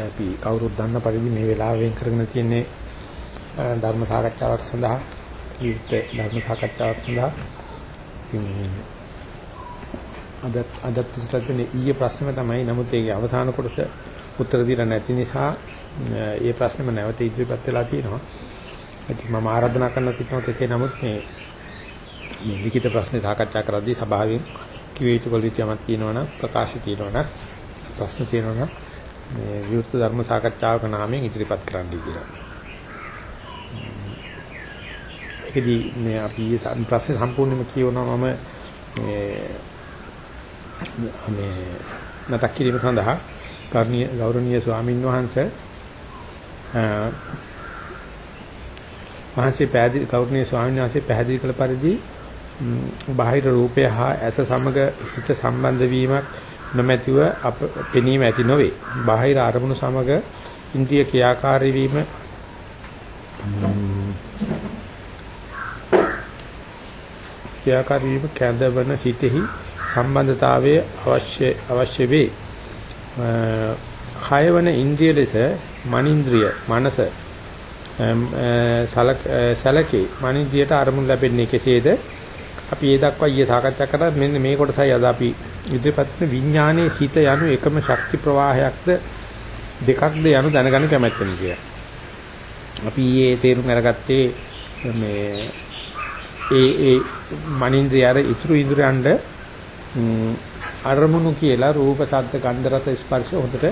අපි කවුරුත් දන්න පරිදි මේ වෙලාව වෙන් කරගෙන තියෙන්නේ ධර්ම සාකච්ඡාවක් සඳහා විවිධ ධර්ම සාකච්ඡාවක් සඳහා ඉතින් අද අද පිටතට ඊයේ ප්‍රශ්නම තමයි නමුත් ඒකේ අවසාන කොටස උත්තර දීලා නැති නිසා ඒ ප්‍රශ්නෙම නැවත ඉදිරිපත් වෙලා තියෙනවා. ඉතින් මම ආරාධනා කරන සිටිනවා තේ නමුත් මේ මේ ලිඛිත ප්‍රශ්න සාකච්ඡා කරද්දී සභාවෙන් කිව යුතු කලිතියමක් තියෙනවනම් ප්‍රකාශ තියෙනවනම් ප්‍රශ්න තියෙනවනම් මේ විවෘත ධර්ම සාකච්ඡාවක නාමයෙන් ඉදිරිපත් කරන්න කියලා. ඒකදී මේ අපි ප්‍රශ්න සම්පූර්ණයෙන්ම කියවනවා මම මේ මේ මතක් කිරීම සඳහා කර්ණීය ගෞරවනීය ස්වාමින් වහන්සේ වහන්සේ පැහැදිලි ගෞරවනීය ස්වාමීන් වහන්සේ පැහැදිලි කළ පරිදි බාහිර රූපය හා ඇස සමග හිත සම්බන්ධ වීමක් නොමැතිව අප පෙනීම ඇති නොවේ. බාහිර අරමුණු සමග ඉන්ද්‍රිය ක්‍රියාකාරී වීම ක්‍රියාකාරී වීම කැඳවන සිටෙහි සම්බන්ධතාවයේ අවශ්‍ය අවශ්‍ය වේ. කයවන ඉන්ද්‍රිය ලෙස මනින්ද්‍රිය මනස සලකේ මනින්ද්‍රියට අරමුණු ලැබෙන්නේ කෙසේද? අපි ඒ දක්වා ඊයේ සාකච්ඡා කරා. මෙන්න මේ කොටසයි අද අපි ඉදිරිපත් කරන විඥානයේ සිත යනු එකම ශක්ති ප්‍රවාහයක්ද දෙකක්ද යනු දැනගන්න කැමැත්තෙන් කියලා. අපි ඊයේ තේරුම් අරගත්තේ මේ ඒ ඒ මනින්ද්‍රිය අර ඉතුරු ඉන්ද්‍රයන්ට අරමුණු කියලා රූප ශබ්ද ගන්ධ රස ස්පර්ශ හොඳට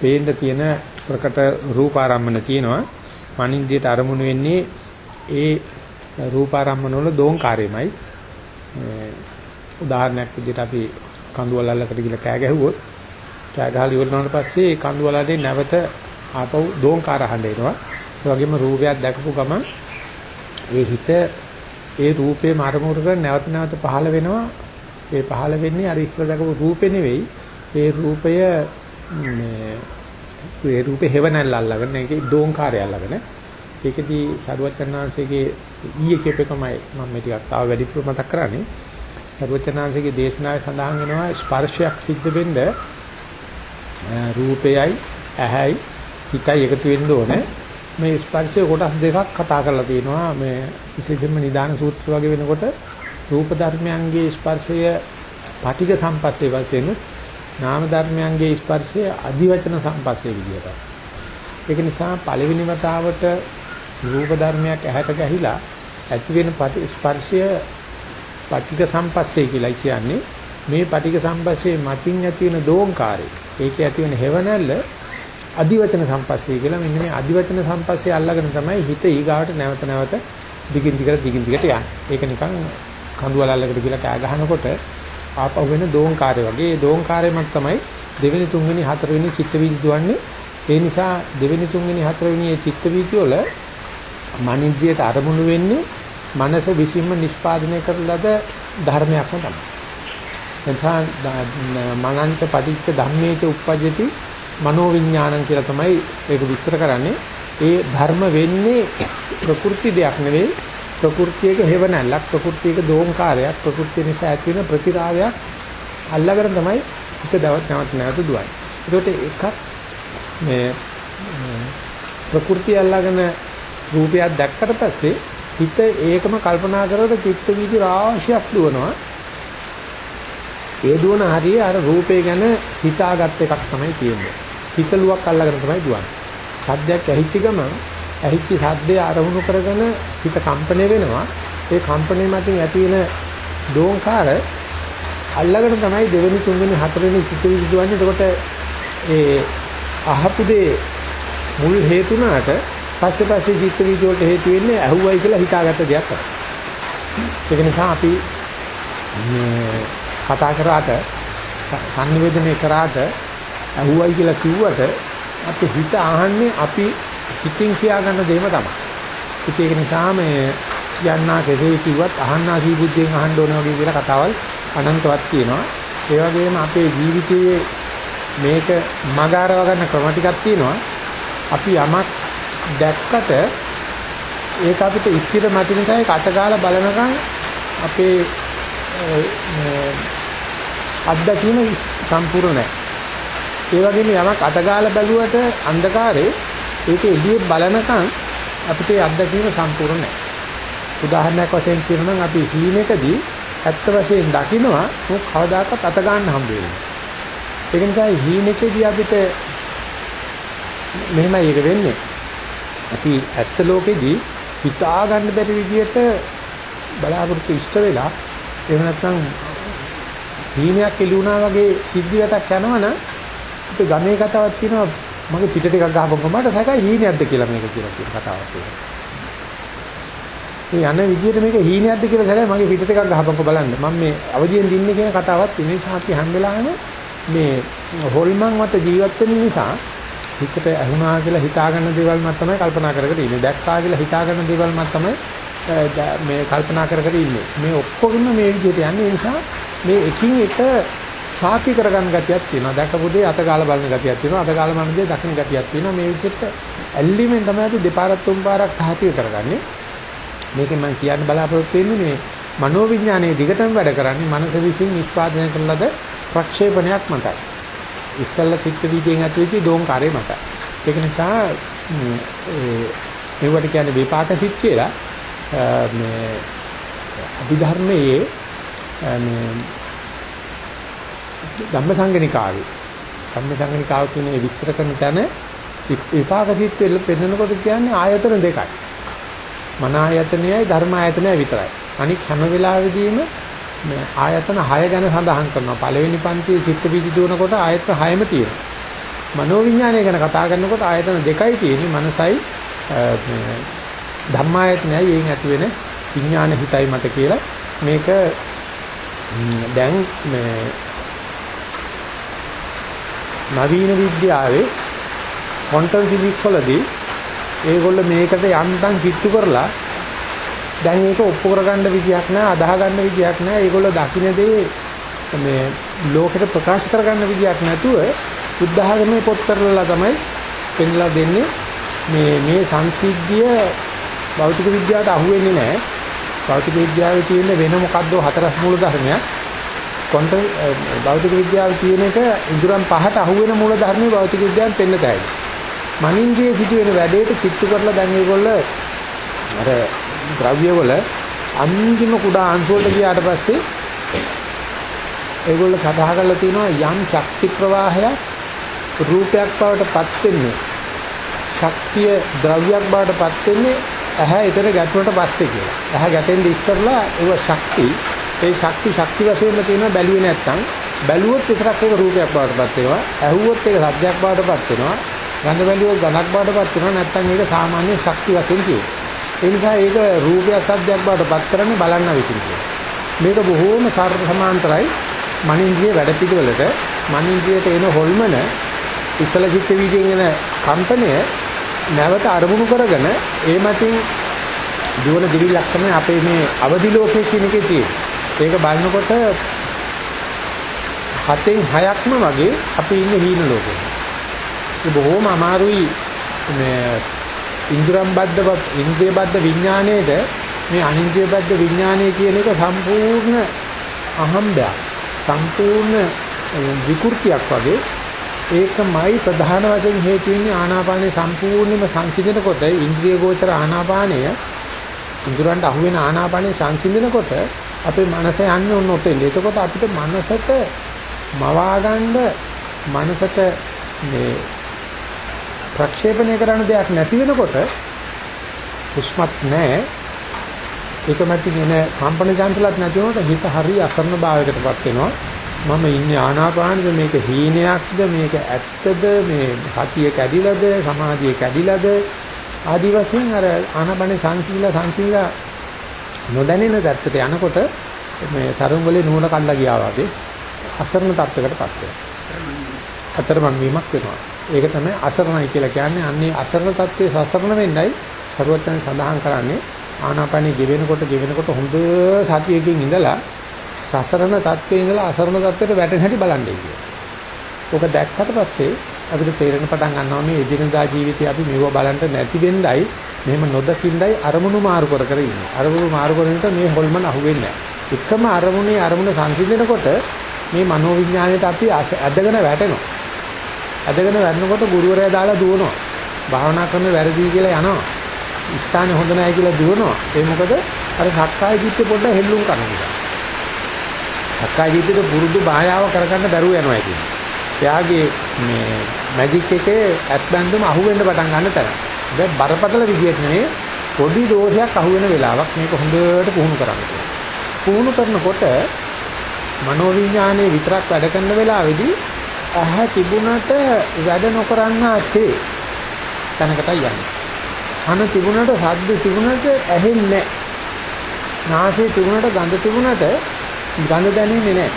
පේන්න තියෙන ප්‍රකට රූපාරම්මන තියෙනවා. මනින්දියට අරමුණු වෙන්නේ ඒ රූපාරම්මන වල දෝංකාරයමයි. උදාහරණයක් විදිහට අපි කඳුවල අල්ලකට ගිහලා කෑ ගැහුවොත් කෑ ගහලා ඉවර වුණාට පස්සේ කඳුවලදී නැවත ආපහු දෝංකාර හඬ එනවා. ඒ වගේම රූපයක් දැකපු ගමන් ඒ හිත ඒ රූපේ මාරමුරු කර නැවත නැවත පහළ වෙනවා. ඒ පහළ වෙන්නේ අර ඉස්සර දැකපු රූපේ නෙවෙයි. ඒ රූපය මේ ඒ රූපේ හේවණල් අල්ලගෙන ඒකේ දෝංකාරය අල්ලගෙන. ඒකදී සරුවචනාංශයේ ඊයේ කියපේකමයි මම මේ ටිකක් තාම වැඩිපුර මතක් කරන්නේ. සරුවචනාංශයේ දේශනාවේ සඳහන් වෙනවා ස්පර්ශයක් සිද්ධ වෙන්න රූපයයි ඇහැයි හිතයි එකතු වෙන්න ඕනේ. මේ ස්පර්ශය කොටස් දෙකක් කතා කරලා තියෙනවා. මේ විශේෂයෙන්ම නිදාන සූත්‍ර වගේ වෙනකොට රූප ධර්මයන්ගේ ස්පර්ශය පටිඝ සම්පස්සේ වශයෙන් නාම ධර්මයන්ගේ ස්පර්ශය අධිවචන සම්පස්සේ විදියට. ඒක නිසා පළවෙනි වතාවට රූප ධර්මයක් ඇහැට ගැහිලා ඇති වෙන ස්පර්ශය පටිඝ සම්පස්සේ කියලා කියන්නේ මේ පටිඝ සම්පස්සේ මතින් ඇති වෙන දෝංකාරය. ඒකේ ඇති වෙන හේවණල්ල අධිවචන සම්පස්සේ කියලා මෙන්න මේ අධිවචන සම්පස්සේ අල්ලගෙන තමයි හිත ඊගාවට නැවත නැවත දිගින් දිගට දිගින් දිගට යන්නේ. ඒක නිකන් කඳු වලල්ලකට කියලා කෑ ගහනකොට ආපහු වෙන දෝංකාරය වගේ. ඒ දෝංකාරයමක් තමයි දෙවෙනි තුන්වෙනි හතරවෙනි චිත්ත වීදි දුවන්නේ. ඒ නිසා දෙවෙනි තුන්වෙනි හතරවෙනි මේ චිත්ත වීදි වල මනින්ද්‍රියට අරමුණු වෙන්නේ මනස විසින්ම නිෂ්පාදනය කරලද ධර්මයක් තමයි. එතන මනංච පටිච්ච ධම්මේච උප්පජ්ජති මනෝවිඥාණං කියලා තමයි ඒක විස්තර කරන්නේ. ඒ ධර්ම වෙන්නේ ප්‍රකෘති දෙයක් නෙවෙයි. ප්‍රകൃතියක හේවණල්ලක්, ප්‍රകൃතියක දෝංකාරයක්, ප්‍රകൃතිය නිසා ඇති වෙන ප්‍රතිරාවයක් අල්ලගෙන තමයි හිත දවස් නැවත නැවත දුවන්නේ. ඒකට එකක් මේ ප්‍රകൃතිය අල්ලගෙන රූපයක් දැක්කට පස්සේ හිත ඒකම කල්පනා කරලා චිත්ත වීදි රාශියක් දුවනවා. ඒ දුවන හරිය අර රූපේ ගැන හිතාගත් එකක් තමයි තියෙන්නේ. හිතලුවක් අල්ලගෙන තමයි දුවන්නේ. සද්දයක් ඇහිච්ච ගමන් ඇහිච්ච සද්දේ අරමුණු කරගෙන හිත කම්පණය වෙනවා. ඒ කම්පණය මතින් ඇති වෙන දෝංකාර අල්ලගෙන තමයි දෙවෙනි තුන්වෙනි හතරවෙනි චිත්ත විදුවන්නේ. එතකොට ඒ අහපු දේ මුල් හේතුණාට පස්සේ පස්සේ චිත්ත විදුව වලට හේතු වෙන්නේ ඇහුවයි කියලා හිතාගත්ත දෙයක් තමයි. ඒක නිසා අපි මේ කතා කරාට සංනිවේදනය කරාට ඇහුවයි කියලා කිව්වට අපි හිත අහන්නේ අපි හිතින් කියාගන්න දෙයම තමයි. ඒක නිසා මේ කියන්නා කෙසේ කිව්වත් අහන්නා සීබුද්ධියෙන් අහන්න ඕන වගේ කියලා කතාවල් අනන්තවත් තියෙනවා. ඒ වගේම අපේ ජීවිතයේ මේක මගාරව ගන්න ක්‍රම ටිකක් තියෙනවා. අපි යමක් දැක්කට ඒක අපිට ඉස්තිර මතිනකයි කටගාලා බලනකම් අපේ අත්දැකීම සම්පූර්ණ නැහැ. ඒ වගේම යමක් අතගාලා බැලුවට අන්ධකාරේ ඒක එළියේ බලනකම් අපිට අත්දැකීම සම්පූර්ණ නැහැ. උදාහරණයක් වශයෙන් කියනවා නම් අපි හීනෙකදී ඇත්ත වශයෙන් දකිනවා මොක කවදාකවත් අත ගන්න හම්බ වෙන්නේ. ඒක නිසා හීනෙකදී අපිට මෙහෙමයි ඒක වෙන්නේ. අපි ඇත්ත ලෝකෙදී හිතා ගන්න බැරි විදියට බලාපොරොත්තු ඉෂ්ට වෙලා එහෙම නැත්නම් හීනයක් එළුණා වගේ සිද්ධියටක් යනවනම් අපි ගමේ කතාවක් තියෙනවා මගේ පිට ටිකක් ගහපුවම මට සැකයි හීනයක්ද කියලා මේක කියලා කියන කතාවක් තියෙනවා. මේ යන විදිහට මේක හීනයක්ද කියලා සැලයි මගේ පිට ටිකක් ගහපන්කො බලන්න. මම මේ අවදියෙන් දින්නේ කියන කතාවක් තියෙන නිසා අපි හැම වෙලාවෙම මේ හොල්මන් මත ජීවත් වෙන නිසා හිතට ඇහුණා කියලා හිතා ගන්න දේවල් මත තමයි කල්පනා කර කර ඉන්නේ. දැක්කා කියලා හිතා ගන්න දේවල් මත තමයි මේ කල්පනා කර කර ඉන්නේ. මේ ඔක්කොගෙම මේ විදිහට යන්නේ නිසා මේ එකින් එක සාති කරගන්න ගතියක් තියෙනවා. දැකපු දේ අත ගාලා බලන ගතියක් තියෙනවා. අත ගාලා බලන දේ දකින්න ගතියක් තියෙනවා. මේ විදිහට ඇල්ලිමෙන් තමයි අපි දෙපාරක් තුන් පාරක් සාතික කරගන්නේ. මේකෙන් මම කියන්න බලාපොරොත්තු වෙන්නේ මේ මනෝවිඥානයේ දිගටම වැඩ කරන්නේ මනස විසින් නිෂ්පාදනය කළ ලද ප්‍රක්ෂේපණයක් මතයි. ඉස්සල්ලා චිත්ත වීදියෙන් ඇතුළේ දෝංකාරය මතයි. ඒක නිසා මේවට කියන්නේ විපාක සිත් කියලා මේ අභිධර්මයේ මේ ධම්මසංගනිකාවේ ධම්මසංගනිකාව කියන්නේ විස්තර කරන තැන විපාක සිත් පෙන්නකොට කියන්නේ ආයතන දෙකයි. මන ආයතනයයි ධර්ම ආයතනයයි විතරයි. අනික හැම වෙලාවෙදීම මේ ආයතන 6 ගැන සඳහන් කරනවා. පළවෙනි පන්තියේ චිත්ත වීදි දුවනකොට ආයතන 6ම තියෙනවා. මනෝවිඤ්ඤාණය ගැන කතා කරනකොට ආයතන දෙකයි තියෙන්නේ. මනසයි මේ ධම්මායතනයයි එයින් ඇති වෙන විඥාන හිතයි මත කියලා මේක දැන් මේ නවීන විද්‍යාවේ ක්වොන්ටම් ෆිසික්ස් වලදී ඒගොල්ල මේකට යන්තම් කිට්ටු කරලා දැන් ඒක ඔප්පු කරගන්න විදියක් නැහැ අදාහ ගන්න විදියක් නැහැ ඒගොල්ල දකින්න දේ මේ ලෝකෙට ප්‍රකාශ කරගන්න විදියක් නැතුව බුද්ධ ආගමේ පොත් කරලා තමයි පෙන්ලා දෙන්නේ. මේ මේ සංසිද්ධිය භෞතික විද්‍යාවට අහු වෙන්නේ නැහැ භෞතික විද්‍යාවේ තියෙන වෙන මොකද්ද හතරස් මූල ධර්මයක්. ක්වොන්ටම් භෞතික විද්‍යාවේ තියෙන එක ඉඳුරන් පහට අහු වෙන මූල ධර්මයේ භෞතික විද්‍යාවෙන් පෙන්න තැයි මනින්ගේ සිදුවෙන වැඩේට කිට්ටු කරලා දැන් ඒගොල්ල අර ද්‍රව්‍ය වල අන්තිම කුඩා අංශ වලට ගියාට පස්සේ ඒගොල්ල සඳහා කරලා තියෙනවා යම් ශක්ති ප්‍රවාහයක් රූපයක් බවට පත් වෙන්නේ ශක්තිය ද්‍රව්‍යයක් බවට පත් වෙන්නේ ඇහැ ඊතර ගැටුණට පස්සේ කියලා. ඇහැ ගැටෙන්න ඉස්සරලා ඒව ශක්ති ඒ ශක්ති ශක්ති වශයෙන්ම තියෙනවා බැලුවේ නැත්තම් බැලුවොත් විතරක් ඒක රූපයක් බවට පත් වෙනවා. ඇහුවොත් ඒක සද්දයක් බවට පත් වෙනවා. ගඳ බැලුවොත් ගඳක් බාටපත් වෙනවා නැත්නම් ඒක සාමාන්‍ය ශක්ති වශයෙන් කියනවා. ඒ නිසා ඒක රූපයක් සද්දයක් බාටපත් කරන්නේ බලන්න විසින් මේක බොහෝම සාර්ථක සමාන්තරයි මනින්ද්‍රිය වැඩ පිළිවෙලට මනින්ද්‍රියට එන හොල්මන ඉසල චිත්ත වීදියෙන් එන කම්පනය නැවත අරමුණු කරගෙන ඒ මතින් දුවන දිවිලක් තමයි අපේ මේ අවදි ලෝකයේ කියන එකේ තියෙන්නේ. ඒක බලනකොට හතෙන් හයක්ම වගේ අපි ඉන්නේ හීන ලෝකෙක. ඒ බොහොම අමාරුයි මේ ඉන්ද්‍රම් බද්ධ ඉන්ද්‍රිය බද්ධ විඥාණයද මේ අනින්ද්‍රිය බද්ධ විඥානය කියන එක සම්පූර්ණ අහම්බයක්. සම්පූර්ණ විකෘතියක් වගේ. ඒකමයි ප්‍රධාන වශයෙන් හේතු වෙන්නේ ආනාපානේ සම්පූර්ණයෙන්ම සංසිඳනකොට. ඉන්ද්‍රිය ගෝචර ආනාපානය ඉන්ද්‍රයන්ට අහු වෙන ආනාපානේ සංසිඳනකොට අපේ මනස යන්නේ ඔන්න ඔතෙන්. එතකොට අපිට මනසට මවා ගන්න මනසට මේ ප්‍රක්ෂේපණය කරන්න දෙයක් නැති වෙනකොට හුස්මත් නැහැ. ඒක මැතින් එන කම්පන චංචලත් නැති වුණොත් හිත හරි අසරණ භාවයකටපත් වෙනවා. මම ඉන්නේ ආනාපානද? මේක හීනයක්ද? මේක ඇත්තද? මේ සතිය කැඩිලාද? සමාධිය කැඩිලාද? ආදි වශයෙන් අර ආනාපානේ සංසිඳලා සංසිඳලා නොදැනෙන தත්තට යනකොට මේ සරුංගලේ නුවණ කල්ලා ගියා වගේ අසරණ තත්යකටපත් වෙනවා. අතරමං වීමක් වෙනවා. ඒක තමයි අසරණයි කියලා කියන්නේ. අන්නේ අසරණ தත්ත්වයේ සසරණ වෙන්නයි කරුවත්තන් සඳහන් කරන්නේ ආනාපානෙ ගෙවෙනකොට ගෙවෙනකොට හොඳ සතියකින් ඉඳලා සසරණ தත්ත්වයේ ඉඳලා අසරණ தත්ත්වයට වැටෙන හැටි බලන්නේ කියලා. ඔක දැක්කට පස්සේ අපිට තේරෙන පටන් ගන්නවා මේ එදිනදා ජීවිතේ අපි මෙව බලන්න නැති වෙන්නයි මෙහෙම නොදකින්දයි අරමුණු මාරු කර කර ඉන්නේ. අරමුණු මාරු කරනකොට මේ හොල්මන අහුවෙන්නේ නැහැ. එකම අරමුණේ අරමුණ සංසිඳනකොට මේ මනෝවිඥාණයට අපි ඇදගෙන වැටෙනවා. ඇදගෙන වැටෙනකොට ගුරුවරයා දාලා දුවනවා. භාවනා කරන වැරදි කියලා යනවා. ස්ථානේ හොඳ නැහැ කියලා දුවනවා. ඒ මොකද අර සක්කාය දිට්ඨිය පොඩ්ඩ හෙල්ලුම් කරන නිසා. සක්කාය දිට්ඨියට පුරුදු බායාව කරගන්න බැරුව යනවා ඉතින්. එයාගේ මේ මැජික් එකේ ඇස් බැඳුම අහුවෙන්න පටන් ගන්න තරම්. දැන් බරපතල විදියට නෙවෙයි පොඩි දෝෂයක් අහුවෙන වෙලාවක් මේක හොඳට පුහුණු කරන්න. පුහුණු කරනකොට මනෝවිඥානයේ විතරක් වැඩ කරන වෙලාවේදී ඇහැ තිබුණට වැඩ නොකරන්නාසේ තැනකට යන්නේ. කන තිබුණට ශබ්ද තිබුණට ඇහෙන්නේ නැහැ. නාසය තිබුණට ගඳ තිබුණට ගඳ දැනෙන්නේ නැහැ.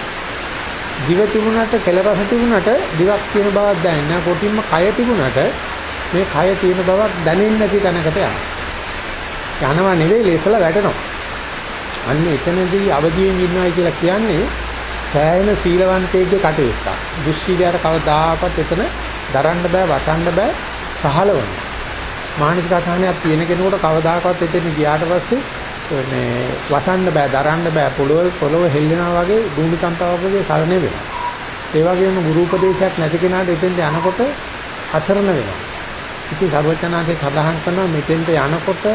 දිව තිබුණට කෙලරස තිබුණට දිවක් තියෙන බවක් දැනෙන්නේ නැහැ. කොටින්ම කය තිබුණට මේ කය තියෙන බවක් දැනෙන්නේ නැති තැනකට යනවා. යනවා නෙවෙයි ලේසල වැටෙනවා. අන්න එතනදී අවදියෙන් ඉන්නවයි කියලා කියන්නේ සෑහෙන සීලවන්තයෙක්ගේ කටයුත්තක්. දුස්සීලයට කවදාකවත් එතන දරන්න බෑ, වසන්න බෑ, සහලවන්න. මානසික අසහනයක් තියෙන කෙනෙකුට කවදාකවත් එතන ගියාට පස්සේ මේ වසන්න බෑ, දරන්න බෑ, පොළොව පොළොව හෙල්ලෙනවා වගේ භූමිකම්පාවක් වගේ සරණ වෙනවා. ඒ වගේම ගුරු උපදේශයක් නැති කෙනාට එතෙන්ට යනකොට අසරණ වෙනවා. ඉතින් සර්වචනාසේ සඳහන් කරනවා මෙතෙන්ට යනකොට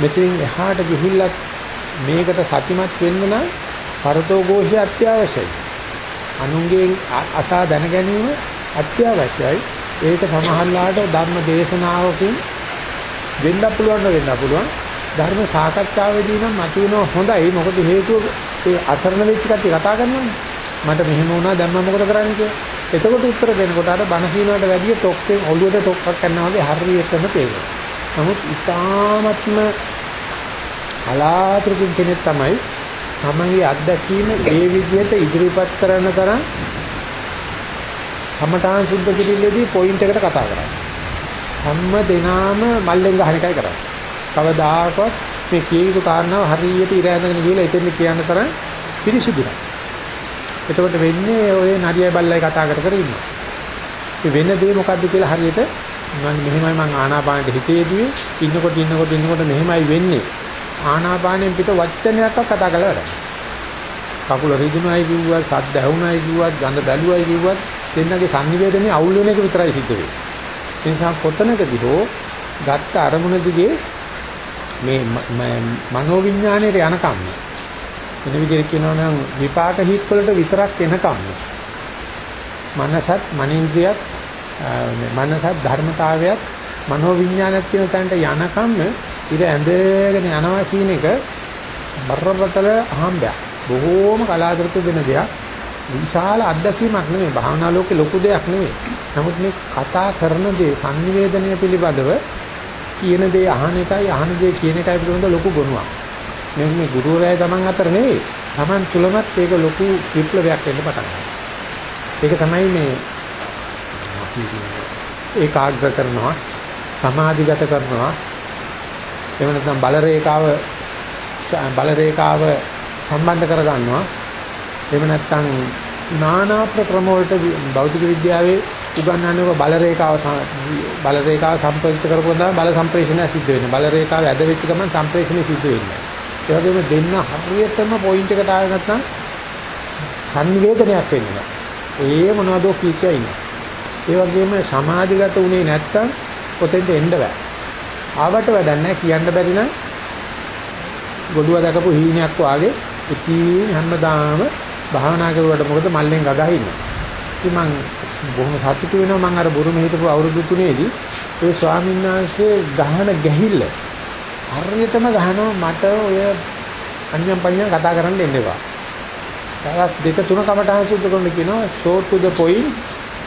මෙතෙන් එහාට ගිහිල්ලා මේකට සතිමත් වෙන්න නම් පරතෝ ഘോഷය අත්‍යවශ්‍යයි. අනුන්ගෙන් අසා දැන ගැනීම අත්‍යවශ්‍යයි. ඒක සමහරලාට ධර්ම දේශනාවකින් වෙන්න පුළුවන් වෙන්න පුළුවන්. ධර්ම සාකච්ඡාවේදී නම් මතුවෙනව හොඳයි. මොකද හේතුව ඒ අසරණ වෙච්ච කට්ටිය කතා කරනවානේ. මට මෙහෙම වුණා දැන් මම මොකද කරන්නේ කියලා. එතකොට උත්තර දෙනකොට අර බණ කියනකට වැඩිය ටොක්කෙන් ඔළුවට ටොක්ක්ක් කරනවා වගේ හරියටම තේරෙනවා. නමුත් ඉතාමත්ම අලාතුරකින් කෙනෙක් තමයි තමන්ගේ අත්දැකීම ඒ විදිහට ඉදිරිපත් කරන තරම් කමඨාන් සුද්ධ කිරීමේදී පොයින්ට් එකට කතා කරන්නේ. හැම දිනාම මල්ලෙන් ගහන එකයි කරන්නේ. කවදාකවත් මේ කීයුතු කාරණාව හරියට ඉර ඇඳගෙන ගිහලා එතෙන් කියන්න තරම් පිරිසිදු නැහැ. එතකොට වෙන්නේ ඔය නරියයි බල්ලයි කතා කර කර ඉන්නවා. මේ වෙන දේ මොකද්ද කියලා හරියට මම මෙහෙමයි මං ආනාපානෙට හිතේදී ඉන්නකොට ඉන්නකොට ඉන්නකොට මෙහෙමයි වෙන්නේ. ආනාපානෙන් පිට වචනයක්වත් කතා කරලා වැඩක්. කකුල රිදුනයි කිව්වත්, සද්ද ඇහුණයි කිව්වත්, ගඳ බැලුවයි කිව්වත් දෙන්නගේ සංනිවේදනයේ අවුල් වෙන එක විතරයි සිද්ධ වෙන්නේ. ඒ නිසා කොතනකදී හෝ ගත්ත අරමුණ දිගේ මේ මනෝවිඥාණයට යනකම් වෙන විදිහට කියනවා නම් විපාක හිත් වලට විතරක් එනකම් මනසත් මනින්ද්‍රියත් මනසත් ධර්මතාවයත් මනෝවිඥානයත් කියන තැනට යනකම් ඉර ඇඳගෙන යනවා කියන එක බරපතල අහඹයක්. බොහෝම කලාතුරකින් වෙන දෙයක්. විශාල අත්දැකීමක් නෙමෙයි. භාවනා ලෝකේ ලොකු දෙයක් නෙමෙයි. නමුත් මේ කතා කරන දේ sannivedanaya පිළිබඳව කියන දේ අහන එකයි අහන දේ කියන එකයි පිළිබඳ ලොකු ගුණයක්. මේ මේ ගුරුවරයා තමන් අතර නෙවෙයි. තමන් තුලමත් ඒක ලොකු විප්ලවයක් වෙන්න පටන් ගන්නවා. ඒක තමයි මේ ඒකාග්‍ර කරනවා සමාධිගත කරනවා එහෙම නැත්නම් බල රේඛාව බල රේඛාව සම්බන්ධ කර ගන්නවා. එහෙම නැත්නම් නානා ක්‍රම වලට භෞතික විද්‍යාවේ උගන්වන්නේ බල රේඛාව බල රේඛාව සම්ප්‍රේෂිත කරපුවා තමයි බල සම්ප්‍රේෂණය සිද්ධ වෙන්නේ. බල රේඛාව ඇද වෙච්ච ගමන් සම්ප්‍රේෂණය සිද්ධ වෙන්නේ. ඒ වගේම දෙන්න හරියටම පොයින්ට් එකට ආව නැත්නම් සංවේදනයක් වෙන්නේ නැහැ. ඒ මොනවදෝ කීකියා ඉන්නේ. ඒ වගේම සමාධිගත උනේ නැත්තම් ඔතෙන්ට එන්න බෑ. ආවට වැඩක් නැහැ කියන්න බැරි නම් ගොඩුව දැකපු හීනයක් වාගේ ඉතින් හැමදාම භාවනා කරුවට මොකද මල්ලෙන් ගගා ඉන්නේ. ඉතින් මම බොහොම සතුටු වෙනවා මම අර බුරුමේ හිටපු අවුරුදු තුනේදී ඒ ස්වාමීන් වහන්සේ ගහන ගැහිල්ල හරියටම ගහනවා මට ඔය අන්‍යම් පඤ්ඤම් කතා කරන්න එන්න එපා. දවස් දෙක තුන කමටහන් සුද්ධ කරන්න කියනවා short to the point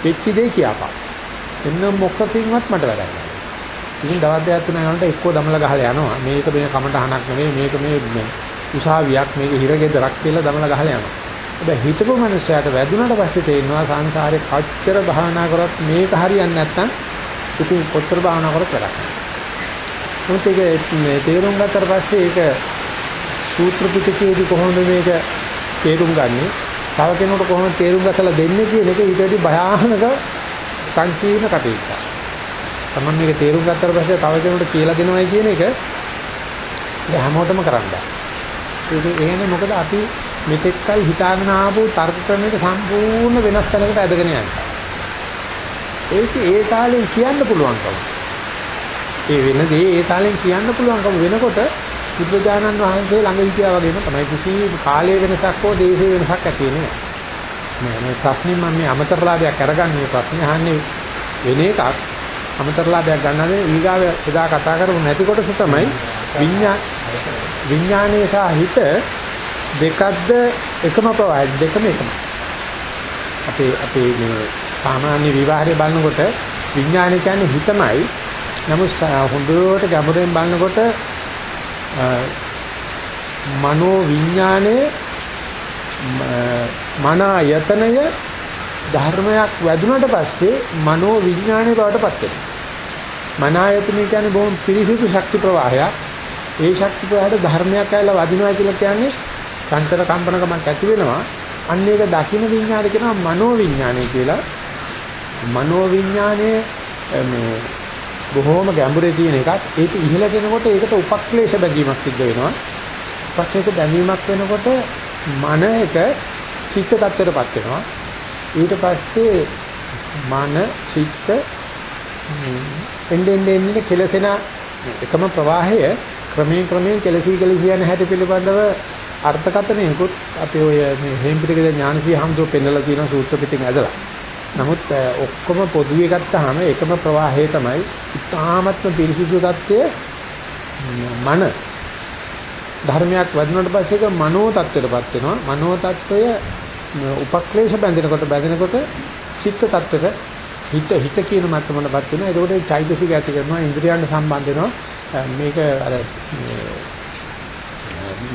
වෙච්ච දේ කියපන්. එන්න මොකකින්වත් මට වැඩක් නැහැ. ඉතින් දවස් දෙකක් තුනක් යනකොට එක්කෝ දමලා ගහලා යනවා. මේක මේ කමටහනක් නෙවෙයි මේක මේ උසාවියක් මේක හිරගෙදරක් කියලා දමලා ගහලා යනවා. හැබැයි හිතපු මනුස්සයාට වැදුනට පස්සේ තේරෙනවා සංසාරේ කච්චර භාවනා කරත් මේක හරියන්නේ නැත්නම් ඉතින් කොච්චර භාවනා කරත් වැඩක් නැහැ. මොකද ඒක මේ තේරුම් ගත්තට පස්සේ ඒක සූත්‍ර පිටකයේදී කොහොමද මේක තේරුම් ගන්නේ? තව කෙනෙකුට කොහොමද තේරුම් ගසලා දෙන්නේ කියන එක ඊට වඩා භයානක සංකීර්ණ කටයුත්තක්. තමන් මේක තේරුම් ගත්තට පස්සේ තව කෙනෙකුට කියලා දෙනවයි කියන එක හැමෝටම කරන්න බෑ. ඒක එහෙනේ මොකද අපි මෙතෙක්කල් හිතාගෙන ආපු තර්ක ක්‍රමයක සම්පූර්ණ වෙනස් තැනකට ඇදගෙන යනවා. ඒක ඒ තාලෙන් කියන්න පුළුවන්කම. ඒ වෙන දේ ඒ තාලෙන් කියන්න පුළුවන්කම වෙනකොට බුදුජානන් වහන්සේ ළඟ හිටියා වගේම තමයි කිසි කාලයේ වෙනසක් හෝ දේශයේ වෙනසක් ඇති වෙන්නේ නැහැ. මේ ප්‍රශ්නේ මම මේ අමතරලාභයක් අරගන්නේ ප්‍රශ්නේ අහන්නේ වෙන එකක් අමතරලාභයක් ගන්නනේ ඊගාව එදා කතා කරමු නැති කොටස තමයි විඤ්ඤා විඥානයේ සහ හිත දෙකක්ද එකම ප්‍රවාහය දෙකම එකම. අපේ අපේ මේ සාමාන්‍ය විවාහය බලනකොට විඥානය කියන්නේ හිතමයි. නමුත් හොඳට ගැඹුරෙන් බලනකොට මනෝ විඥානයේ මන ආයතනය ධර්මයක් වැදුනට පස්සේ මනෝ විඥානයේ බවට පත් වෙනවා. මන ආයතනය කියන්නේ බොහොම පිරිසිදු ශක්ති ප්‍රවාහයක්. ඒ ශක්ති ප්‍රවාහයට ධර්මයක් ඇවිල්ලා වදිනවා කියලා කියන්නේ චංචල කම්පනකමක් ඇති වෙනවා. අන්න ඒක දකින්න විඥානය කියනවා මනෝ විඥානය කියලා. මනෝ විඥානයේ මේ බොහෝම ගැඹුරේ තියෙන එකක්. ඒක ඉහළ කෙනකොට ඒකට උපක්ලේශ බැඳීමක් සිද්ධ වෙනවා. උපක්ලේශ බැඳීමක් වෙනකොට මන එක චිත්ත tattරපත් වෙනවා. ඊට පස්සේ මන චිත්ත එන්නේ එන්නේ කෙලසෙන එකම ප්‍රවාහය ක්‍රමයෙන් ක්‍රමයෙන් කෙලසී කෙලසී යන හැටි පිළිබඳව අර්ථකථනයකුත් අපි ඔය මේ හේම්පිටිකේ ඥානසී හම්දෝ පෙන්නලා තියෙන සූත්‍ර පිටින් ඇදලා. නමුත් ඔක්කොම පොදුවේ ගත්තාම එකම ප්‍රවාහය තමයි ඉතාමත්ම පිරිසිදු தත්ත්වය මන ධර්මයක් වදිනට පස්සේ ඒක මනෝ தත්ත්වයටපත් වෙනවා. මනෝ தත්ත්වය උපක්ලේශ බැඳෙනකොට බැඳෙනකොට චිත්ත தත්ත්වයට හිත හිත කියන මට්ටමකටපත් වෙනවා. ඒකෝට චෛතසික ඇති කරනවා, ඉන්ද්‍රියයන්ට සම්බන්ධ වෙනවා. මේක අර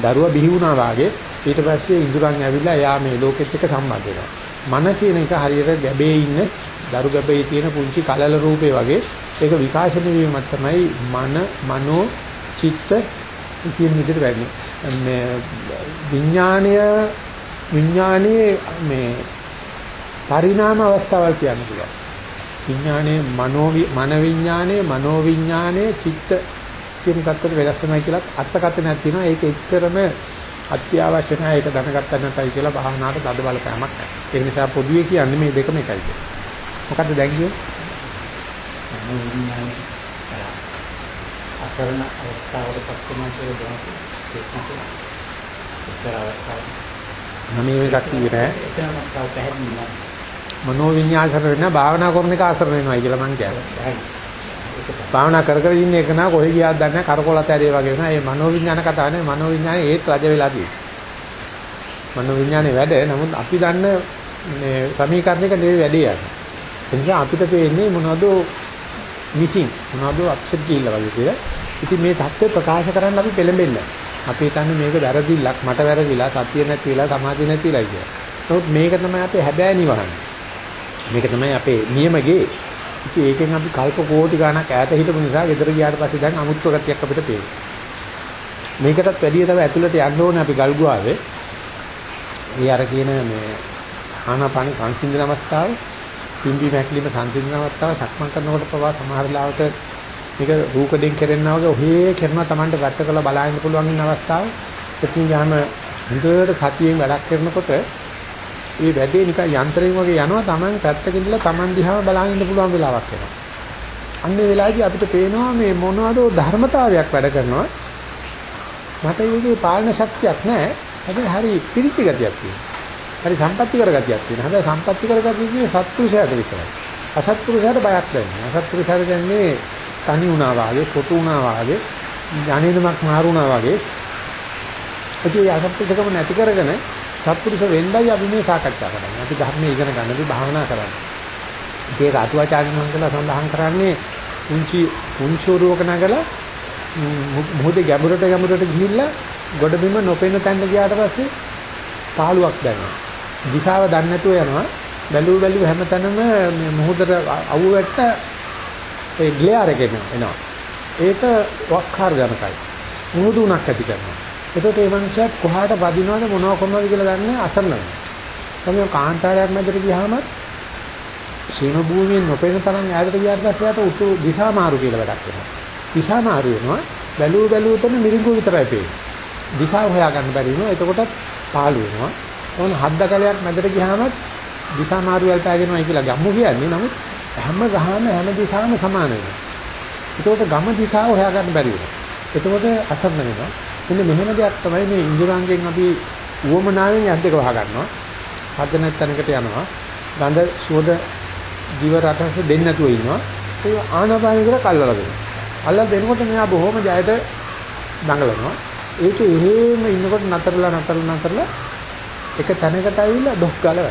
දරුවා බිහි වුණා වාගේ ඊට පස්සේ ඉඳුරන් ඇවිල්ලා එයා මේ ලෝකෙත් එක්ක සම්බන්ධ වෙනවා. මන කියන එක හරියට ගැබේ ඉන්න දරු ගැබේ තියෙන පුංචි කලල රූපේ වගේ ඒක විකාශනය වීමක් තමයි මන මනෝ චිත්ත කියන විදිහට වෙන්නේ. මේ විඥාණය විඥානයේ මේ පරිණාම අවස්ථාවල් කියන්නේ. විඥානයේ මනෝ මන විඥානයේ මනෝ විඥානයේ චිත්ත කියන කත්තට වෙනස් වෙනවා කියලා අර්ථකථනයක් තියෙනවා. ඒක එච්චරම අත්‍යවශ්‍ය නැහැ. ඒක දැනගත්ත නැතයි කියලා භාවනාවට තද බලපෑමක් නැහැ. ඒ නිසා පොදුවේ කියන්නේ මේ දෙකම එකයි කියලා. මොකද්ද දැන් කියන්නේ? අකරණ අවස්ථාවට පස්සම කියලා දැනගන්න. ඒක මේකක් කිව්වේ නෑ. එතනම තව පැහැදිලි නෑ. මනෝ විඤ්ඤාසර වෙන භාවනා කරන එක ආසර වෙනවා කියලා මං කියන්නේ. භාවනා කර කර ඉන්න එක නා කොහෙ ගියාද දන්නේ කරකොලත ඇරේ වගේ වෙනවා. ඒ මනෝ විඥාන කතාව නේ මනෝ විඥානේ ඒත් රජ වෙලා තියෙන්නේ. මනෝ විඥානේ වැඩ නමුත් අපි දන්න මේ සමීකරණයක නෙවෙයි වැඩේ යන්නේ. ඒ නිසා අපිට පේන්නේ මොනවද මිසින් මොනවද අප්සෙට් කියලා වගේ කියලා. ඉතින් මේ தත්ත්වය ප්‍රකාශ කරන්න අපි පෙළඹෙන්න. අපි හිතන්නේ මේක වැරදිලක් මට වැරදිලා සතිය නැතිලා සමාධිය නැතිලා කියලා. නමුත් මේක තමයි අපේ හැබෑ නිවහන. මේක තමයි අපේ නියමගේ ඉතින් ඒකෙන් අපි කල්ප කෝටි ගණක් ඈත හිටපු නිසා ගෙදර ගියාට පස්සේ දැන් අමුත්ව ගතියක් අපිට පේනවා. මේකටත් වැඩිය තව ඇතුළට යන්න ඕනේ අපි ගල්ගුවාවේ. ඒ අර කියන මේ ආනාපාන සංසිඳන අවස්ථාව, පිම්බි මැක්ලිම සංසිඳන අවස්ථාව සක්මන් කරනකොට පවා සමහර ලාවට මේක රූකඩෙන් කරනවා වගේ ඔහේ කරනවා Tamanට වැට කළ බලන්න පුළුවන් ඉන්න අවස්ථාව. එතින් යාම හොඳට සතියෙන් වැඩක් කරනකොට ඒ වැඩේ නිකන් යන්ත්‍රයෙන් වගේ යනවා Taman පැත්තක ඉඳලා Taman දිහාම බලන් ඉන්න පුළුවන් වෙලාවක් එනවා. අන්නේ වෙලාවේදී අපිට පේනවා මේ මොනවද ධර්මතාවයක් වැඩ කරනවා. මට ඒකේ පාලන ශක්තියක් නැහැ. හැබැයි හරි පිරිච්ච ගතියක් තියෙනවා. හරි සම්පත්‍ති කර ගතියක් තියෙනවා. හැබැයි සම්පත්‍ති කර ගතිය කියන්නේ සත්පුරුෂයාට විතරයි. අසත්පුරුෂයාට බයක් නැහැ. අසත්පුරුෂයාට කියන්නේ තනි වුණා වාගේ, කොටු වුණා වාගේ, ඥානෙදමක් මාරු වුණා වාගේ. ඒ අසත්පුරුෂකම නැති කරගෙන සත්පුරුෂ වෙන්නයි අපි මේ සාකච්ඡා කරන්නේ. අපි ධර්මයේ ඉගෙන ගන්න අපි භාවනා කරන්නේ. ඒක අතුවාචාර්ය මහන්සලා සඳහන් කරන්නේ උන්චි උන්චෝරුවක නගලා මොහොතේ ගැඹුරට ගැඹුරට ගිහිල්ලා ගොඩබිම නොපෙන තැනට ගියාට පස්සේ පාළුවක් දැනෙනවා. දිශාව දන්නේ නැතුව යනවා. බැලුව බැලුව හැමතැනම මේ මොහොතට අවුවට ඒ ග්ලෙයාර් එක එනවා. ඒක වක්කාර ජනකයි. මුහුදුණක් ඇති කරනවා. එතකොට මේ මනුස්සයා කොහාට වදිනවද මොනව කරනවද කියලා දන්නේ අසරණ වෙනවා. තමයි කාන්තාරයක් මැදට ගියාම සීම භූමියෙන් නොපෙන තරම් ඈතට ගියාට පස්සේ යාට උතු දිශා මාරු කියලා වැඩක් වෙනවා. දිශා මාරු වෙනවා. බැලුව බැලුව තන මිරිඟු විතරයි පේන්නේ. දිශාව හොයාගන්න බැරි වෙනවා. එතකොට පාළු වෙනවා. ඕන හද්ද කලයක් මැදට ගියාම දිශා මාරු වලට ආගෙනවයි කියලා ගම්මු කියන්නේ. නමුත් හැම ගහම හැම දිශාවම සමාන වෙනවා. ඒකෝට ගම දිශාව හොයාගන්න බැරි වෙනවා. එතකොට අසරණ වෙනවා. මෙන්න මෙහෙම දෙයක් තමයි මේ ඉන්ද්‍රාංගයෙන් අපි උවමනාවෙන් යද්දක වහ ගන්නවා. හද නැත්නම්කට යනවා. ගඳ සුවඳ ජීව රටස දෙන්නේ නැතුව ඉන්නවා. ඒ ආනාපානිය කියලා කල්වලා දෙනවා. අල්ලලා දෙනකොට මෙයා බොහොම ජයට දඟලනවා. ඒක එහෙම ඉන්නකොට නතරලා නතරලා නතරලා එක තැනකට ඇවිල්ලා ඩොක් ගාලා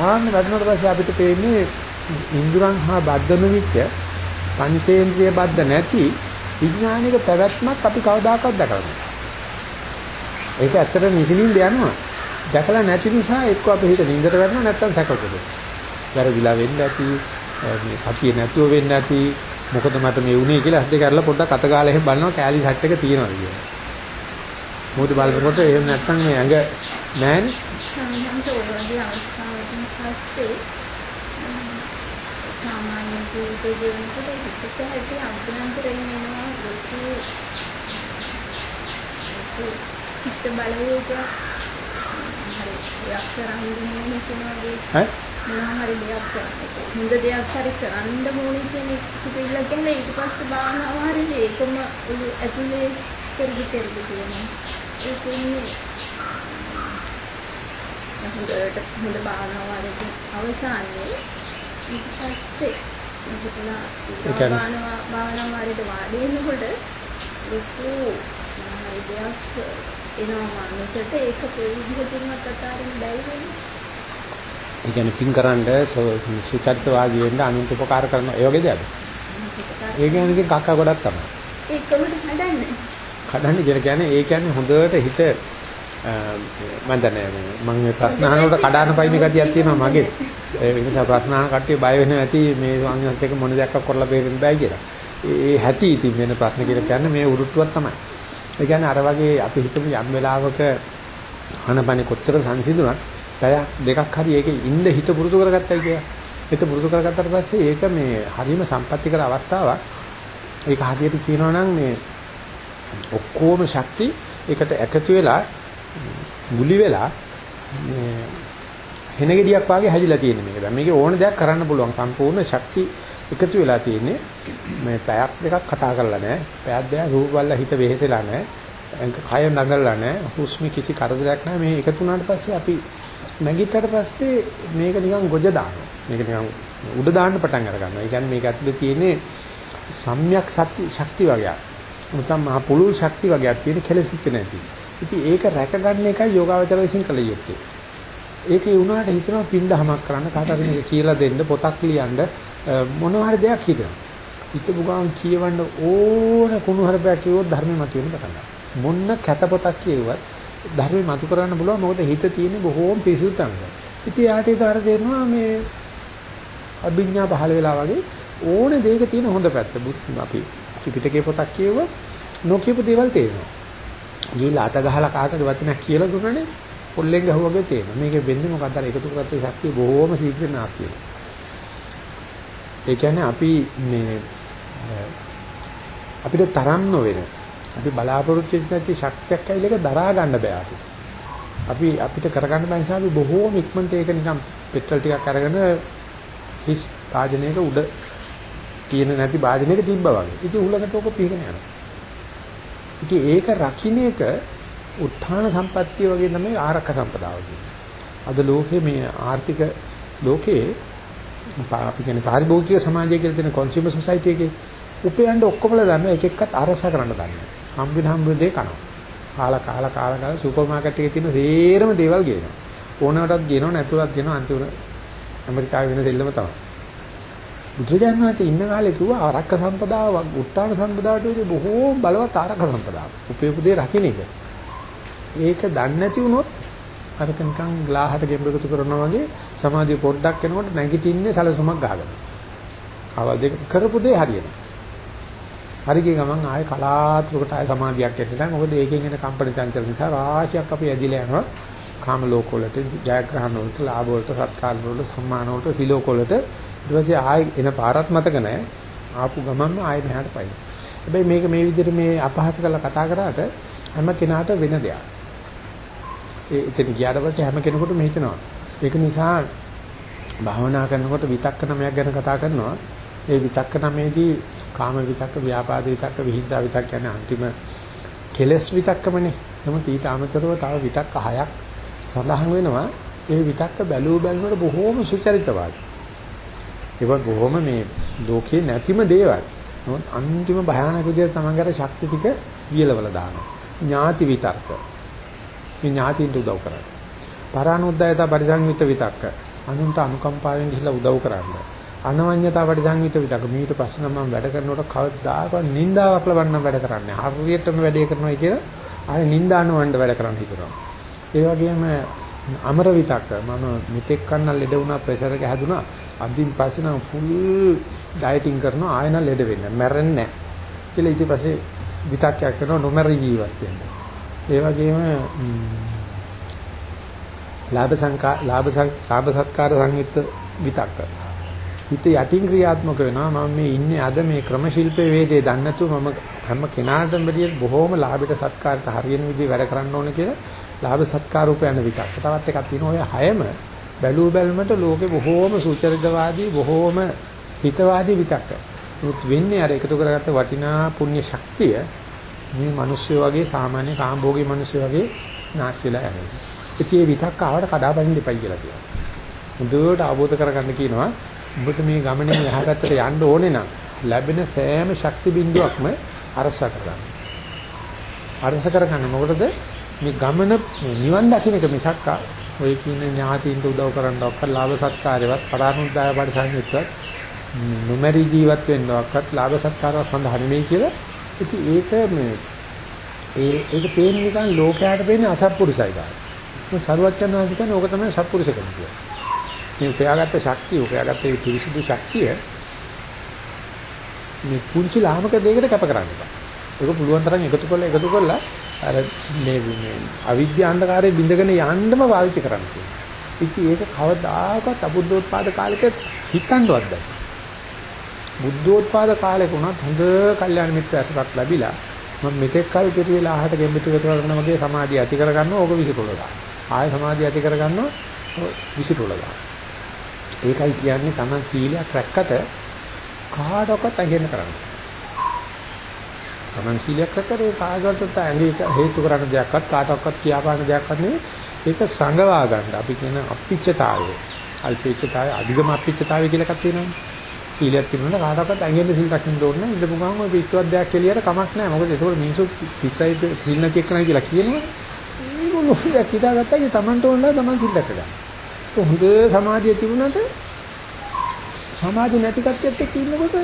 ආන්න වැඩනකොට පස්සේ අපිට පේන්නේ ඉන්ද්‍රයන් හා බද්ධ නොවිච්ච පංචේන්ද්‍රිය බද්ධ නැති විඥානික පැවැත්මක් අපි කවදාකවත් දැකලා නැහැ. ඒක ඇත්තට නිසින්ින්ද යනවා. දැකලා නැති නිසා එක්ක අපි හිත නින්දට වැටෙනවා නැත්තම් සැකකද. වැරදිලා වෙන්න ඇති මේ සතිය නැතුව වෙන්න ඇති මොකද මට මේ වුනේ කියලා ඇස් දෙක අරලා පොඩ්ඩක් අත ගාලා එහෙම බලනවා කෑලි සැට් එක තියෙනවද කියලා. මොකද බලනකොට එහෙම නැත්තම් මේ ඇඟ නෑනේ. සමහරවිට ඔයගේ අවස්ථාවකින් පස්සේ සාමාන්‍ය ජීවිතේ ජීවිතේ හිතට හැටි අභ්‍යන්තරයෙන් එනවා ලොකු චිත්ත බලවේගයක් හරි යක් කරන්නේ හිතනවා ඈ මොනවා හරි දෙයක් කරන්න. හොඳ දෙයක් හරි කරන්න ඕනේ කියන සිතුවිල්ල කියන්නේ ඊට පස්සේ භාවනාව හරි ඒකම ඔලු ඇතුලේ කරදි කරදි කියනවා. ඒ කියන්නේ හොඳට හොඳ භාවනාව වලදී අවසානයේ ඊට පස්සේ මුතුලා ඒ කියන්නේ- භාවනාව වලදී වාඩි වෙනකොට ලොකු හරි දෙයක් එනවා මනසට ඒක කොයි විදිහකින්වත් අතාරින්න බැරි වෙනවා. ඒ කියන්නේ පින්කරනද සුචරිතවාදී වෙන්න අනුන්ට උපකාර කරන ඒ වගේ දෙයක්. ඒ කියන්නේ ඉතින් කක්ක ගොඩක් තමයි. ඒකමද හදන්නේ. කඩන්නේ කියලා කියන්නේ ඒ කියන්නේ හොඳට හිත මම දන්නේ මම මේ ප්‍රශ්න අහනකොට කඩාන පයින් ගතියක් තියෙනවා මගේ. ඒ නිසා ප්‍රශ්න අහන කට්ටිය බය වෙනවා ඇති මේ ස්වාමීන් එක මොන දෙයක් කරලා බේරෙන්න බෑ කියලා. ඒ හැටි ඉතින් වෙන ප්‍රශ්න කියලා කියන්නේ මේ උරුට්ටුවක් තමයි. ඒ කියන්නේ අර වගේ අපි හිතමු යම් වෙලාවක අනපනේ කොච්චර සංසිඳුණත් පැයක් දෙකක් හරි ඒකේ ඉන්න හිත පුරුදු කරගත්තයි කියලා. හිත පුරුදු කරගත්තාට පස්සේ ඒක මේ හරීම සම්පත්‍තිකර අවස්ථාවක්. ඒක හරියට කියනවා නම් මේ ඔක්කොම ශක්ති එකට එකතු වෙලා මුලි වෙලා මේ හෙන ගෙඩියක් වාගේ හැදිලා තියෙන මේක. දැන් මේකේ ඕන දෙයක් කරන්න පුළුවන් සම්පූර්ණ ශක්ති එකතු වෙලා තියෙන්නේ. මේ පැයක් දෙකක් කතා කරලා නැහැ. පැයක් දෙකක් රූප බලලා හිත වෙහෙසලා නැහැ. කය නගලලා නැහැ. හුස්ම කිසි කරදරයක් නැහැ. මේ එකතු වුණාට පස්සේ අපි නැගිට්ටට පස්සේ මේක නිකන් ගොජ දානවා. මේක නිකන් උඩ දාන්න පටන් අර ගන්නවා. ඒ කියන්නේ මේක ඇතුලේ තියෙන්නේ සම්‍යක් සත්‍ය ශක්ති වගේක්. නැත්නම් මහ පුළුල් ශක්ති වගේක් තියෙන කෙලෙසිච්ච නැති. ඉතින් ඒක රැකගන්න එකයි යෝගාවචර විසින් කළ යුත්තේ. ඒකේ වුණාට හිතනවා පින්දහමක් කරන්න කාට හරි මේක කියලා දෙන්න පොතක් ලියන්න මොනවා හරි දෙයක් හිතනවා. හිතපු ගමන් කියවන්න ඕන කුණු හරපයක් කිව්වොත් ධර්මෙ මතුවෙන්න පටන් ගන්නවා. මොන්න කැත පොතක් කියුවත් ධර්මෙ මතු කරන්න පුළුවන් මොකද හිත තියෙන්නේ බොහෝම පිසුදු තැනක. ඉතින් යාට ඒක අර දෙනවා මේ අභිඥා පහළ වෙලා වගේ ඕනේ දෙයක තියෙන හොඳ පැත්ත. අපි ත්‍රිපිටකේ පොතක් කියුවොත් නොකියපු දේවල් තේරෙනවා. ගිහලා අත ගහලා කාටද වචනයක් කියලා දුන්නනේ පොල්ලෙන් ගහුවාගේ තේරෙනවා. මේකෙ වෙන්නේ මොකක්ද අර එකතු කරගත්ත ශක්තිය බොහෝම ශීඝ්‍ර නාස්ති වෙනවා. ඒ කියන්නේ අපි මේ අපිට තරම් නොවන අපි බලාපොරොත්තු වෙච්ච ශක්තියක් ඇවිල්ලා ඒක දරා ගන්න බෑ අපි. අපි අපිට කරගන්න බැරි නිසා අපි බොහෝම ඉක්මනට ඒක නිකන් පෙට්‍රල් ටිකක් අරගෙන හිස් භාජනයක උඩ තියෙන නැති භාජනයක තිබ්බා වගේ. ඉතින් උලකට ඔක පිරගෙන යනවා. ඉතින් ඒක රකින්න එක උත්ථාන සම්පත්තිය වගේ තමයි ආරක්ක සම්පදාව කියන්නේ. අද ලෝකේ මේ ආර්ථික ලෝකේ අපි කියන්නේ පාරිභෝගික සමාජය කියලා තියෙන කන්සියුමර් සොසයිටි එකේ උපයන්න ඔක්කොමලා දන්නවා එක එක්කත් අරස කරන්න දන්නවා. හම්බෙන හම්බෙන දේ කනවා. කාලා කාලා කාලා කාලා සුපර් මාකට් එකේ තියෙන සේරම දේවල් ගේනවා. ඕනකටත් ගේනවා නැතුවත් ගේනවා අන්තිමට ඇමරිකාවේ වෙන දෙල්ලම තමයි. බුදුරජාණන් වහන්සේ ඉන්න කාලේ කිව්වා ආරක්ක සම්පදාව, උත්තාන සම්පදාවට වඩා බොහෝ බලවත් ආරක්ක සම්පදාව. උපයපු දේ රකින්න එක. ඒක දන්නේ නැති වුණොත් අරක නිකන් ග්ලාහට ගෙම්බෙකුතු කරනවා වගේ සමාධිය පොඩ්ඩක් එනකොට නැගිටින්නේ සැලසුමක් ගහගෙන. අවල් දෙක කරපු දේ හරියනවා. හරිගේ ගමන් ආයේ කලාතුරකට ආයේ සමාධියක් එන්න මොකද ඒකෙන් එන කම්පන චංචල නිසා රාශියක් අපි ඇදිලා යනවා. කාම ලෝක වලට, ජයග්‍රහණ වලට, ලාභ වලට, සත්කාර වලට, සම්මාන වලට, සිලෝක වලට ඊට පස්සේ ආයේ එන පාරත් මතක නැහැ. ආපු ගමන්ම ආයෙ මෙහාට පයින්. හැබැයි මේක මේ විදිහට මේ අපහාස කරලා කතා කරාට හැම කෙනාට වෙන දෙයක්. ඒ එතන ගියාට පස්සේ හැම කෙනෙකුටම හිතෙනවා. ඒක නිසා භාවනා කරනකොට විතක්ක නමයක් ගැන කතා කරනවා. ඒ විතක්ක නමේදී කාම විතක්ක, ව්‍යාපාද විතක්ක, විහිංසා විතක්ක කියන්නේ අන්තිම කෙලස් විතක්කමනේ. නමුත් ඊට අමතරව තව විතක්ක හයක් සඳහන් වෙනවා. ඒ විතක්ක බැලුව බැලනකොට බොහෝම සුචරිතවාදී. ඒක බොහොම මේ ලෝකේ නැතිම දේවල්. නමුත් අන්තිම භයානක විදිහට තමන්ගේ ශක්ති ටික වියලවල දානවා. ඥාති විතක්ක. මේ ඥාතින්ට උදව් කරන්නේ. පරානුද්යත පරිසංයුක්ත විතක්ක. අනුන්ට අනුකම්පාවෙන් ගිහිලා උදව් කරන්නේ. අනවඤ්‍යතා පරිසංයුක්ත විතක්ක. මීට පස්සේ නම් මම වැඩ කරනකොට කවදාකවත් නින්දාවක් ලබන්න වැඩ කරන්නේ. හරියටම වැඩේ කරනවා කියලා ආයේ නින්දානවන්න වැඩ කරන්න හිතනවා. ඒ වගේම අමර විතක්ක මම මෙතෙක් කන්න ලෙඩ වුණා ප්‍රෙෂර් එක හැදුනා අදින් පස්සේ නම් ෆුල් ඩයටින් කරනවා ආයෙ නම් ලෙඩ වෙන්නේ මැරෙන්නේ නැහැ කියලා ඊට පස්සේ විතක්කයක් කරනවා නොමැරි ජීවත් වෙන්න. ඒ වගේම ලාභ සංකා ලාභ ලාභ සත්කාර සංයුක්ත විතක්ක. හිත යටින් ක්‍රියාත්මක වෙනවා මම මේ ඉන්නේ අද මේ ක්‍රම ශිල්පයේ වේදේ දන්නේ නැතුව මම හැම කෙනාටම බැදී බොහෝම ලාභයට සත්කාරයට හරියන විදිහ වැඩ කරන්න ඕනේ කියලා ලාභ සත්කාර උපයන විතක්ක. තවත් එකක් තියෙනවා ඔය හයම බැලූ බැලමට ලෝකේ බොහෝම සුචරිතවාදී බොහෝම හිතවාදී විතක්ක. මුත් වෙන්නේ අර එකතු කරගත්ත වටිනා පුණ්‍ය ශක්තිය මේ මිනිස්සු වගේ සාමාන්‍ය කාම්භෝගී මිනිස්සු වගේ නැස් වෙලා යනවා. ඉතින් මේ විතක්ක ආවට කඩාපනින්න දෙපයි කියලා කියනවා. හොඳට අවබෝධ කරගන්න කියනවා. ඔබට මේ ගමනේ යහපැත්තට යන්න ඕනේ නම් ලැබෙන සෑම ශක්ති බිඳුවක්ම අරස කරගන්න. අරස කරගන්න මොකටද? මේ ගමන නිවන් දකින්න එක මිසක් ඔය කියන ඥාතියින්ට උදව් කරන්න ඔක්ක ලාභ සත්කාරයවත් පරානුද්දාය පරිසංයුක්තවත් නොමරි ජීවත් වෙන්නවක්වත් ලාභ සත්කාරව සඳහා නෙමෙයි කියලා ඉතින් ඒක මේ ඒ ඒක පේන්නේ නිකන් ලෝකයට පේන්නේ අසත්පුරුසයි ගන්න. මේ සරුවච්චන්වාදී කියන්නේ ඕක තමයි සත්පුරුෂකම කියන්නේ. මේ උපයාගත්ත ශක්තිය උපයාගත්ත ඒ පිරිසිදු ශක්තිය මේ පුංචි ලාමක දෙයකට කැප කරන්න බෑ. ඒක පුළුවන් තරම් එකතු කරලා එකතු කරලා අර මේ මේ අවිද්‍යා අන්ධකාරයේ බිඳගෙන යන්නම පාවිච්චි කරන්න තියෙනවා. ඉතින් ඒක කවදාකවත් අබුද්ධෝත්පාද කාලෙක හිතන්නවත් බෑ. බුද්ධෝත්පාද කාලෙක උනත් හොඳ කල්යාණ මිත්‍ර ඇසක් ලැබිලා මම මෙතෙක් කල් කෙරුවේලා අහකට ගෙම්බිතු විතර කරන වගේ සමාධිය ඇති කරගන්නවා ඕක විසිරුල ගන්න. ආය සමාධිය ඇති කරගන්නවා විසිරුල ගන්න. ඒකයි කියන්නේ Taman සීලයක් රැක්කට කාටවත් අහින්න කරන්නේ. Taman සීලයක් රැක්කට ඒ කාටවත් ඇඟේ හේතු කරන්න දෙයක්වත් කාටවත් කියාපාන දෙයක්වත් නෙවෙයි. ඒක සංගවා ගන්න. අපි කියන අපිච්චතාවය. අල්පේච්ඡතාවය අධිගම අපිච්චතාවය කියලා එකක් තියෙනවානේ. සීලයක් තිබුණා කාටවත් ඇඟෙන් සීල් රකින්න ඕනේ නැහැ. ඉඳපු ගමන් ඔය පිටුවක් දෙයක් කෙලියට කමක් නැහැ. මොකද ඒකෝට මිනිස්සු පිටයි සීල් නැති එක්කනයි කියලා කියනවා. ඒගොල්ලෝ දෙයක් හිතාගත්තා කි Tamanට ඕනලා Taman සීල් දැක ගන්න. හොඳ සමාධිය තිබුණාට සමාධිය නැති කට්ටියත් එක්ක ඉන්නකොට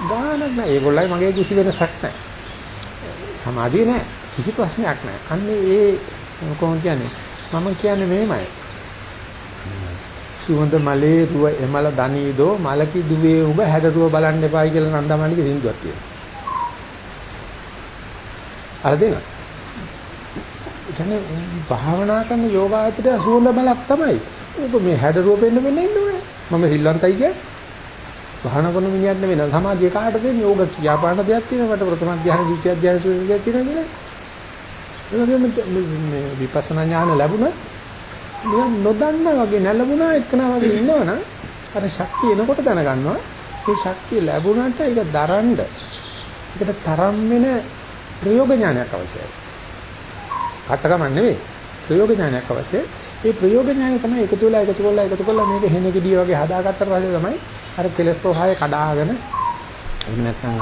ගානක් නැහැ. ඒගොල්ලයි මගේ කිසි වෙනසක් නැහැ. සමාධිය නැහැ. කිසි ප්‍රශ්නයක් නැහැ. අන්නේ ඒ කොහොමද කියන්නේ? මම කියන්නේ මේමය. සුවඳ මලේ රුව එමල දනීදෝ මලකි දුවේ උඹ හැඩරුව බලන්න එපායි කියලා නන්දමාලිගේ සින්දුවක් තියෙනවා. අර දෙන. කියන්නේ භාවනා කරන යෝගාචරය සුවඳ බලක් තමයි. ඔබ මේ හැඩරුව පෙන්න වෙන්න ඉන්නේ මම සිල්වන්තයි කිය. භාවනා කරන මිනිහත් නෙවෙයි සමාධිය කාටද යෝග කියාපාන දෙයක් තියෙනවා මට ප්‍රථම ධ්‍යාන ද්විතිය ධ්‍යාන සුවඳ තියෙනවා කියලා. ඒ වගේම මේ විපස්සනා ඥාන ලැබුණා නිකන් නොදන්න වගේ නැලබුණා එක්කනා වගේ ඉන්නවනම් අර ශක්තිය එනකොට දැනගන්නවා මේ ශක්තිය ලැබුණාට ඒක දරන්න ඒකට තරම් වෙන ප්‍රයෝග ඥානයක් අවශ්‍යයි. කටකම නෙවෙයි ප්‍රයෝග ඥානයක් අවශ්‍යයි. ඒ ප්‍රයෝග ඥානය තමයි එකතු වෙලා එකතු කරලා එකතු කරලා මේක හෙන ගෙඩිය වගේ හදාගත්තට පස්සේ තමයි අර කෙලස් ප්‍රවාහය කඩාගෙන එහෙම නැත්නම්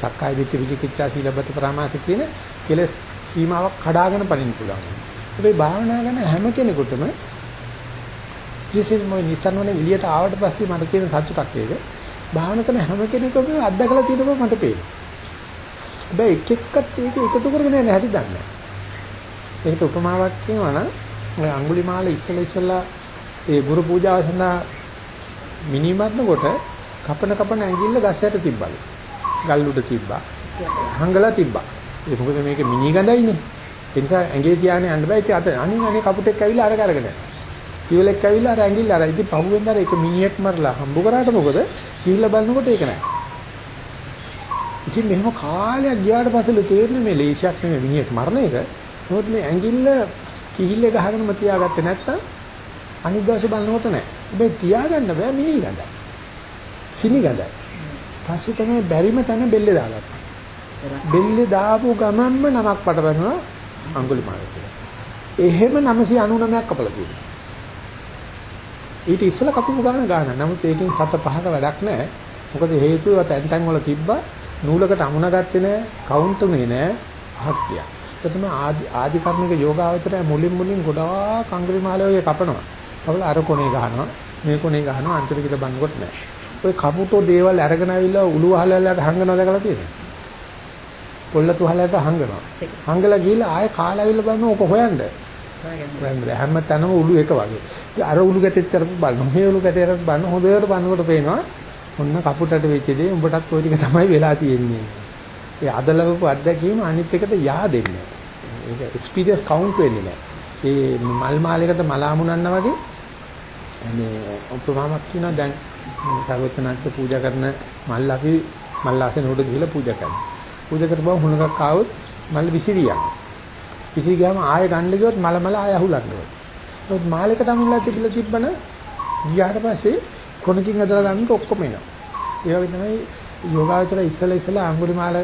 සක්කාය දිට්ඨි විචිකිච්ඡා සීලබ්බත පරාමාස කියන කෙලස් සීමාවක් කඩාගෙන පනින්න පුළුවන්. හැබැයි භාවනා කරන හැම කෙනෙකුටම විශේෂයෙන්ම නිසන්වනේ එළියට ආවට පස්සේ මට තියෙන සතුටක් ඒක. භාවනා කරන හැම කෙනෙකුම අත්දකලා තියෙන බව මට පේනවා. හැබැයි එක එක්කත් ඒක එකතු කරගෙන යන හැටි දන්නේ නැහැ. ඒකට උපමාවක් කියනවා නම් ඔය අඟුලිමාල ඉස්සලා ඉස්සලා ඒ ගුරු පූජාව සඳහා මිනිමත්නකොට කපන කපන ඇඟිල්ල ගස්සයට තිබ්බලු. ගල් උඩ තිබ්බා. හංගලා තිබ්බා. ඒ මොකද මේක මිනි ගඳයිනේ. ඒ නිසා ඇඟේ තියාගෙන යන්න බෑ. ඉතින් අත අනින් අනේ කපුටෙක් ඇවිල්ලා අර කරගෙන. කිවලෙක් ඇවිල්ලා අර ඇඟිල්ල අර ඉතින් පහුවෙන්ද අර එක මිනිහෙක් මරලා හම්බ කරාට මොකද? කිහිල්ලා බලනකොට ඒක නෑ. ඉතින් මෙහෙම කාලයක් ගියාට පස්සේ තේරෙන්නේ මේ ලේසියක් නෙමෙයි මිනිහෙක් මරණ එක. මොකද මේ ඇඟිල්ල කිහිල්ලේ ගහගෙනම තියාගත්තේ නැත්තම් අනිත් දවසේ බලනකොට නෑ. හැබැයි තියාගන්න බෑ මිනි ගඳයි. සිනි ගඳයි. පස්සේ තමයි බැරිම තැන බෙල්ලේ දාගත්තා. බෙල්ලේ දාපු ගමන්ම නමක් පටවනවා අඟුලිමාල කියලා. එහෙම 999ක් කපලා තියෙනවා. ඊට ඉස්සෙල්ලා කපපු ගාන ගාන. නමුත් ඒකෙන් සත පහක වැඩක් නැහැ. මොකද හේතුව තැන් තැන් වල තිබ්බා නූලකට අමුණ ගත්තේ නැහැ, කවුන්ටුනේ නැහැ, හක්කිය. ඒක තමයි ආදි ආදි කර්මික යෝගාවචරය මුලින් මුලින් ගොඩාක් අඟුලිමාලයේ කපනවා. කවල අර කොනේ ගහනවා, මේ කොනේ ගහනවා අන්තිම කියලා බannකොට නැහැ. ඔය කපුටෝ දේවල් අරගෙන ආවිල්ලා උළු වහලලට හංගනවා දැකලා තියෙනවා. පොල්ලතු වහලට හංගනවා. හංගලා ගිහිල්ලා ආයෙ කාලා ආවිල්ලා බලනවා ඕක හොයන්න. හොයන්න හැම තැනම උළු එක වගේ. අර උළු ගැටෙත් කරපු බලනවා. මේ උළු ගැටේට බලන හොඳට බලනකොට පේනවා ඔන්න කපුටට වෙච්ච දේ උඹටත් ওই ටික තමයි වෙලා තියෙන්නේ. ඒ අද ලැබපු අත්දැකීම අනිත් එකට yaadෙන්නේ. ඒක එක්ස්පීරියන්ස් කවුන්ට් වෙන්නේ නැහැ. ඒ මල් මාලයකට මලාමුණන්න වගේ මේ උපමාවක් කියනවා දැන් සර්වඥාන්ට පූජා කරන මල් අපි මල්ලාසෙන උඩ ගිහලා පූජා කරනවා. පූජා කරපුවම හුණකක් ආවොත් මල් විසිරියක්. විසිරි ගියාම ආයෙ ගන්න ගියොත් මල මල ආයෙ අහුලන්න ඕනේ. ඒත් මාලයකට අමුල්ලා තිබිලා තිබ්බන ගියාට පස්සේ කොනකින් ඇදලා ගන්නකොට ඔක්කොම එනවා. ඒ වගේ තමයි යෝගාවචර ඉස්සලා ඉස්සලා අඟුලිමාල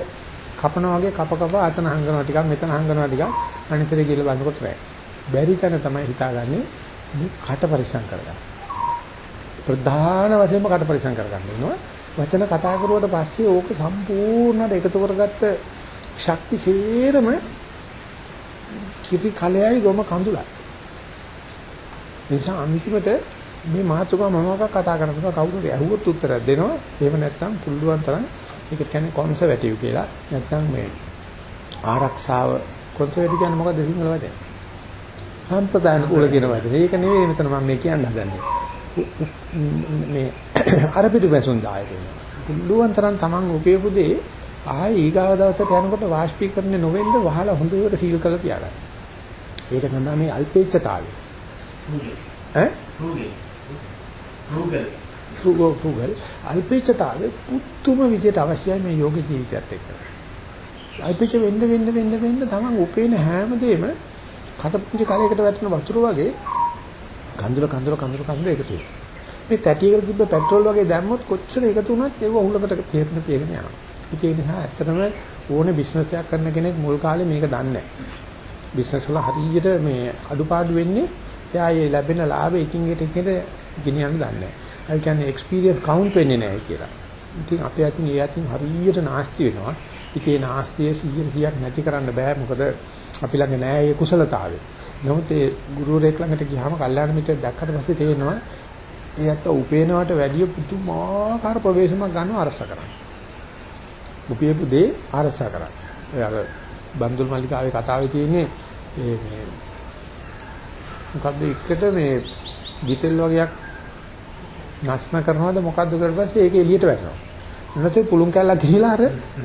කපනවා වගේ කප කප අතන හංගනවා ටිකක් මෙතන හංගනවා ටිකක් අනිතරේ කියලා බලනකොට බෑ. බැරි තැන තමයි හිතාගන්නේ මේ කට පරිසම් කරගන්න. ප්‍රධාන වශයෙන්ම කට පරිසම් කරගන්න වෙනවා. වචන කතා කරුවට පස්සේ ඕක සම්පූර්ණට එකතු කරගත්ත ශක්ති සේරම කිරි කලයයි ගොම කඳුලයි. නිසා අන්තිමට මේ මාතෘකාව මොනවාක් කතා කරනකොට කවුරුරි ඇහුවොත් උත්තරයක් දෙනවා. එහෙම නැත්නම් පුළුවන් තරම් ඒක කියන්නේ කොන්සර්වටිව් කියලා. නැත්නම් මේ ආරක්ෂාව කොන්සර්වටිව් කියන්නේ මොකක්ද සිංහල වචනේ? සම්ප්‍රදාන කුල කියන වචනේ. ඒක නෙවෙයි මෙතන මම මේ කියන්න හදන්නේ. මේ අර පිටුපැසුන් දායක වෙනවා. පුළුවන් තරම් Taman උපයපු දේ ආයේ ඊගාව දවසට යනකොට වාෂ්පීකරණය නොවෙන්න වහලා හොඳට සීල් කරලා තියාගන්න. ඒක තමයි මේ අල්පේච්ඡතාවය. ඈ? රුගල්. රුගල්. රුගල්. අල්පේච්ඡතාවය පුතුම විදියට අවශ්‍යයි මේ යෝග ජීවිතයත් එක්ක. අල්පේච්ඡ වෙන්න වෙන්න වෙන්න වෙන්න Taman උපේන හැමදේම කටපුංචි කලයකට වැටෙන වතුර වගේ කඳුල කඳුල කඳුල කඳුල එකතු වෙනවා. මේ තැටියකට තිබ්බ පෙට්‍රෝල් වගේ දැම්මොත් කොච්චර එකතු වුණත් ඒව උහුලකට පියකන පියකන යනවා. ඒ නිසා ඇත්තටම ඕනේ බිස්නස් එකක් කරන කෙනෙක් මුල් කාලේ මේක දන්නේ නැහැ. බිස්නස් වල හරියට මේ අඩුපාඩු වෙන්නේ එයා ඒ ලැබෙන ලාභ එකින් එකට ගෙනියන්න දන්නේ නැහැ. ඒ කියන්නේ එක්ස්පීරියන්ස් කවුන්ට් වෙන්නේ නැහැ කියලා. ඉතින් අපේ අතින් ඒ අතින් හරියට නාස්ති වෙනවා. ඉතින් ඒ නාස්තිය 100ක් නැති කරන්න බෑ මොකද අපි ළඟ නැහැ ඒ කුසලතාවය. නමුත් ඒ ගුරුවරයෙක් ළඟට ගියාම කල්යාණ මිත්‍රයෙක් දැක්කට පස්සේ තේරෙනවා ඒ අත උපේනවට වැඩිය පුදුමාකාර ප්‍රවේශමක් ගන්නව අරස කරන්නේ. උපයපු දේ අරස කරන්නේ. ඒ අර බන්දුල් මල්ලිකාවේ කතාවේ තියෙන්නේ ඒ මේ මොකද්ද එකට මේ ගිතෙල් වගේක් නස්න කරනවද මොකද්ද කරලා පස්සේ ඒක එළියට වැටෙනවා. ඊට පුළුන් කැල්ලක් ගිහිලා අර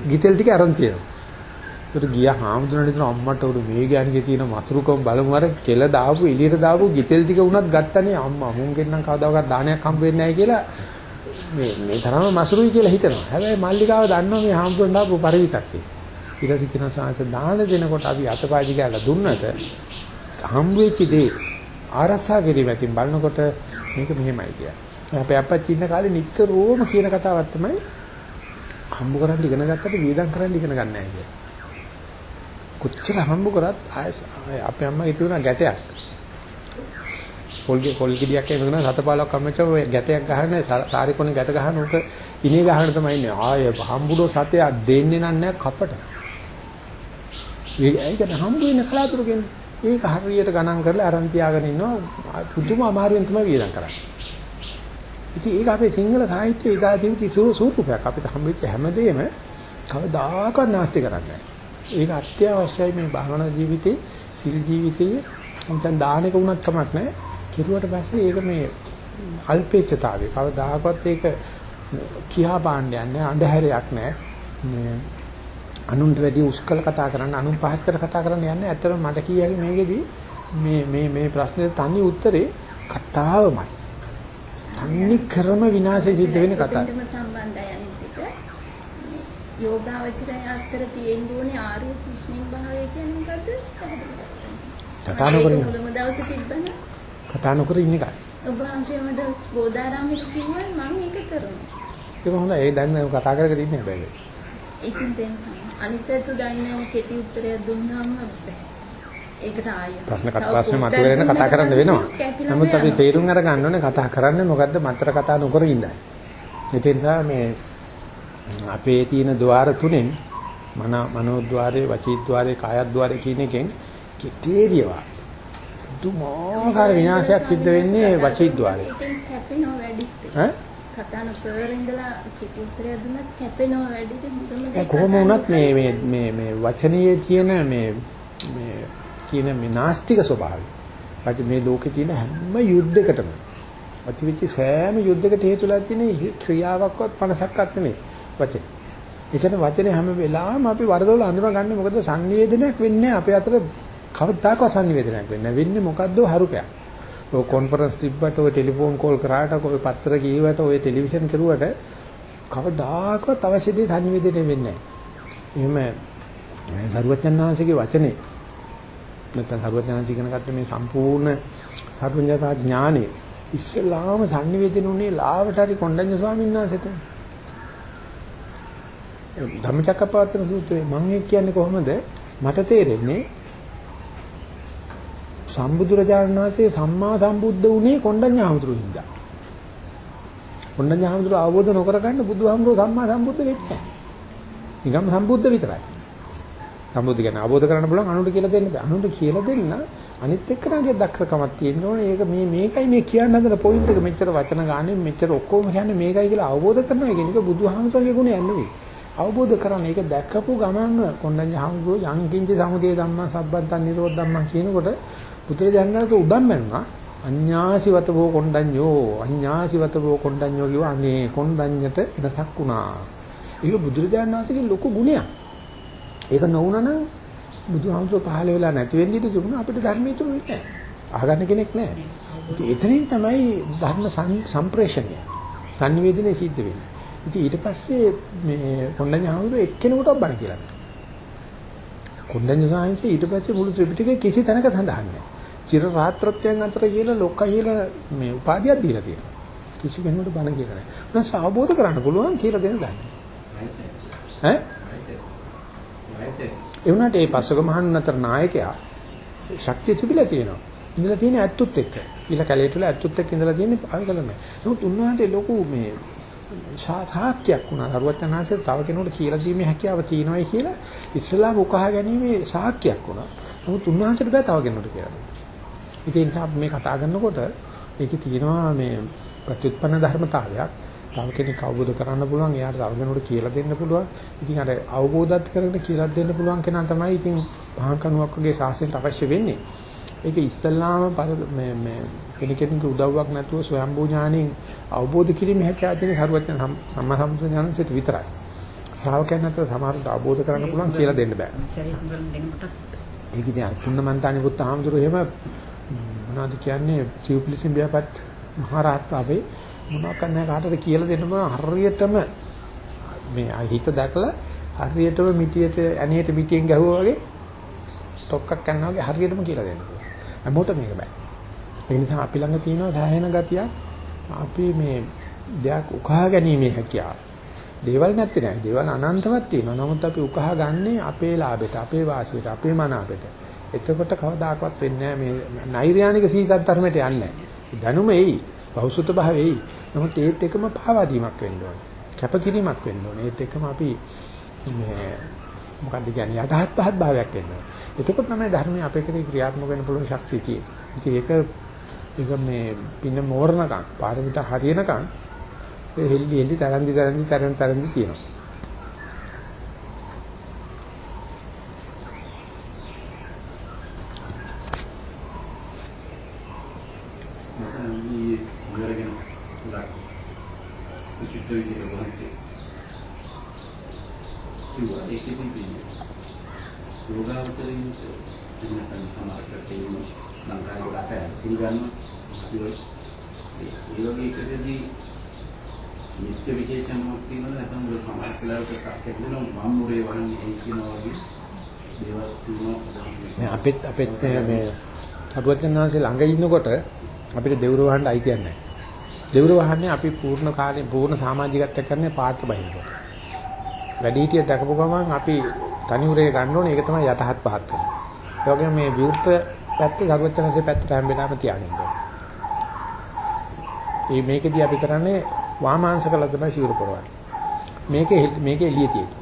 ගිතෙල් ටික අරන් තියෙනවා. ඒකට ගියා හාමුදුරනේ ඉතින් අම්මට උඩ මේ ගෑණිගේ තියෙන මසුරුකම බලමු අර කෙල දාපු එළියට දාපු ගිතෙල් ටික උනත් ගත්තනේ අම්මා මුන්ගෙන් නම් කවදාවත් දානයක් හම්බ වෙන්නේ නැහැ කියලා මේ මේ තරම මසුරුයි කියලා හිතනවා. හැබැයි මල්ලිකාව දන්නවා මේ හාමුදුරන් දාපු පරිවිතක් ඊට පස්සේ කියන සාංශ දාන දෙනකොට අපි අතපාදි කියලා දුන්නට හම්බ වෙච්ච දේ ආරසා කිරීමකින් බලනකොට මේක මෙහෙමයි කියන්නේ. අපේ අප්පච්චි ඉන්න කාලේ නිතරම කියන කතාවක් තමයි හම්බ කරන් ඉගෙන ගත්තට වේදම් කරන් ඉගෙන ගන්න නැහැ කියන්නේ. කොච්චර හම්බ කරත් ආය අපේ අම්මා හිතුණා ගැටයක්. පොල්ගේ පොල් ගෙඩියක් එනකන සතපාලක් කම්මච්ච ඔය ගැටයක් ගහන සාරි කොනේ ගැට ගහන උක ඉනේ ගහන තමයි ඉන්නේ. ආය හම්බුඩෝ සතේ දෙන්නේ නැහැ කපට. ඒකට හම්බ වෙන කලාතුරකින් ඒක හරියට ගණන් කරලා අරන් තියාගෙන ඉන්නවා පුදුම අමාරුවෙන් තමයි වියදම් කරන්නේ. ඉතින් ඒක අපේ සිංහල සාහිත්‍යයේ ඒකාතිවිති සූරූපයක් අපිට හම්බෙච්ච හැමදේම කවදාකවත් නැස්ති කරන්නේ නැහැ. ඒක අත්‍යවශ්‍යයි මේ භාවනා ජීවිතේ, සිල් ජීවිතයේ නැත්නම් දානක වුණත් කමක් නැහැ. කෙරුවට පස්සේ ඒක මේ අල්පේච්ඡතාවය. කවදාකවත් ඒක කියා පාණ්ඩයක් නැහැ, අඳුරයක් නැහැ. මේ අනුන්ට වැඩි උස්කල කතා කරන්න, අනුන් පහත් කර කතා කරන්න යන්නේ. ඇත්තටම මට කියයි මේකෙදි මේ මේ මේ ප්‍රශ්නේ තනි උත්තරේ කතාවමයි. තන්නේ ක්‍රම විනාශය සිද්ධ වෙන එක. යෝගාවචරය අතර තියෙන්න ඕනේ ආර්ය කුෂ්ණින් භාවය කියන්නේ මොකද්ද? කතා නොකර ඉන්න. මුලම දවසේ තිබ්බන කතා නොකර ඉන්න එකයි. ඔබ වහන්සේ මට බෝධාරාමෙට කිව්වා මම ඒක කරනවා. ඒක හොඳයි. ඒ දැන් කතා කරගෙන ඉන්නේ හැබැයි. ඒකෙන් තේන්සම්. අනිත් අයතු දන්නේ කෙටි උත්තරයක් දුන්නාම බෑ. ඒකට ආයෙ ප්‍රශ්න කට ප්‍රශ්න මතුවෙන කතා කරන්න වෙනවා. නමුත් අපි තේරුම් අරගන්න ඕනේ කතා කරන්නේ මොකද්ද මතර කතා නොකර ඉඳයි. ඒ නිසා මේ අපේ තියෙන ద్వාර තුනෙන් මන මනෝද්්වාරයේ වචීද්්වාරයේ කායද්්වාරයේ කියන එකෙන් කිතේරියවා. දුමාකාර විනාශයක් සිද්ධ වෙන්නේ. ඈ කතා නොකර ඉඳලා කෙටි උත්තරයක් දුන්නත් කැපෙනව ඒ කොහොම වුණත් මේ මේ මේ වචනයේ තියෙන මේ කියන මේ නාස්තික ස්වභාවය. වාච මේ ලෝකේ තියෙන හැම යුද්ධයකටම අතිවිච සෑම යුද්ධයකට හේතුලා තියෙන ක්‍රියාවක්වත් 50ක්වත් නෙමෙයි වචන. ඒ කියන්නේ වචනේ හැම වෙලාවෙම අපි වරදොල අඳුරගන්නේ මොකද සංවේදනයක් වෙන්නේ අපේ අතර කවදාකවත් සංවේදනයක් වෙන්නේ නැහැ. වෙන්නේ මොකද්ද හරුපයක්. ඔය කොන්ෆරන්ස් තිබ්බට ඔය ටෙලිෆෝන් කෝල් කරාට ඔය පත්‍ර කියවට ඔය ටෙලිවිෂන් කරුවට කවදාකවත් අවශ්‍ය දේ සංවේදනය වෙන්නේ නැහැ. එහෙම සරුවචනාංශගේ වචනේ නැත්නම් සරුවචනාංශ ඉගෙන ගන්න මේ සම්පූර්ණ සර්වඥතා ඥානෙ ඉස්සලාම සංනිවේදන උනේ ලාවට හරි කොණ්ඩඤ්ඤ ස්වාමීන් වහන්සේට. ධම්මචක්කපවත්තන සූත්‍රයේ මම කියන්නේ කොහොමද මට තේරෙන්නේ සම්බුදුරජාණන් වහන්සේ සම්මා සම්බුද්ධ වුණේ කොණ්ඩඤ්ඤ හාමුදුරුවෝ හින්දා. කොණ්ඩඤ්ඤ හාමුදුරුවෝ අවබෝධ නොකර ගන්න බුදුහාමුදුරුවෝ සම්මා සම්බුද්ධ වෙන්නේ නැහැ. නිකම් සම්බුද්ධ විතරයි. සම්බුද්ධ කියන්නේ අවබෝධ කරගන්න පුළුවන් අනුන්ට කියලා දෙන්න බෑ. අනුන්ට කියලා දෙන්න අනිත් එක්කනගේ දක්ෂකමක් තියෙන්න ඕනේ. ඒක මේ මේකයි මේ කියන්න හදන පොයින්ට් එක මෙච්චර වචන ගානේ මෙච්චර ඔක්කොම කියන්නේ මේකයි කියලා අවබෝධ කරනවා. ඒක නික බුදුහාමුදුරුවෝගේ ගුණයක් නෙවෙයි. අවබෝධ කරගන්න ඒක දැක්කපු ගමන්ම කොණ්ඩඤ්ඤ හාමුදුරුවෝ යං කිංච සමුදය ධම්මා සම්බන්තන් නිරෝධ ධම්මා කියනකොට බුදුරජාණන්ට උදම්මනවා අඤ්ඤාසිවත බෝ කොණ්ඩඤ්ඤෝ අඤ්ඤාසිවත බෝ කොණ්ඩඤ්ඤෝ කියව අනේ කොණ්ඩඤ්ඤට වෙනසක් වුණා. ඒක බුදුරජාණන් වහන්සේගේ ලොකු ගුණයක්. ඒක නොවුනනම් බුදුහාමුදුරුවෝ පහළ වෙලා නැති වෙන්න ඉඩ තිබුණා අපිට ධර්මයේ තුරු නැහැ. අහගන්න කෙනෙක් නැහැ. ඉතින් එතනින් තමයි ධර්ම සම්ප්‍රේෂණය සංනිවේදනය සිද්ධ වෙන්නේ. ඉතින් ඊට පස්සේ මේ කොණ්ඩඤ්ඤ හාමුදුරුවෝ එක්කෙනෙකුට බණ කියලා. කොණ්ඩඤ්ඤ සාංශේ ඊට පස්සේ මුළු ත්‍රිපිටකේ කිසි තැනක සඳහන් නැහැ. චිර රාත්‍රත්වයන් අතර කියලා ලොක්ක කියලා මේ උපාධියක් දීලා තියෙනවා. කිසි කෙනෙකුට බණ කියලා නැහැ. උනස් අවබෝධ කරගන්න පුළුවන් කියලා දෙන්න ගන්න. ඈ? ඒ වුණාට ඒ පස්වක මහන් අතර නායකයා ශක්තිය තිබිලා තියෙනවා. ඉඳලා තියෙන ඇත්තුත් එක්ක. ඊළ කැලේ තුල ඇත්තුත් එක්ක ඉඳලා තියෙන්නේ ආයකලම. නමුත් උන්වහන්සේ ලොකු මේ සාහාක්‍යයක් වුණා. අරුවචනාංශය තව කෙනෙකුට කියලා දීමේ හැකියාව තියෙනවායි කියලා ඉස්ලාම උකහා ගැනීමේ සාහක්‍යයක් වුණා. නමුත් උන්වහන්සේට බෑ තව කෙනෙකුට කියලා දෙන්න. ඉතින් මේ කතා කරනකොට ඒකේ තියෙනවා මේ ප්‍රතිඋත්පන්න ධර්මතාවයක්. තව කෙනෙක් අවබෝධ කරගන්න පුළුවන්, එයාට තව කෙනෙකුට කියලා දෙන්න පුළුවන්. ඉතින් අර අවබෝධත් කරගෙන කියලා දෙන්න පුළුවන් කෙනා තමයි ඉතින් පහන් කණුවක් වගේ සාසනයට අවශ්‍ය වෙන්නේ. ඒක ඉස්සල්ලාම මේ මේ කෙනෙකුගේ උදව්වක් නැතුව ස්වයම්බෝ ඥාණයෙන් අවබෝධ කිරීමේ හැකියාව තියෙන හරුවත් සම්මා සම්බුද්ධ ඥානසිත විතරයි. ශ්‍රාවකයන් අතර සමහරවිට අවබෝධ කරගන්න පුළුවන් කියලා දෙන්න බෑ. ඒක ඉතින් අර පුන්නමන්තානි පුත් ආමතුරු එහෙම මොනවද කියන්නේ සිව්පිලිසිම් බියපත් මහරහත් අපේ මොනවා කරන්න කාටද කියලා දෙන්න බෑ හරියටම මේ හිත දැකලා හරියටම මිටියට ඇණියට මිටියෙන් ගැහුවා වගේ තොක්කක් කරනවා වගේ හරියටම කියලා දෙන්න. හැමෝටම මේක බෑ. ඒ නිසා අපි ළඟ තියෙන සෑහෙන ගතියක් අපි මේ දෙයක් උකහා ගැනීමේ හැකියාව. දේවල් නැත්තේ නෑ. දේවල් අනන්තවත් තියෙනවා. නමුත් අපි උකහා ගන්නේ අපේ ලාභයට, අපේ වාසියට, අපේ මනාපයට. එතකොට කවදාකවත් වෙන්නේ නෑ මේ නෛර්යානික සීසත් ධර්මයට යන්නේ නෑ. දැනුම එයි, බෞසුත භාවය එයි. නමුත් ඒත් එකම පාවාදීමක් වෙන්න ඕනේ. කැපකිරීමක් වෙන්න ඕනේ. ඒත් එකම අපි මේ මොකක්ද කියන්නේ යටහත් පහත් භාවයක් වෙන්න ඕනේ. එතකොට තමයි ධර්මයේ අපේ කෙරේ ක්‍රියාත්මක වෙන්න පුළුවන් ශක්තිය තියෙන්නේ. ඒක ඒක මේ පින්න මෝරණකම් පාරමිත හරියනකම් ඒ හෙල්ලි හෙල්ලි තරන්දි තරන්දි තරන් තරන්දි තියෙනවා. උචිත විදිහට වහන්සේ සිවා ඒකෙදී තියෙන්නේ යෝගාවචරින්ට එන්නතන සමාජයට තේරුම ලංකාවේ ගොඩක් අය සිල් ගන්නවා ඒ වගේ එකකදී නිත්‍ය විශේෂණයක් තියෙනවා නැත්නම් ඔය සමාජ කලාවට කක්කෙත් වෙනවා මම මොරේ වහන්නේ ඒ කියනවා වගේ දේවල් තියෙනවා අපෙත් අපෙත් මේ අරුවචනාංශ ළඟ ඉන්නකොට අපිට දෙවුර වහන්න අයිතියක් නැහැ. දෙවුර වහන්නේ අපි පූර්ණ කාලේ පූර්ණ සමාජිකත්වයක් කරන්නේ පාට බහිනකොට. වැඩි හිටිය දැකපු ගමන් අපි තනි උරේ ගන්න ඕනේ ඒක තමයි යටහත් පහත් වෙන්නේ. ඒ වගේම මේ විවෘත පැත්ත සර්වඥාන්සේ පැත්තට හැම වෙලාවෙම තියාගෙන ඉන්නවා. මේ මේකෙදී අපි කරන්නේ වාමාංශ කළ තමයි සිවුර කරවන්නේ. මේකේ මේකේ එළිය තියෙන්නේ.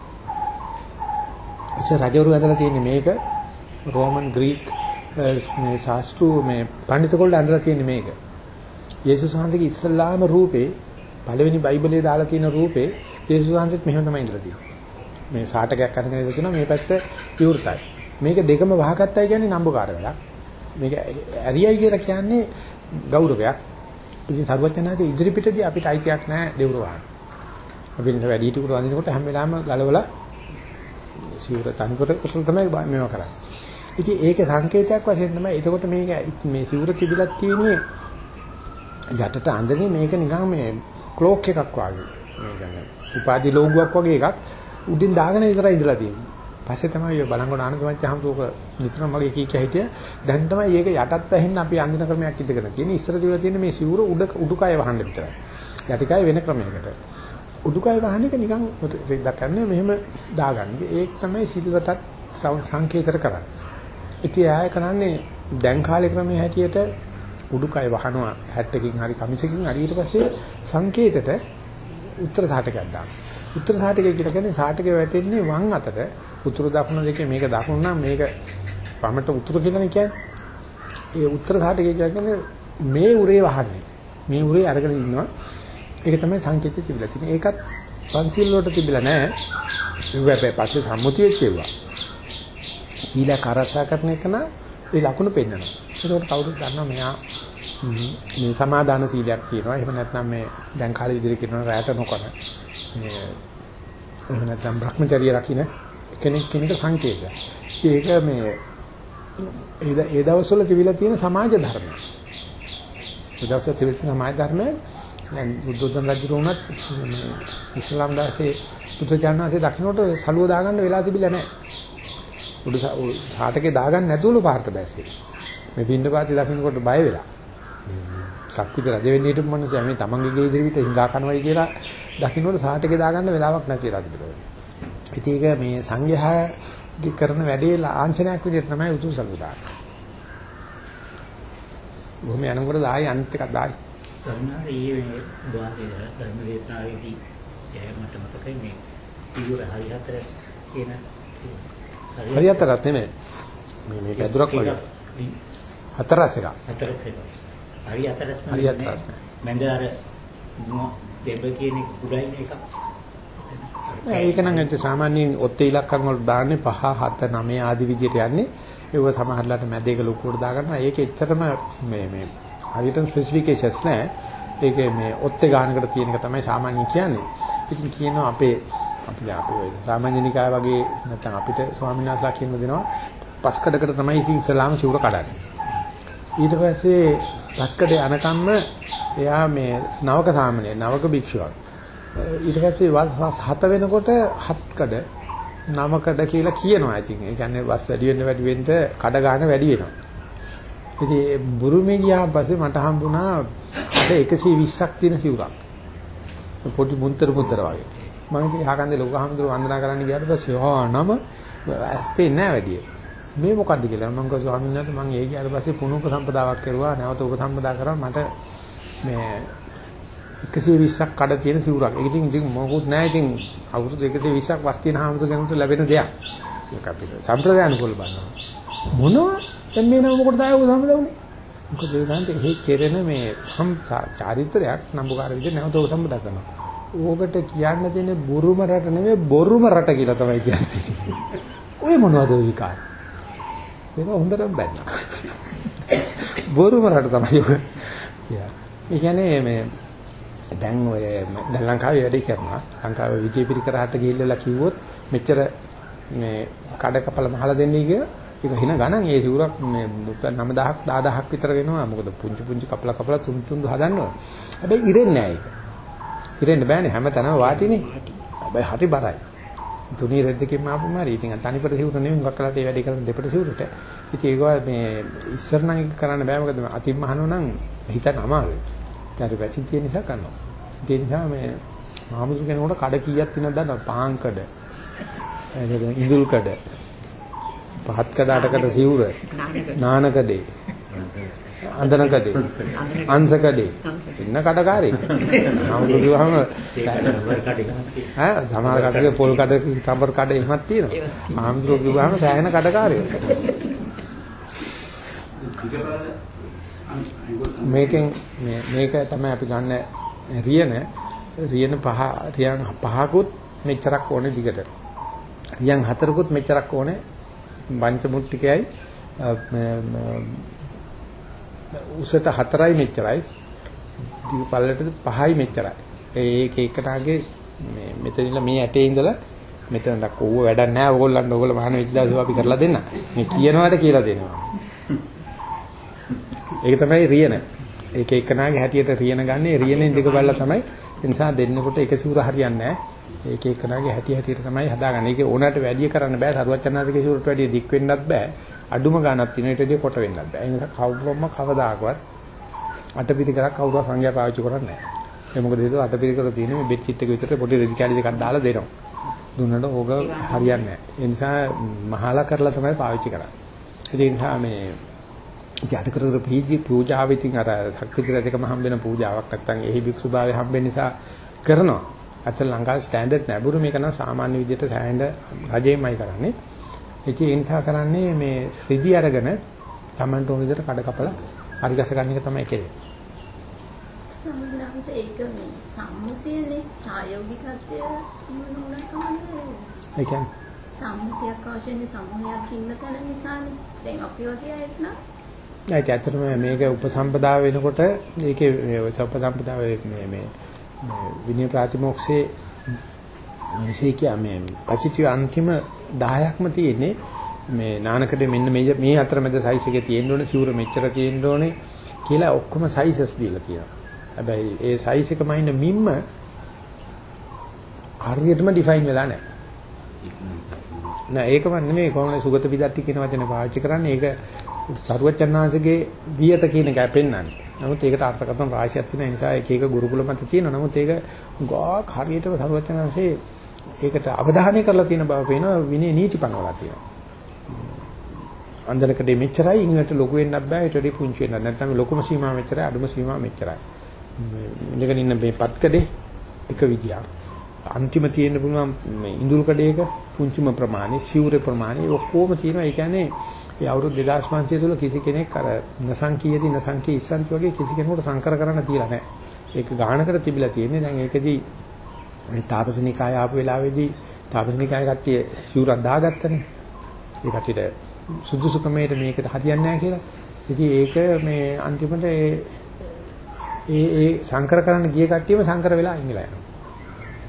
ඉතින් රජවරු ඇඳලා තියෙන්නේ මේක රෝමන් ග්‍රීක මේ ශාස්ත්‍රු මේ පඬිතුකොල්ල ඇඳලා තියෙන්නේ මේක. යේසුස් වහන්සේගේ ඉස්සල්ලාම රූපේ පළවෙනි බයිබලයේ දාලා තියෙන රූපේ යේසුස් වහන්සේත් මෙහෙම තමයි ඉඳලා තියෙන්නේ. මේ සාටකයක් අරගෙන ඉඳලා තියෙනවා මේ පැත්ත විවෘතයි. මේක දෙකම වහගත්තයි කියන්නේ නම්බුකාර වැඩක්. මේක ඇරියයි කියලා කියන්නේ ගෞරවයක්. ඉතින් සර්වඥාගේ ඉදිරිපිටදී අපිට අයිතියක් නැහැ දෙවුර වහන්න. අපි ඉන්න වැඩි හිටියෙකුට වඳිනකොට හැම වෙලාවෙම ගලවලා සිවුර තනිකොට තමයි මේවා කරන්නේ. ඉතින් ඒකේ සංකේතයක් වශයෙන් තමයි එතකොට මේක මේ සිවුර තිබිලක් තියෙන්නේ යටට අඳනේ මේක නිකන් මේ ක්ලෝක් එකක් වගේ. මේ කියන්නේ උපාධි ලෝගුවක් වගේ එකක් උඩින් දාගෙන විතරයි ඉඳලා තියෙන්නේ. පස්සේ තමයි ඔය බලංගොඩ ආනන්දමච්ච හම්තුක නිතරම මගේ කී කිය හිටිය දැන් තමයි ඒක යටත් ඇහෙන්න අපි අඳින ක්‍රමයක් ඉදගෙන තියෙන්නේ. ඉස්සර තිබිලා තියෙන්නේ මේ සිවුර උඩ උඩුකය වහන්න විතරයි. යටිකය වෙන ක්‍රමයකට. උඩුකය වහන එක නිකන් දක්වන්නේ මෙහෙම දාගන්නේ. ඒක තමයි සිල්වතත් සංකේතර කරන්නේ. ඉතින් ආය කරන්නේ දැන් කාලේ ක්‍රමයේ හැටියට උඩුකය වහනවා හැට්ටකින් හරි කමිසකින් හරි ඊට පස්සේ සංකේතයට උත්තර සාටකයක් දානවා. උත්තර සාටකය කියලා කියන්නේ සාටකය වැටෙන්නේ වම් අතට උතුරු දකුණ දෙකේ මේක දකුණ නම් මේක වමට උතුරු කියලානේ කියන්නේ. ඒ උත්තර සාටකය කියන්නේ මේ උරේ වහන්නේ. මේ උරේ අරගෙන ඉන්නවා. ඒක තමයි සංකේතය තිබිලා තියෙන්නේ. ඒකත් පන්සිල් වලට තිබිලා නැහැ. ඒ පස්සේ සම්මුති වෙච්ච ඒවා. සීලා කරසා කරන එක නා ඒ ලකුණු පෙන්නනවා. ඒකට කවුරුත් දන්නවා මෙයා මේ සමාදාන සීලයක් තියෙනවා. එහෙම නැත්නම් මේ දැන් කාලේ විදිහට කියනවා රැට නොකර. මේ එහෙම නැත්නම් භ්‍රමචර්ය රකින්න කෙනෙක් කෙනෙක් සංකේතය. ඒක මේ ඒ දවස්වල තිබිලා තියෙන සමාජ ධර්ම. ඒ දවස්වල තිබිච්ච සමාජ ධර්ම දැන් බුද්ධෝදන රජු උනත් මේ ඉස්ලාම් දාසේ බුද්ධ ඥානසේ දකින්නට සලුව දාගන්න වෙලා තිබිලා නැහැ. උඩ සාටකේ දාගන්න නැතුළු පාර්ථ බැස්සේ. මේ පින්න පාති දකින්නකොට බය වෙලා. සක්විත රජ වෙන්න හිටපු මිනිස්සු මේ තමන්ගේ ගේ ඉදිරියට හිඟා කනවයි කියලා දකින්නකොට සාටකේ දාගන්න වෙලාවක් නැති වෙලා තිබුණා. ඉතින් ඒක මේ සංඝයා කරන වැඩේ ලාංඡනයක් විදිහට තමයි උතුම් සල්ුදාන. බොහොම යනකොට දායි අනිත් එකක් දායි. සම්මාන ඊයේ මේ ද්වාරයේ ධර්ම දේශනාවේදී මට මතකයි මේ ඉවර හරි හතර කියන හරි හතරක් නෙමෙයි. මේ මේක ඇදුරක් වගේ. හතරස් එකක්. හතරස් එකක්. හරි හතරස් හරි හතරස්. මන්ද අර දෙබ කියන කුඩයින එකක්. ඒක නම් ඇත්ත සාමාන්‍යයෙන් ඔත්තේ ඉලක්කම් වල දාන්නේ 5 7 9 ආදි විදිහට යන්නේ. ඒව සමහරලාට මැද එක ලොකුවට දාගන්නවා. ඒක එච්චරම මේ මේ හරියට ස්පෙસિෆිකේෂන්ස් නැහැ. ඒක මේ ඔත්තේ ගානකට තියෙන එක තමයි සාමාන්‍යයෙන් කියන්නේ. ඉතින් කියනවා අපේ අපි අපේ සාමාන්‍ය නිකාය වගේ නැත්නම් අපිට ස්වාමීන් වහන්සේලා කියන දෙනවා පස්කඩකට තමයි ඉතින් ඉස්ලාම ශූර කඩන්නේ. ඊට පස්සේ පස්කඩ යනකම්ම එයා මේ නවක සාමණේ නවක භික්ෂුවක්. ඊට පස්සේ වස් හත වෙනකොට හත්කඩ නවකඩ කියලා කියනවා. ඉතින් ඒ කියන්නේ වස් වැඩි වෙන්න වැඩි වෙන්න කඩ ගන්න වැඩි වෙනවා. ඉතින් බුරුමේ ගියා පස්සේ මට හම්බුණා අද 120ක් තියෙන සිවුරක්. පොඩි මුන්තර මුන්තර වගේ. මම ඉතින් හාකන්දේ ලොකු හාමුදුරුවෝ වන්දනා කරන්න ගියාට පස්සේ ආ නම ඇස්පේ නෑ වැඩි. මේ මොකද්ද කියලා මම කිව්වා ස්වාමීන් වහන්සේ මම ඒ ගියාට පස්සේ පුණුක සම්පදාවක් කරුවා නැවත උපසම්පදා කරා මට මේ 120ක් කඩ තියෙන සිවුරක්. ඒක ඉතින් ඉතින් මොකුත් නෑ ඉතින් අවුරුදු 120ක් වස් තියෙන හාමුදුරුවෝ කෙනෙකුට ලැබෙන දෙයක්. ඒක අපිට සම්ප්‍රදායනුකූල බලනවා. මොනවා දැන් මේ නම මොකටද ආයෙ උපසම්පදා වුනේ? මොකද ඒ ගාන්ට එහෙ කෙරෙන මේ සම් චාරිත්‍රයක් නම්බුකාර විදිහට නැවත උපසම්පදා කරනවා. ඕකට කියන්න තියෙන්නේ බුරුම රට නෙමෙයි බොරුම රට කියලා තමයි කියන්නේ. ඔය මොනවද ඔය ඒක හොඳටම බැන්නා. බොරුම රට තමයි ඔය. ඒ කියන්නේ මේ දැන් ඔය දැන් ලංකාවේ වැඩි කරනවා. ලංකාවේ විජේ පිරිකරහට ගිහිල්ලා කිව්වොත් මෙච්චර මේ කඩ කපල මහලා දෙන්නේ කියලා ඒක හින ගණන් ඒ සිවුරක් මේ 9000ක් 10000ක් විතර වෙනවා. මොකද පුංචි පුංචි කපලා කපලා තුන් තුන් හදන්නවා. හැබැයි ඉරෙන්නේ නැහැ ඒක. ඉරෙන්න බෑනේ හැමතැනම වාටිනේ. හැබැයි හරි බරයි. තුනී රෙද්දකින් ආපුම හරි ඉතින් තනිපට සිවුර නෙවෙයි හුඟක් කලට ඒ වැඩේ කරන දෙපට සිවුරට. ඉතින් ඒක මේ ඉස්සර නම් කරන්න බෑ මොකද අතින් මහනෝ නම් හිතන්න අමාරුයි. ඊට වැසි තියෙන නිසා කරනවා. ඒ නිසා මේ මාමුසු කෙනෙකුට කඩ කීයක් තියෙනවද දන්නවද? පහන් කඩ. එතකොට ඉඳුල් කඩ. පහත් කඩ අට කඩ සිවුර. නාන කඩේ. අන්දන කඩේ. අංශ කඩේ. ඉන්න කඩකාරී. මාමුසු කිව්වහම ඈ සමහර කඩේ පොල් කඩ රබර් කඩ එහෙමත් තියෙනවා. මාමුසු කිව්වහම සෑහෙන කඩකාරයෝ. මේකෙන් මේ මේක තමයි අපි ගන්න රියන රියන පහ රියන් පහකුත් මෙච්චරක් ඕනේ දිගට. රියන් හතරකුත් මෙච්චරක් ඕනේ පංචමුට්ටිකයයි උසට හතරයි මෙච්චරයි. දිග පල්ලට පහයි මෙච්චරයි. ඒක එකටාගේ මේ මෙතනින්ලා මේ ඇටේ ඉඳලා මෙතන දක්වා ඕව වැඩක් නැහැ. ඕගොල්ලන්ට ඕගොල්ලෝ මහාන විද්‍යාව අපි කරලා දෙන්න. මේ කියනවාට කියලා දෙනවා. ඒක තමයි රියන. ඒක එක්කනාගේ හැටියට රියන ගන්නේ රියනෙන් දෙක බලලා තමයි ඒ නිසා දෙන්නකොට එක සූර හරියන්නේ නැහැ. ඒක එක්කනාගේ හැටි හැටියට තමයි හදාගන්නේ. ඒක ඕනකට වැඩි කරන්න බෑ. සරුවචනාතිගේ සූරට වැඩි දික් වෙන්නත් බෑ. අඩුම ගාණක් තියෙන ඊට වඩා කොට වෙන්නත් බෑ. ඒ නිසා කවුරුම කවදාකවත් අටපිරිකරක් කවුරුහා සංඝයා පාවිච්චි කරන්නේ නැහැ. ඒ මොකද ඒක අටපිරිකර තියෙන මේ බෙඩ් ෂීට් එක විතර පොඩි රෙදි කැලි දෙකක් දාලා දෙනවා. දුන්නට ඕක හරියන්නේ නැහැ. ඒ නිසා මහාලා කරලා තමයි පාවිච්චි කරන්නේ. ඒ නිසා මේ යාට කර පීජි පූජාව ඉතින් අර ශක්තිජ රජකම හම්බෙන පූජාවක් නැත්තම් එහි භික්ෂු භාවය හම්බෙන නිසා කරනවා. අත ලංකාවේ ස්ටෑන්ඩඩ් නෑ. බුරු මේක නම් සාමාන්‍ය විදිහට සෑහෙන රජෙමයි කරන්නේ. ඉතින් ඒ නිසා කරන්නේ මේ ශ්‍රීදි අරගෙන Tamanට ඕන විදිහට කඩ කපලා හරි ගස ගන්න එක තමයි කෙරේ. සම්මුතියන්ස ඒක මේ සම්මුතියනේ ප්‍රායෝගිකත්වය මොනවා කමන්නේ ඒ කියන්නේ සම්මුතියක් අවශ්‍යනේ සමූහයක් ඉන්න තැන නිසානේ. දැන් අපි වගේ අයත් නම් ඒක ඇත්තටම මේක උපසම්පදා වෙනකොට ඒකේ උපසම්පදා මේ මේ විනය ප්‍රතිමෝක්ෂේ විශේෂිය මේ පචිතිය අන්තිම 10ක්ම තියෙන්නේ මේ නානකඩේ මෙන්න මේ මේ අතරමැද සයිස් එකේ තියෙන්න ඕනේ සිවුර මෙච්චර තියෙන්න ඕනේ කියලා ඔක්කොම සයිසස් දීලා තියෙනවා. හැබැයි ඒ සයිස් එකම ඉන්න මිම්ම හරියටම ඩිෆයින් වෙලා නැහැ. නෑ ඒකම නෙමෙයි කොහොමද සුගත විදර්ති කියන වචනේ පාවිච්චි කරන්නේ ඒක සරුවචනාංශගේ වියත කියන එක පෙන්වන්නේ. නමුත් ඒකට අර්ථකථන රාශියක් තියෙන නිසා එක එක ගුරුකුල මත තියෙනවා. නමුත් ඒක ගාක් හරියටම සරුවචනාංශේ ඒකට අවධානය කරලා තියෙන බව පේනවා විනය නීති පනවලා තියෙනවා. අන්දරකඩේ මෙච්චරයි ඉංග්‍රීසියට ලොකු වෙන්නත් බෑ ඊට වඩා පුංචි වෙන්නත් නැත්නම් ලොකුම සීමාව මෙච්චරයි අඩුම සීමාව මෙච්චරයි. ඉඳගෙන ඉන්න මේ පත්කඩේ එක විදියක්. අන්තිම තියෙන්න පුළුවන් මේ ඉඳුල් කඩේක පුංචිම ප්‍රමාණය, සිවුරේ ප්‍රමාණය ඔක්කොම තියෙනවා. ඒ කියන්නේ ඒ අවුරුදු 2500 තුල කිසි කෙනෙක් අර නසංකීයදී නසංකී ඉස්සන්ති වගේ කිසි කෙනෙකුට සංකර කරන්න තියලා නැහැ. ඒක ගානකට තිබිලා තියෙන්නේ. දැන් ඒකෙදී මේ තාපසනිකාය ආපු වෙලාවේදී තාපසනිකාය කට්ටිය සිවුරක් දාගත්තනේ. ඒ කට්ටියට සුදුසුකමේට මේකට හරියන්නේ නැහැ කියලා. ඉතින් ඒක මේ අන්තිමට ඒ ඒ ඒ සංකර කරන්න ගිය කට්ටියම සංකර වෙලා ඉංගලා යනවා.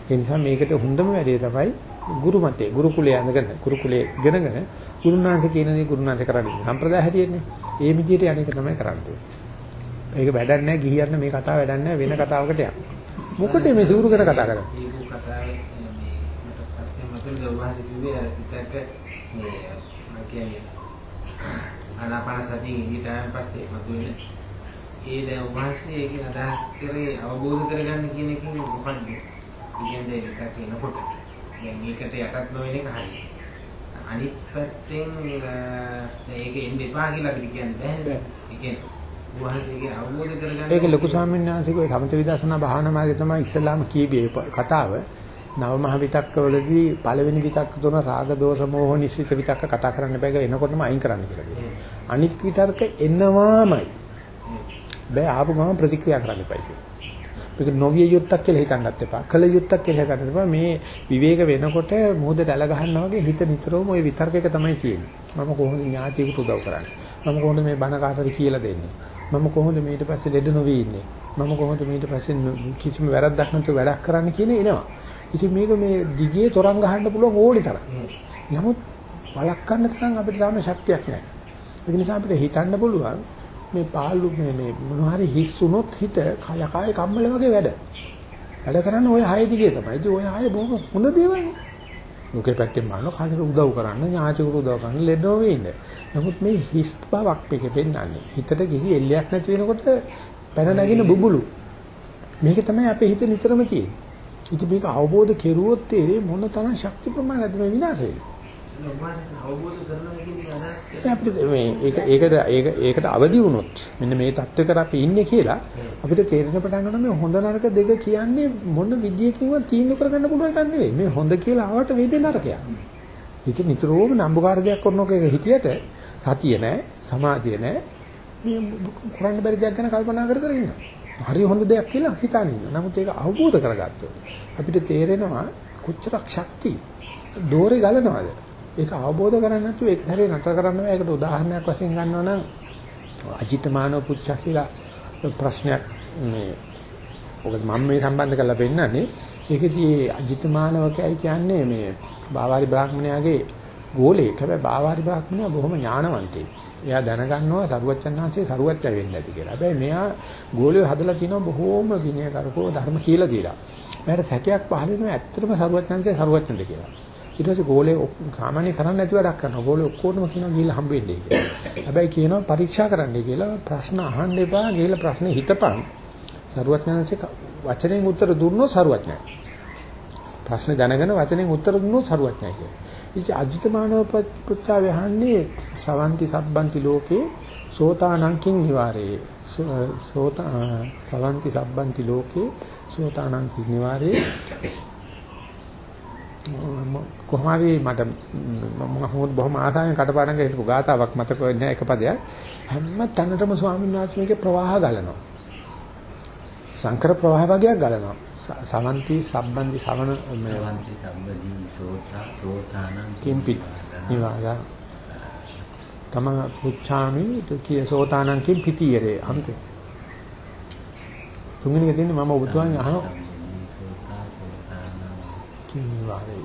ඒ නිසා මේකට හොඳම වැඩේ තමයි ගුරු මතේ ගුරුකුලයේ අඳගෙන ගුරුකුලයේ ඉගෙනගෙන ගුරුනාංශ කියන දේ ගුරුනාංශ කරන්නේ සම්ප්‍රදාය හැටියෙන්නේ. ඒ විදිහට යන්නේක තමයි කරන්නේ. ඒක වැඩක් නැහැ ගිහියන්න මේ කතාව වැඩක් නැහැ වෙන කතාවකට යන්න. මොකටද මේ සිවුරු ගැන කතා කරන්නේ? ඒක කතාවේ මේ මට සත්‍යම මතක ගවහස කිව්වේ ඉතක මේ මම කියන්නේ ආනාපාන සතිය ඊටාන් පස්සේ මතුවෙන ඒ දැන් උපහාසයේ ඒක අදහස් කරේ අවබෝධ කරගන්න කියන එකෙන් මොකක්ද? කියන්නේ ඒක කියනකොට දැන් මේකට යටත් නොවන එක හරියි. අනිත් පැත්තෙන් ඒක එන්න එපා කියලා අපිට කියන්න බෑනේ. ඒ කියන්නේ ඒක ලොකු ස්වාමීන් වහන්සේගේ සමත විදර්ශනා භාවනා මාර්ගය තමයි ඉස්ලාම කීවේ කතාව. නවමහ විතක්කවලදී පළවෙනි විතක්ක තුන රාග දෝෂ මෝහ නිසිත විතක්ක කතා කරන්න බෑ එනකොටම අයින් කරන්න කියලා කියනවා. අනිත් විතර්ක එනවාමයි. බෑ ආපු ගමන් ප්‍රතික්‍රියා කරන්න එපා කියලා. මේක නොවිය යුත්තක් කියලා හිතන්නත් එපා. කල යුත්තක් කියලා හිතන්නත් එපා. මේ විවේක වෙනකොට මොහොත දැල ගහනවා වගේ හිත නිතරම ওই විතර්කයක තමයි තියෙන්නේ. මම කොහොමද ඥාතියෙකුට උදව් කරන්නේ? මම කොහොමද මේ බණ කාටද කියලා දෙන්නේ? මම කොහොමද ඊට පස්සේ ලෙඩ නොවී ඉන්නේ? මම කොහොමද ඊට පස්සේ කිසිම වැරද්දක් නැතුව වැඩක් කරන්න කියන එනවා. ඉතින් මේක මේ දිගේ තරංග ගහන්න පුළුවන් ඕනි තරම්. නමුත් වළක්වන්න තරම් අපිට තාම ශක්තියක් නැහැ. ඒ නිසා අපිට හිතන්න පුළුවන් මේ පාළු මේ මේ මොනවා හරි හිස් වුණොත් හිත කය කාය කම්මල වගේ වැඩ. වැඩ කරන්නේ ওই හය දිගේ තමයි. ඉතින් ওই හය බොහොම හොඳ දේවල්නේ. ලෝකේ පැත්තෙන් බලන කාටද උදව් කරන්න, ඥාතිවරු උදව් කරන්න, ලෙඩ නොවේ ඉන්න. නමුත් මේ හිස් බවක් මේකේ පෙන්වන්නේ. හිතට කිසි එල්ලයක් නැති වෙනකොට පැන නැගින බුබුලු. මේක තමයි අපේ හිත නිතරම තියෙන්නේ. ඉතින් මේක අවබෝධ කෙරුවොත් තේරෙයි මොන තරම් ශක්ති ප්‍රමාණයක්ද මේ විනාශ වෙන්නේ. අපිට මේ ඒක ඒකට ඒක ඒකට අවදි වුණොත් මෙන්න මේ தත්වයකට අපි ඉන්නේ කියලා අපිට තේරෙන පටන් ගන්නවා මේ හොඳ නරක දෙක කියන්නේ මොන විදියකින්වත් තීන්දුව කරගන්න පුළුවන් එකක් නෙවෙයි. මේ හොඳ කියලා ආවට වේදේ නරකයක්. හිත නිතරම නම්බුකාර දෙයක් කරනකොට ඒක හිතියට සතිය නැහැ, සමාධිය නැහැ. මේ කරන්න බැරි දෙයක් ගැන කල්පනා කර කර ඉන්නවා. හරි හොඳ දෙයක් කියලා හිතාන ඉන්නවා. නමුත් ඒක අවබෝධ කරගත්තොත් අපිට තේරෙනවා කොච්චරක් ශක්තිය දෝරේ ගලනවාද. ඒක අවබෝධ කරගන්න නැතුව ඒක හැරේ නතර කරන්න බෑ. ඒකට උදාහරණයක් වශයෙන් ගන්නවා නම් අජිත මානව පුච්ච කියලා ප්‍රශ්නයක් මේ ඔක මම මේ සම්බන්ධ කරලා පෙන්නන්නේ ඒකදී අජිත මානවකයි කියන්නේ මේ බාවාරි බ්‍රාහ්මණයාගේ ගෝලෙක්. හැබැයි බාවාරි බ්‍රාහ්මණයා බොහොම ඥානවන්තයෙක්. එයා දැනගන්නවා සරුවච්චන්හන්සේ සරුවච්චය වෙන්න ඇති කියලා. හැබැයි මෙයා ගෝලිය හදලා තිනවා බොහොම විනයකරකෝ ධර්ම කියලා දීලා. මට සැකයක් පහළ වෙනවා ඇත්තටම සරුවච්චන්හන්සේ සරුවච්චන්ද කියලා. ඊට පස්සේ ගෝලේ සාමාන්‍ය කරන්නේ නැති වැඩක් කරනවා. ගෝලේ ඔක්කොටම කියනවා ගිහිල්ලා හම්බ වෙන්නයි කියලා. හැබැයි කියනවා පරීක්ෂා කරන්නයි කියලා ප්‍රශ්න අහන්න එපා. ගිහිල්ලා ප්‍රශ්නේ හිතපන්. සරුවච්චන්හන්සේ වචනෙන් උත්තර දුන්නොත් සරුවච්චන්යි. ප්‍රශ්න දැනගෙන වචනෙන් උත්තර දුන්නොත් සරුවච්චන්යි කියලා. ඉතින් අජිතමානව පුත්‍රා වහන්නේ සවන්ති සබ්බන්ති ලෝකේ සෝතානංකින් නිවාරේ සෝත සවන්ති සබ්බන්ති ලෝකේ සෝතානංකින් නිවාරේ කොහොම හරි මට මම බොහොම ආසාවෙන් කටපාඩම් කරලා හිටපු ගාතාවක් මතක වෙන්නේ එක පදයක්. හැම තැනටම ස්වාමීන් වහන්සේ මේකේ ප්‍රවාහ ගලනවා. සංකර ප්‍රවාහ වගේක් ගලනවා. සමන්ති සම්බන්දි සවන සවන්ති සම්බදී සෝතා සෝතානං කිම්පි. නිවාසා තම පුච්ඡාමි කිය සෝතානං කිම් පිටියරේ අන්ත. තුන්වෙනි එක තියෙන්නේ මම ඔබතුමාගෙන් අහනවා කිම් නිවාරේ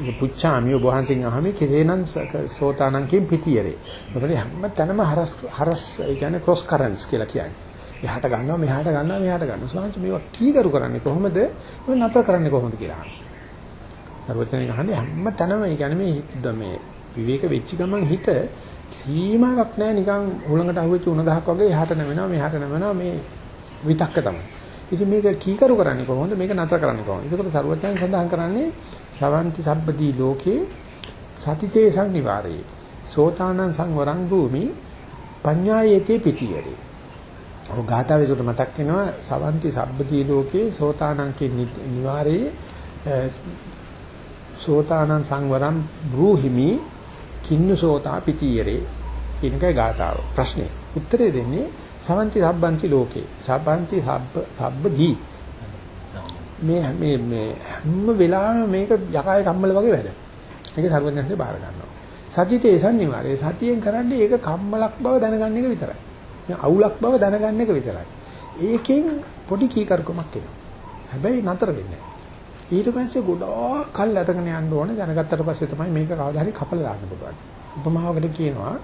ඒ පුච්ඡාමි ඔබ වහන්සේගෙන් අහමි කෙසේනම් සෝතානං කිම් පිටියරේ මොකද හැම තැනම හරස් හරස් ඒ කියන්නේ ක්‍රොස් කරන්ට්ස් කියලා කියන්නේ එහාට ගන්නවා මෙහාට ගන්නවා මෙහාට ගන්නවා. ස්වාමීන් මේවා කීකරු කරන්නේ කොහොමද? මේ නතර කරන්නේ කොහොමද කියලා අහනවා. සර්වඥයන් අහන්නේ හැම තැනම ඒ කියන්නේ මේ මේ විවේක වෙච්ච ගමන් හිත සීමාවක් නැහැ නිකන් හුලඟට අහුවෙච්ච උණ ගහක් වගේ එහාට නැවෙනවා මෙහාට නැවෙනවා මේ විතක්ක තමයි. ඉතින් මේක කීකරු කරන්නේ කොහොමද? මේක නතර කරන්නේ කොහොමද? ඒකට සර්වඥයන් සඳහන් කරන්නේ ශවන්ති සබ්බදී ලෝකේ සතිතේ සංනිවාරේ සෝතානං සංවරං භූමි පඤ්ඤායේතේ පිටියරේ ඔය ගාථාවේ උඩ මතක් වෙනවා සවන්ති සබ්බදී ලෝකේ සෝතානං නිවාරේ සෝතානං සංවරම් බ්‍රූහිමි කින්නු සෝතා පිටියරේ කියන එකයි ගාථාව. ප්‍රශ්නේ උත්තරේ දෙන්නේ සවන්ති සබ්බන්ති ලෝකේ. සබ්බන්ති සබ්බ සබ්බදී මේ මේ මේ හැම වෙලාවෙම මේක යකායේ කම්මල වගේ වැඩ. ඒක සර්වඥාන්සේ බාර ගන්නවා. සතිතේ සම්නිවාරේ සතියෙන් කරන්නේ ඒක කම්මලක් බව දැනගන්න එක විතරයි. අවුලක් බව දැනගන්න එක විතරයි. ඒකෙන් පොඩි කීකරුකමක් එනවා. හැබැයි නතර වෙන්නේ නැහැ. ඊට පස්සේ ගොඩාක් කල් ඇතගෙන යන්න ඕනේ දැනගත්තට පස්සේ තමයි මේක කවදා හරි කපලා දාන්න පුළුවන්. උපමාවකට කියනවා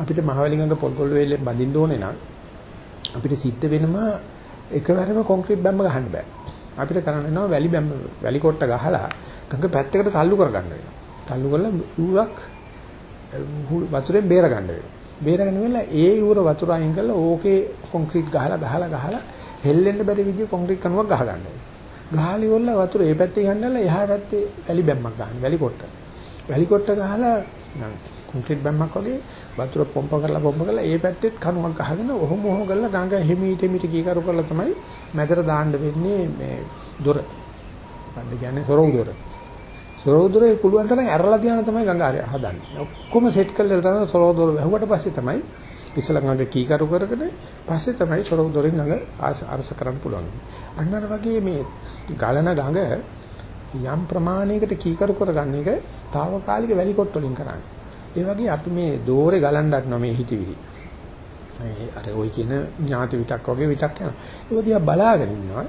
අපිට මහවැලිගඟ පොල්කොල්ල වේලෙන් බඳින්න ඕනේ නම් අපිට සිද්ධ වෙනම එකවරම කොන්ක්‍රීට් බැම්ම ගහන්න බෑ. අපිට කරන්න වෙනවා වැලි බැම්ම වැලි කොට්ට ගහලා ගඟ පැත්තකට තල්ලු කරගන්න වෙනවා. තල්ලු කරලා ඌරක් වතුරෙන් බේර ගන්න වෙනවා. බේරගෙන ඉවරලා ඒ යුර වතුර අයින් කරලා ඕකේ කොන්ක්‍රීට් ගහලා ගහලා ගහලා හෙල්ලෙන්න බැරි විදිහ කොන්ක්‍රීට් කණුවක් ගහ ගන්නවා. ගහලා ඉවරලා වතුර ඒ පැත්තේ ගන්නලා එහා පැත්තේ වැලි බැම්මක් ගන්න. වැලි කොට්ට. වැලි කොට්ට ගහලා කොන්ක්‍රීට් බැම්මක් වගේ වතුර පොම්ප කරලා පොම්ප කරලා ඒ පැත්තෙත් කණුවක් ගහගෙන ඔහොම ඔහොම කරලා ගඟ හිමීට මිට කීකරු කරලා තමයි මැදට දාන්න වෙන්නේ මේ දොර. මොකද්ද කියන්නේ සොරව් දොර. සොරෝදොරේ පුළුවන් තරම් ඇරලා තියාන තමයි ගඟ හදන්නේ. ඔක්කොම සෙට් කරලා තමයි සොරෝදොර වැහුවට පස්සේ තමයි ඉස්සලා ගඟ කීකරු කරගෙන පස්සේ තමයි සොරෝදොරෙන් ගඟ අරස කරන්න පුළුවන්. අන්නර වගේ මේ ගලන ගඟ යම් ප්‍රමාණයකට කීකරු කරගන්න එක తాවකාලික වැලි කොට වලින් කරන්නේ. ඒ වගේ අපි මේ දෝරේ ගලන්න ගන්නවා මේ හිතවිලි. අර ওই කියන ඥාති විතක් වගේ විතක් යනවා. ඒක දිහා බලාගෙන ඉන්නවා.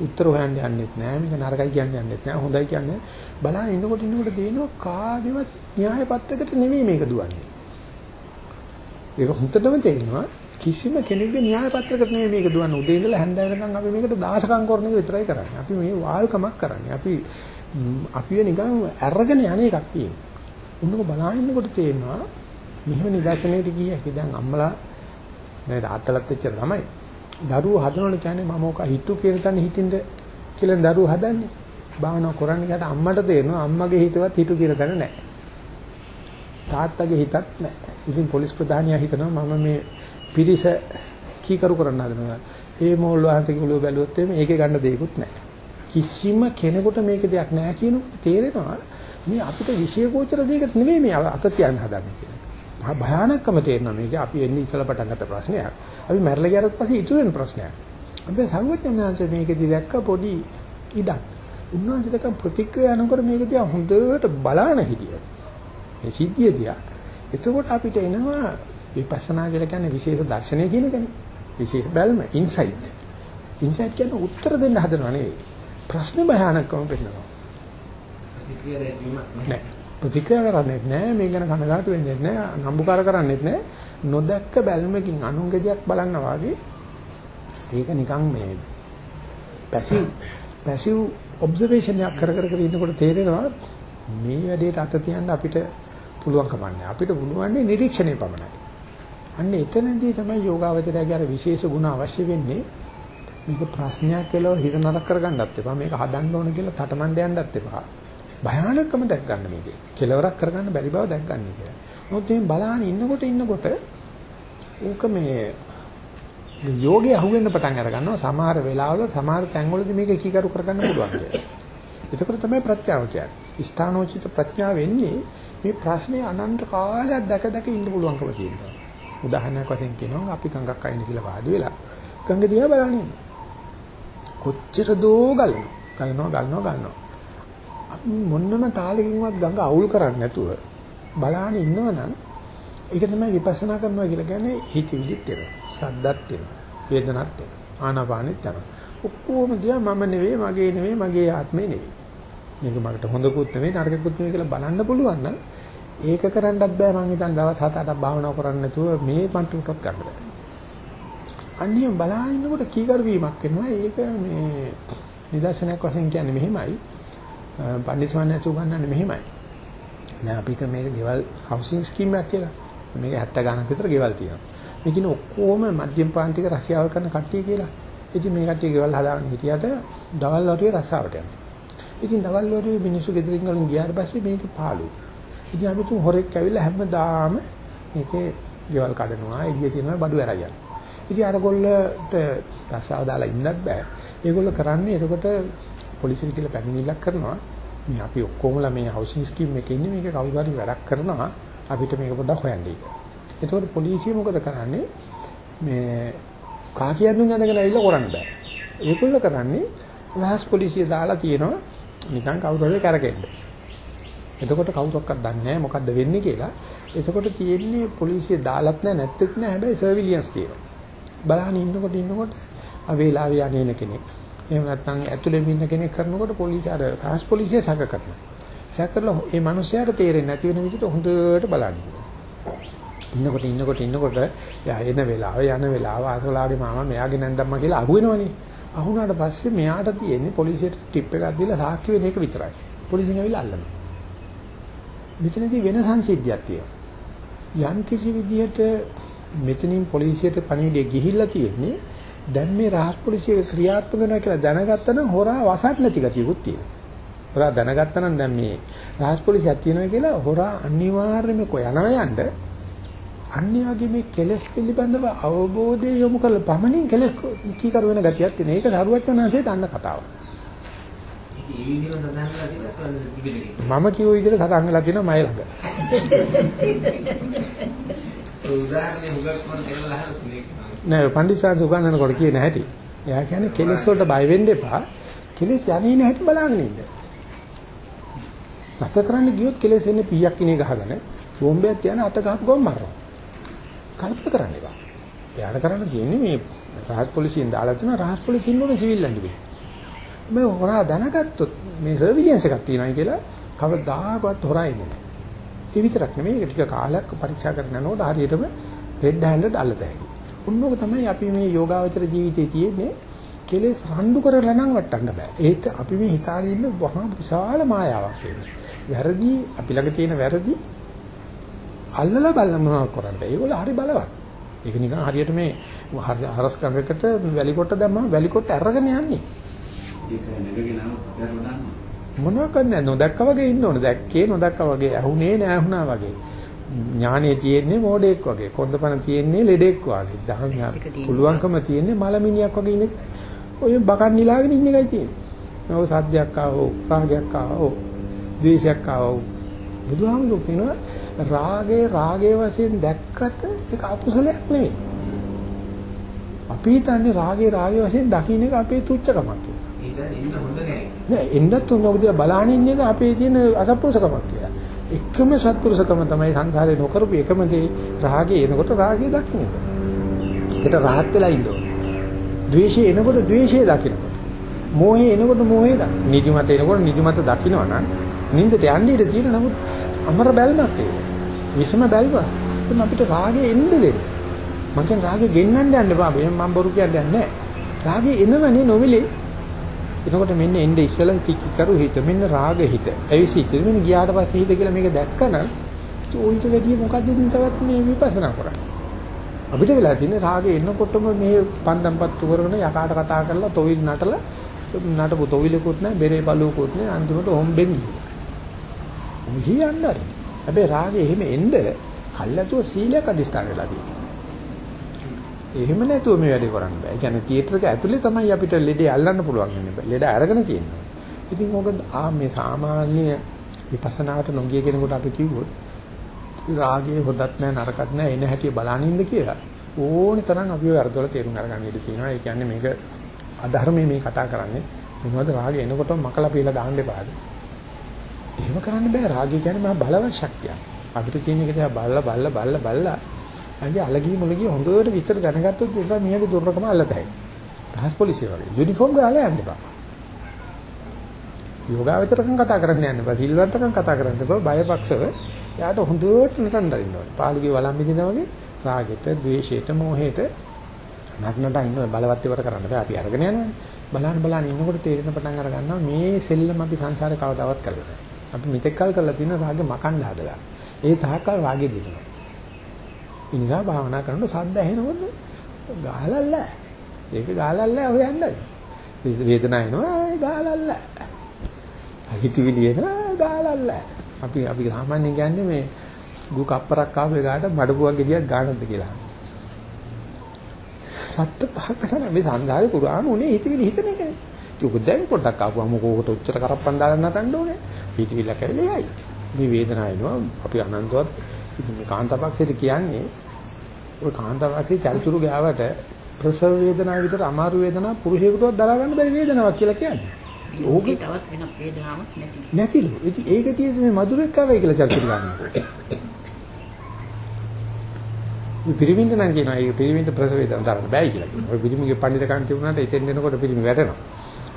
උත්තර හොයන්න යන්නෙත් නෑ මේක නරකයි කියන්නේ යන්නෙත් නෑ හොඳයි කියන්නේ බලන්න ඉන්නකොට ඉන්නකොට දෙනවා කාගේවත් න්‍යාය පත්‍රයකට නෙමෙයි මේක දුවන්නේ. ඒක හුත්තටම තේරෙනවා කිසිම කෙනෙකුගේ න්‍යාය පත්‍රයකට නෙමෙයි මේක දුවන්නේ. උදේ ඉඳලා හැන්ද වෙනකන් අපි මේකට දාසකම් කරන එක විතරයි කරන්නේ. අපි මේ වාල්කමක් කරන්නේ. අපි අපිව නිකන් අරගෙන යන එකක් තියෙනවා. උන්නක බලන්න ඉන්නකොට තේරෙනවා මෙහෙම නිදර්ශනයකට කිය හැකි දැන් අම්මලා නේද තාත්තලත් එච්චර තමයි. දරුවෝ හදනවනේ කියන්නේ මම ඔක හිතු කියන තැන හිටින්ද කියලා දරුවෝ හදන්නේ. භාවනා කරන්න ගියට අම්මට තේරෙනවා අම්මගේ හිතවත් හිතු කියන තැන නැහැ. තාත්තගේ හිතත් නැහැ. ඉතින් පොලිස් ප්‍රධානියා හිතනවා මම මේ පිරිස කීකරු කරන්න හදනවා. ඒ මෝල් වහන්සේගේ ඔළුව බැලුවොත් එimhe ඒකේ ගන්න දෙයක්වත් නැහැ. කිසිම කෙනෙකුට මේක දෙයක් නැහැ කියනකොට තේරෙනවා මේ අපිට විශේෂෝචර දෙයකට නෙමෙයි මේ අත තියන්න හදන්නේ කියලා. භයානකම තේරෙනවා මේක අපි එන්නේ ඉස්සලා පටන් ගත්ත ප්‍රශ්නයක්. අපි මැරලා ගියාට පස්සේ ඉතුරු වෙන ප්‍රශ්නයක්. අපි සංවචනාංශ මේකදී දැක්ක පොඩි ඉඩක්. උන්වහන්සේ දැක්ක ප්‍රතික්‍රියා නොකර මේක දිහා හොඳට බලාන හිටියා. මේ සිද්ධිය දිහා. එතකොට අපිට එනවා විපස්සනා කියලා කියන්නේ විශේෂ දර්ශනය කියන එකනේ. විශේෂ බැල්ම, ඉන්සයිට්. ඉන්සයිට් කියන්නේ උත්තර දෙන්න හදනව නෙවෙයි. ප්‍රශ්න භයානකම පෙන්නනවා. ප්‍රතික්‍රියා දැක්වීමක් නැහැ. නෑ. ප්‍රතික්‍රියා කරන්නේ නැහැ. මේ ගැන කනගාටු වෙන්නේ නැහැ. නම්බුකාර කරන්නේ නැහැ. නොදැක්ක බැල්මකින් අනුන්ගේ දෙයක් බලන්න වාගේ ඒක නිකන් මේ පැසිව් පැසිව් ඔබ්සර්වේෂන් එකක් කර කර කර ඉන්නකොට තේරෙනවා මේ වැඩේට අත තියන්න අපිට පුළුවන් කමන්නේ. අපිට පුළුවන්නේ නිරීක්ෂණය පමණයි. අන්න එතනදී තමයි යෝගාවචරයගේ අර විශේෂ ගුණ අවශ්‍ය වෙන්නේ. මේක ප්‍රශ්නයක් කියලා හිත නරක කරගන්නත් එපා. මේක හදන්න ඕන කියලා තටමඬ යන්නත් එපා. භයානකම දැක් ගන්න මේකේ. කෙලවරක් කරගන්න බැරි බව දැක් ගන්න කියලා. මොකද මේ බලාන ඉන්නකොට ඉන්නකොට ඌක මේ යෝගේ අහුවෙන්න පටන් අර ගන්නවා සමහර වෙලාවල සමහර තැන්වලදී මේක කීකරු කරගන්න පුළුවන් කියලා. එතකොට තමයි ප්‍රත්‍යාව කියන්නේ. ස්ථානෝචිත ප්‍රඥාව වෙන්නේ මේ ප්‍රශ්නේ අනන්ත කාලයක් දැක දැක ඉන්න පුළුවන්කම තියෙනවා. උදාහරණයක් වශයෙන් කියනවා අපි ගඟක් අයින කියලා වාඩි වෙලා ගඟ දිහා බලන්නේ. කොච්චර දෝ ගලනවා. ගලනවා ගලනවා ගලනවා. අපි මොන්නම තාලකින්වත් ගඟ අවුල් කරන්නේ නැතුව බලාගෙන ඉන්නවනම් ඒක තමයි විපස්සනා කරනවා කියලා කියන්නේ හිතවිලිත් වෙනවා. සද්දත් වෙනවා. වේදනත් වෙනවා. ආනාපානෙත් යනවා. ඔක්කොම දිහා මම නෙවෙයි, මගේ නෙවෙයි, මගේ ආත්මේ නෙවෙයි. මේක මකට හොඳකුත් නෙවෙයි, නරකකුත් නෙවෙයි කියලා බලන්න පුළුවන් නම් ඒක කරන්නත් බෑ මං හිතන් දවස් 7-8ක් භාවනා කරන්නේ නැතුව මේ මන්ටුටත් ගන්න බෑ. අනියම් බලාගෙන ඉන්නකොට කීකර වීමක් වෙනවා. ඒක මේ නිදර්ශනයක් වශයෙන් කියන්නේ මෙහෙමයි. පඬිස්වන්නේ සුගන්නන්නේ මෙහෙමයි. දැන් අපිට මේක ගෙවල් හවුසින් ස්කීම් එකක් කියලා. මේක 70 ගණන් විතර ගෙවල් තියෙනවා. මේකින ඔක්කොම මධ්‍යම ප්‍රාන්තික රැසියාව කරන කට්ටිය කියලා. ඉතින් මේ කට්ටිය ගෙවල් හදාගෙන හිටියට දවල් වරුවේ රසාවට යනවා. ඉතින් දවල් වරුවේ මිනිස්සු ගෙදරින් ගලින් ගියාට පස්සේ මේක පාළුයි. ඉතින් අපි තුන් හොරෙක් ඇවිල්ලා හැමදාම මේකේ ගෙවල් කඩනවා, එළිය තියෙනවා බඩු ඇරලා යනවා. ඉතින් අරගොල්ලට රසාව දාලා ඉන්නත් බෑ. ඒගොල්ලෝ කරන්නේ එතකොට පොලිසියට කියලා පැමිණිල්ලක් කරනවා. මේ අපි ඔක්කොමලා මේ හවුසින් ස්කීම් එකේ ඉන්නේ මේක කවුරු හරි වැඩක් කරනවා අපිට මේක පොඩ්ඩක් හොයන්න කියලා. එතකොට පොලිසිය මොකද කරන්නේ? මේ කාකියන්නුන් ඇඳගෙන ඇවිල්ලා කරන්න බෑ. ඒගොල්ලෝ කරන්නේ රහස් පොලිසිය දාලා තියෙනවා නිකන් කවුරු හරි කරකෙන්න. එතකොට කවුරක්වත් දන්නේ නැහැ මොකද්ද වෙන්නේ කියලා. එතකොට තියෙන්නේ පොලිසිය දාලත් නැහැ නැත්නම් නැහැ හැබැයි සර්විලියන්ස් තියෙනවා. බලහන් ඉන්නකොට ඉන්නකොට අවේලාවේ යන්නේ කෙනෙක්. එහෙම නැත්නම් ඇතුලේ ඉන්න කෙනෙක් කරනකොට පොලිසිය අර රහස් පොලිසිය සැක කරනවා. සැක කරලා මේ මිනිස්යාට තේරෙන්නේ නැති වෙන විදිහට හොඳට බලන්න. ඉන්නකොට ඉන්නකොට ඉන්නකොට යා එන වෙලාව යන වෙලාව අසලාගේ මාමා මෙයාගේ නැන්දම්මා කියලා අහුවෙනවනේ. අහුණාට පස්සේ මෙයාට තියෙන්නේ පොලිසියට ටිප් එකක් දීලා සාක්ෂි වෙන එක විතරයි. පොලිසියෙන් ඇවිල්ලා අල්ලනවා. මෙතනදී වෙන සංසිද්ධියක් තියෙනවා. යම් කිසි විදිහට මෙතනින් පොලිසියට පණිවිඩය ගිහිල්ලා තියෙන්නේ දැන් මේ රහස් පොලිසිය ක්‍රියාත්මක වෙනවා කියලා දැනගත්තා නම් හොරා වසක් නැති ගතියකුත් තියෙනවා. හොරා දැනගත්තා නම් දැන් මේ රහස් පොලිසියක් තියෙනවා කියලා හොරා අනිවාර්යයෙන්ම කො යනවා යන්න අන්නේ වගේ මේ කෙලස් පිළිබඳව අවබෝධය යොමු කරලා පමණින් කෙලස් කීකර වෙන ගතියක් තියෙන. ඒක සරුවචනාංශයේ දන්න කතාවක්. මම කියෝ විදිහට සටහන් වෙලා තියෙනවා මයි ළඟ. ඒ උදාහරණේ හුඟක් මම ඒකල අහලා තියෙනවා. නෑ පඬිස්සාංශ උගන්වනකොට කියන හැටි. එයා කියන්නේ කෙලස් වලට බය වෙන්න එපා. කෙලස් යන්නේ නැහැටි බලාගෙන ඉන්න. නැත කරන්න ගියොත් කෙලස් එන්නේ පීයක් ඉනේ ගහගෙන බෝම්බයක් තියන අත ගහපු ගමන් මරනවා. කල්පනා කරන්න එපා. එයාට කරන්න තියෙන්නේ මේ රහස් පොලිසියෙන් දාලා තියෙන රහස් පොලිසියෙන් උන සිවිල් ලංගුවේ. මේ හොරා දැනගත්තොත් මේ සර්විලන්ස් එකක් තියෙනයි කියලා කවදාකවත් හොරා එන්නේ නැහැ. ඒ විතරක් නෙමෙයි ඒක ටික කාලයක් පරීක්ෂා කරගෙන යනකොට හරියටම රෙඩ් හෑන්ඩඩ් අල්ලත හැකියි. උන්නෝක තමයි අපි මේ යෝගාවචර ජීවිතයේ තියෙන්නේ කෙලෙස් රණ්ඩු කරලා නම් වටන්න බෑ. ඒත් අපි මේ හිතාගෙන ඉන්න වහා විශාල මායාවක් එන්නේ. වැරදි අපි ළඟ තියෙන වැරදි අල්ලලා බලන මොනවද කරන්නේ. ඒගොල්ලෝ හරි බලවත්. ඒක නිකන් හරියට මේ හරස් කඟකට වැලි කොට දැම්මම වැලි කොට අරගෙන යන්නේ. ඒක නෙවෙයි නම කරලා දාන්න. මොනවා කරන්නේ නොදැක්ක වගේ ඉන්න ඕනේ. දැක්කේ නොදක්ක වගේ, ඇහුනේ නැහැ වගේ. ඥානෙ තියෙන්නේ මෝඩෙක් වගේ, කොන්දපණ තියෙන්නේ ලෙඩෙක් වගේ. දහම් පුළුවන්කම තියෙන්නේ මලමිනියක් වගේ ඉන්න. ඔය බකන් නිලාගෙන ඉන්න එකයි තියෙන්නේ. ඔය සද්දයක් ආවෝ, රාගයක් ආවෝ, ද්වේෂයක් ආවෝ. බුදුහාමුදුරුවෝ කියනවා රාගේ රාගයේ වශයෙන් දැක්කට ඒක අකුසලයක් නෙවෙයි. අපි හිතන්නේ රාගේ රාගේ වශයෙන් දකින්න එක අපේ තුච්චකමක් කියලා. ඒක ඉන්න හොඳ නෑ. නෑ එන්නත් උන් ඔකදී බලහන් ඉන්න එක අපේ තියෙන අසත්පුරුෂකමක් කියලා. එකම සත්පුරුෂකම තමයි සංසාරේ නොකරපු එකම දේ රාගේ එනකොට රාගේ දකින්න එක. ඒකට රහත් වෙලා ඉන්න ඕනේ. ද්වේෂය එනකොට ද්වේෂය දකින්න. මෝහය එනකොට මෝහය දකින්න. නිදිමත එනකොට නිදිමත දකින්නවා නම් නින්දට යන්නේ ඉඳ තියෙන නමුත් අමර බැල්මක් ඒක. විසම බැල්ම. එතන අපිට රාගේ එන්න දෙන්න. මං කියන්නේ රාගේ ගෙන්නන්න යන්න එපා. මම බොරු කියන්නේ නැහැ. රාගේ එනවනේ නොවිලේ එතකොට මෙන්න එnde ඉස්සලා කිකරු හිත මෙන්න රාග හිත. ඇවිසිච්ච. මෙන්න ගියාට පස්සේ හිත කියලා මේක දැක්කනම් ඔයිට වැඩිය මොකද්ද තවත් මේ විපස්සනා කරන්නේ. අපිට වෙලා තියෙන්නේ රාගේ එනකොටම මේ පන්දම්පත්තු කරගෙන යකාට කතා කරලා තොවිල් නටලා නටපු තොවිලකුත් නැහැ, බෙරේ බලුවකුත් නැහැ, අන්තිමට හොම්බෙන් ගිහින්. උහි යන්නරි. හැබැයි රාගේ එහෙම එන්න කල්ලාතුව සීලයක් අදිස්ථාන වෙලා තියෙනවා. එහෙම නැතුව මේ වැඩේ කරන්න බෑ. ඒ කියන්නේ තියටර් එක ඇතුලේ තමයි අපිට ලෙඩේ අල්ලන්න පුළුවන් වෙන්නේ. ලෙඩ අරගෙන තියෙනවා. ඉතින් ඕක ආ මේ සාමාන්‍ය විපස්සනාවට නොගිය කෙනෙකුට අපි කිව්වොත් රාගයේ හොදත් නැහැ නරකත් නැහැ එන හැටි බලනින්න කියලා. ඕනි තරම් අපි ඔය අර්ධවල තේරුම් අරගන්න ඉඩ තියෙනවා. ඒ කියන්නේ මේක අධර්මයේ මේ කතා කරන්නේ. මොනවද රාගය එනකොට මකලා පීලා දාන්න එපාද? එහෙම කරන්න බෑ. රාගය කියන්නේ මහා බලවත් ශක්තියක්. අපිට කියන එක දිහා බලලා බලලා බලලා බලලා අයිය අලගී මුලගී හොඳට විස්තර දැනගත්තොත් ඒක මියගේ දුර්ලභම අල්ලතයි. රහස් පොලිසිය වගේ. යුනිෆෝම් ගාලා යන්න බෑ. යෝගාවචරකම් කතා කරන්න යන්න බෑ. සිල්වන්තකම් කතා කරන්න බෑ. බයපක්ෂව යාට හොඳට නටන්න දරින්න ඕනේ. පාළුගේ වළම් මිදිනා වගේ රාගෙට, ද්වේෂයට, මෝහයට නටනට ඉන්න බලවත් ඉවර කරන්න බෑ. අපි අරගෙන යනවානේ. බලන්න බලන්න ඉන්නකොට තේරෙන පටන් අර ගන්නවා මේ සෙල්ලම අපි සංසාරේ කවදාවත් කරලා නැහැ. අපි මෙතෙක් කල් කරලා තියෙන රාගෙ මකන්න හදලා. ඒ තාක්කල් රාගෙ දිනනවා. ඒ නිසා භාවනා කරනකොට සද්ද ඇහෙනකොට ගහලල්ල. ඒක ගහලල්ල හොයන්නයි. වේදනාව එනවා ඒ ගහලල්ල. හිතවිලි එනවා ගහලල්ල. අපි අපි සාමාන්‍යයෙන් කියන්නේ මේ ගු කප්පරක් ආපු එකට මඩපුවක් ගෙඩියක් ගන්නද කියලා. සත්‍ය පහකට මේ සංසාරේ පුරාම උනේ හිතවිලි හිතන එකනේ. ඒක දැන් පොඩ්ඩක් ආපුවම කෝකට උච්චර කරප්පන් දාලා නටන්න ඕනේ. හිතවිල්ල කැවිලා යයි. මේ වේදනාව එනවා අපි අනන්තවත් ඉතින් මේ කාන්තාවක්සෙට කියන්නේ ඔය කාන්තාවක්සේ චරිචුරු ගාවට ප්‍රසව වේදනාව විතර අමාරු වේදනාව පුරුෂයෙකුටවත් දරා ගන්න බැරි වේදනාවක් කියලා කියන්නේ. ඕකේ තවත් වෙන වේදනාවක් නැති. නැතිලු. ඉතින් ඒක තියෙන්නේ මේ මధుරෙක් ආවයි කියලා චරිචුරු ගන්නවා. මේ පිරිමින්ද නම් කියනවා ඒක පිරිමින්ද ප්‍රසව වේදනාව දරන්න බෑ කියලා කියනවා. ඔය පිරිමිගේ පඬිතකම් තිබුණාට එතෙන් එනකොට පිරිමි වැටෙනවා.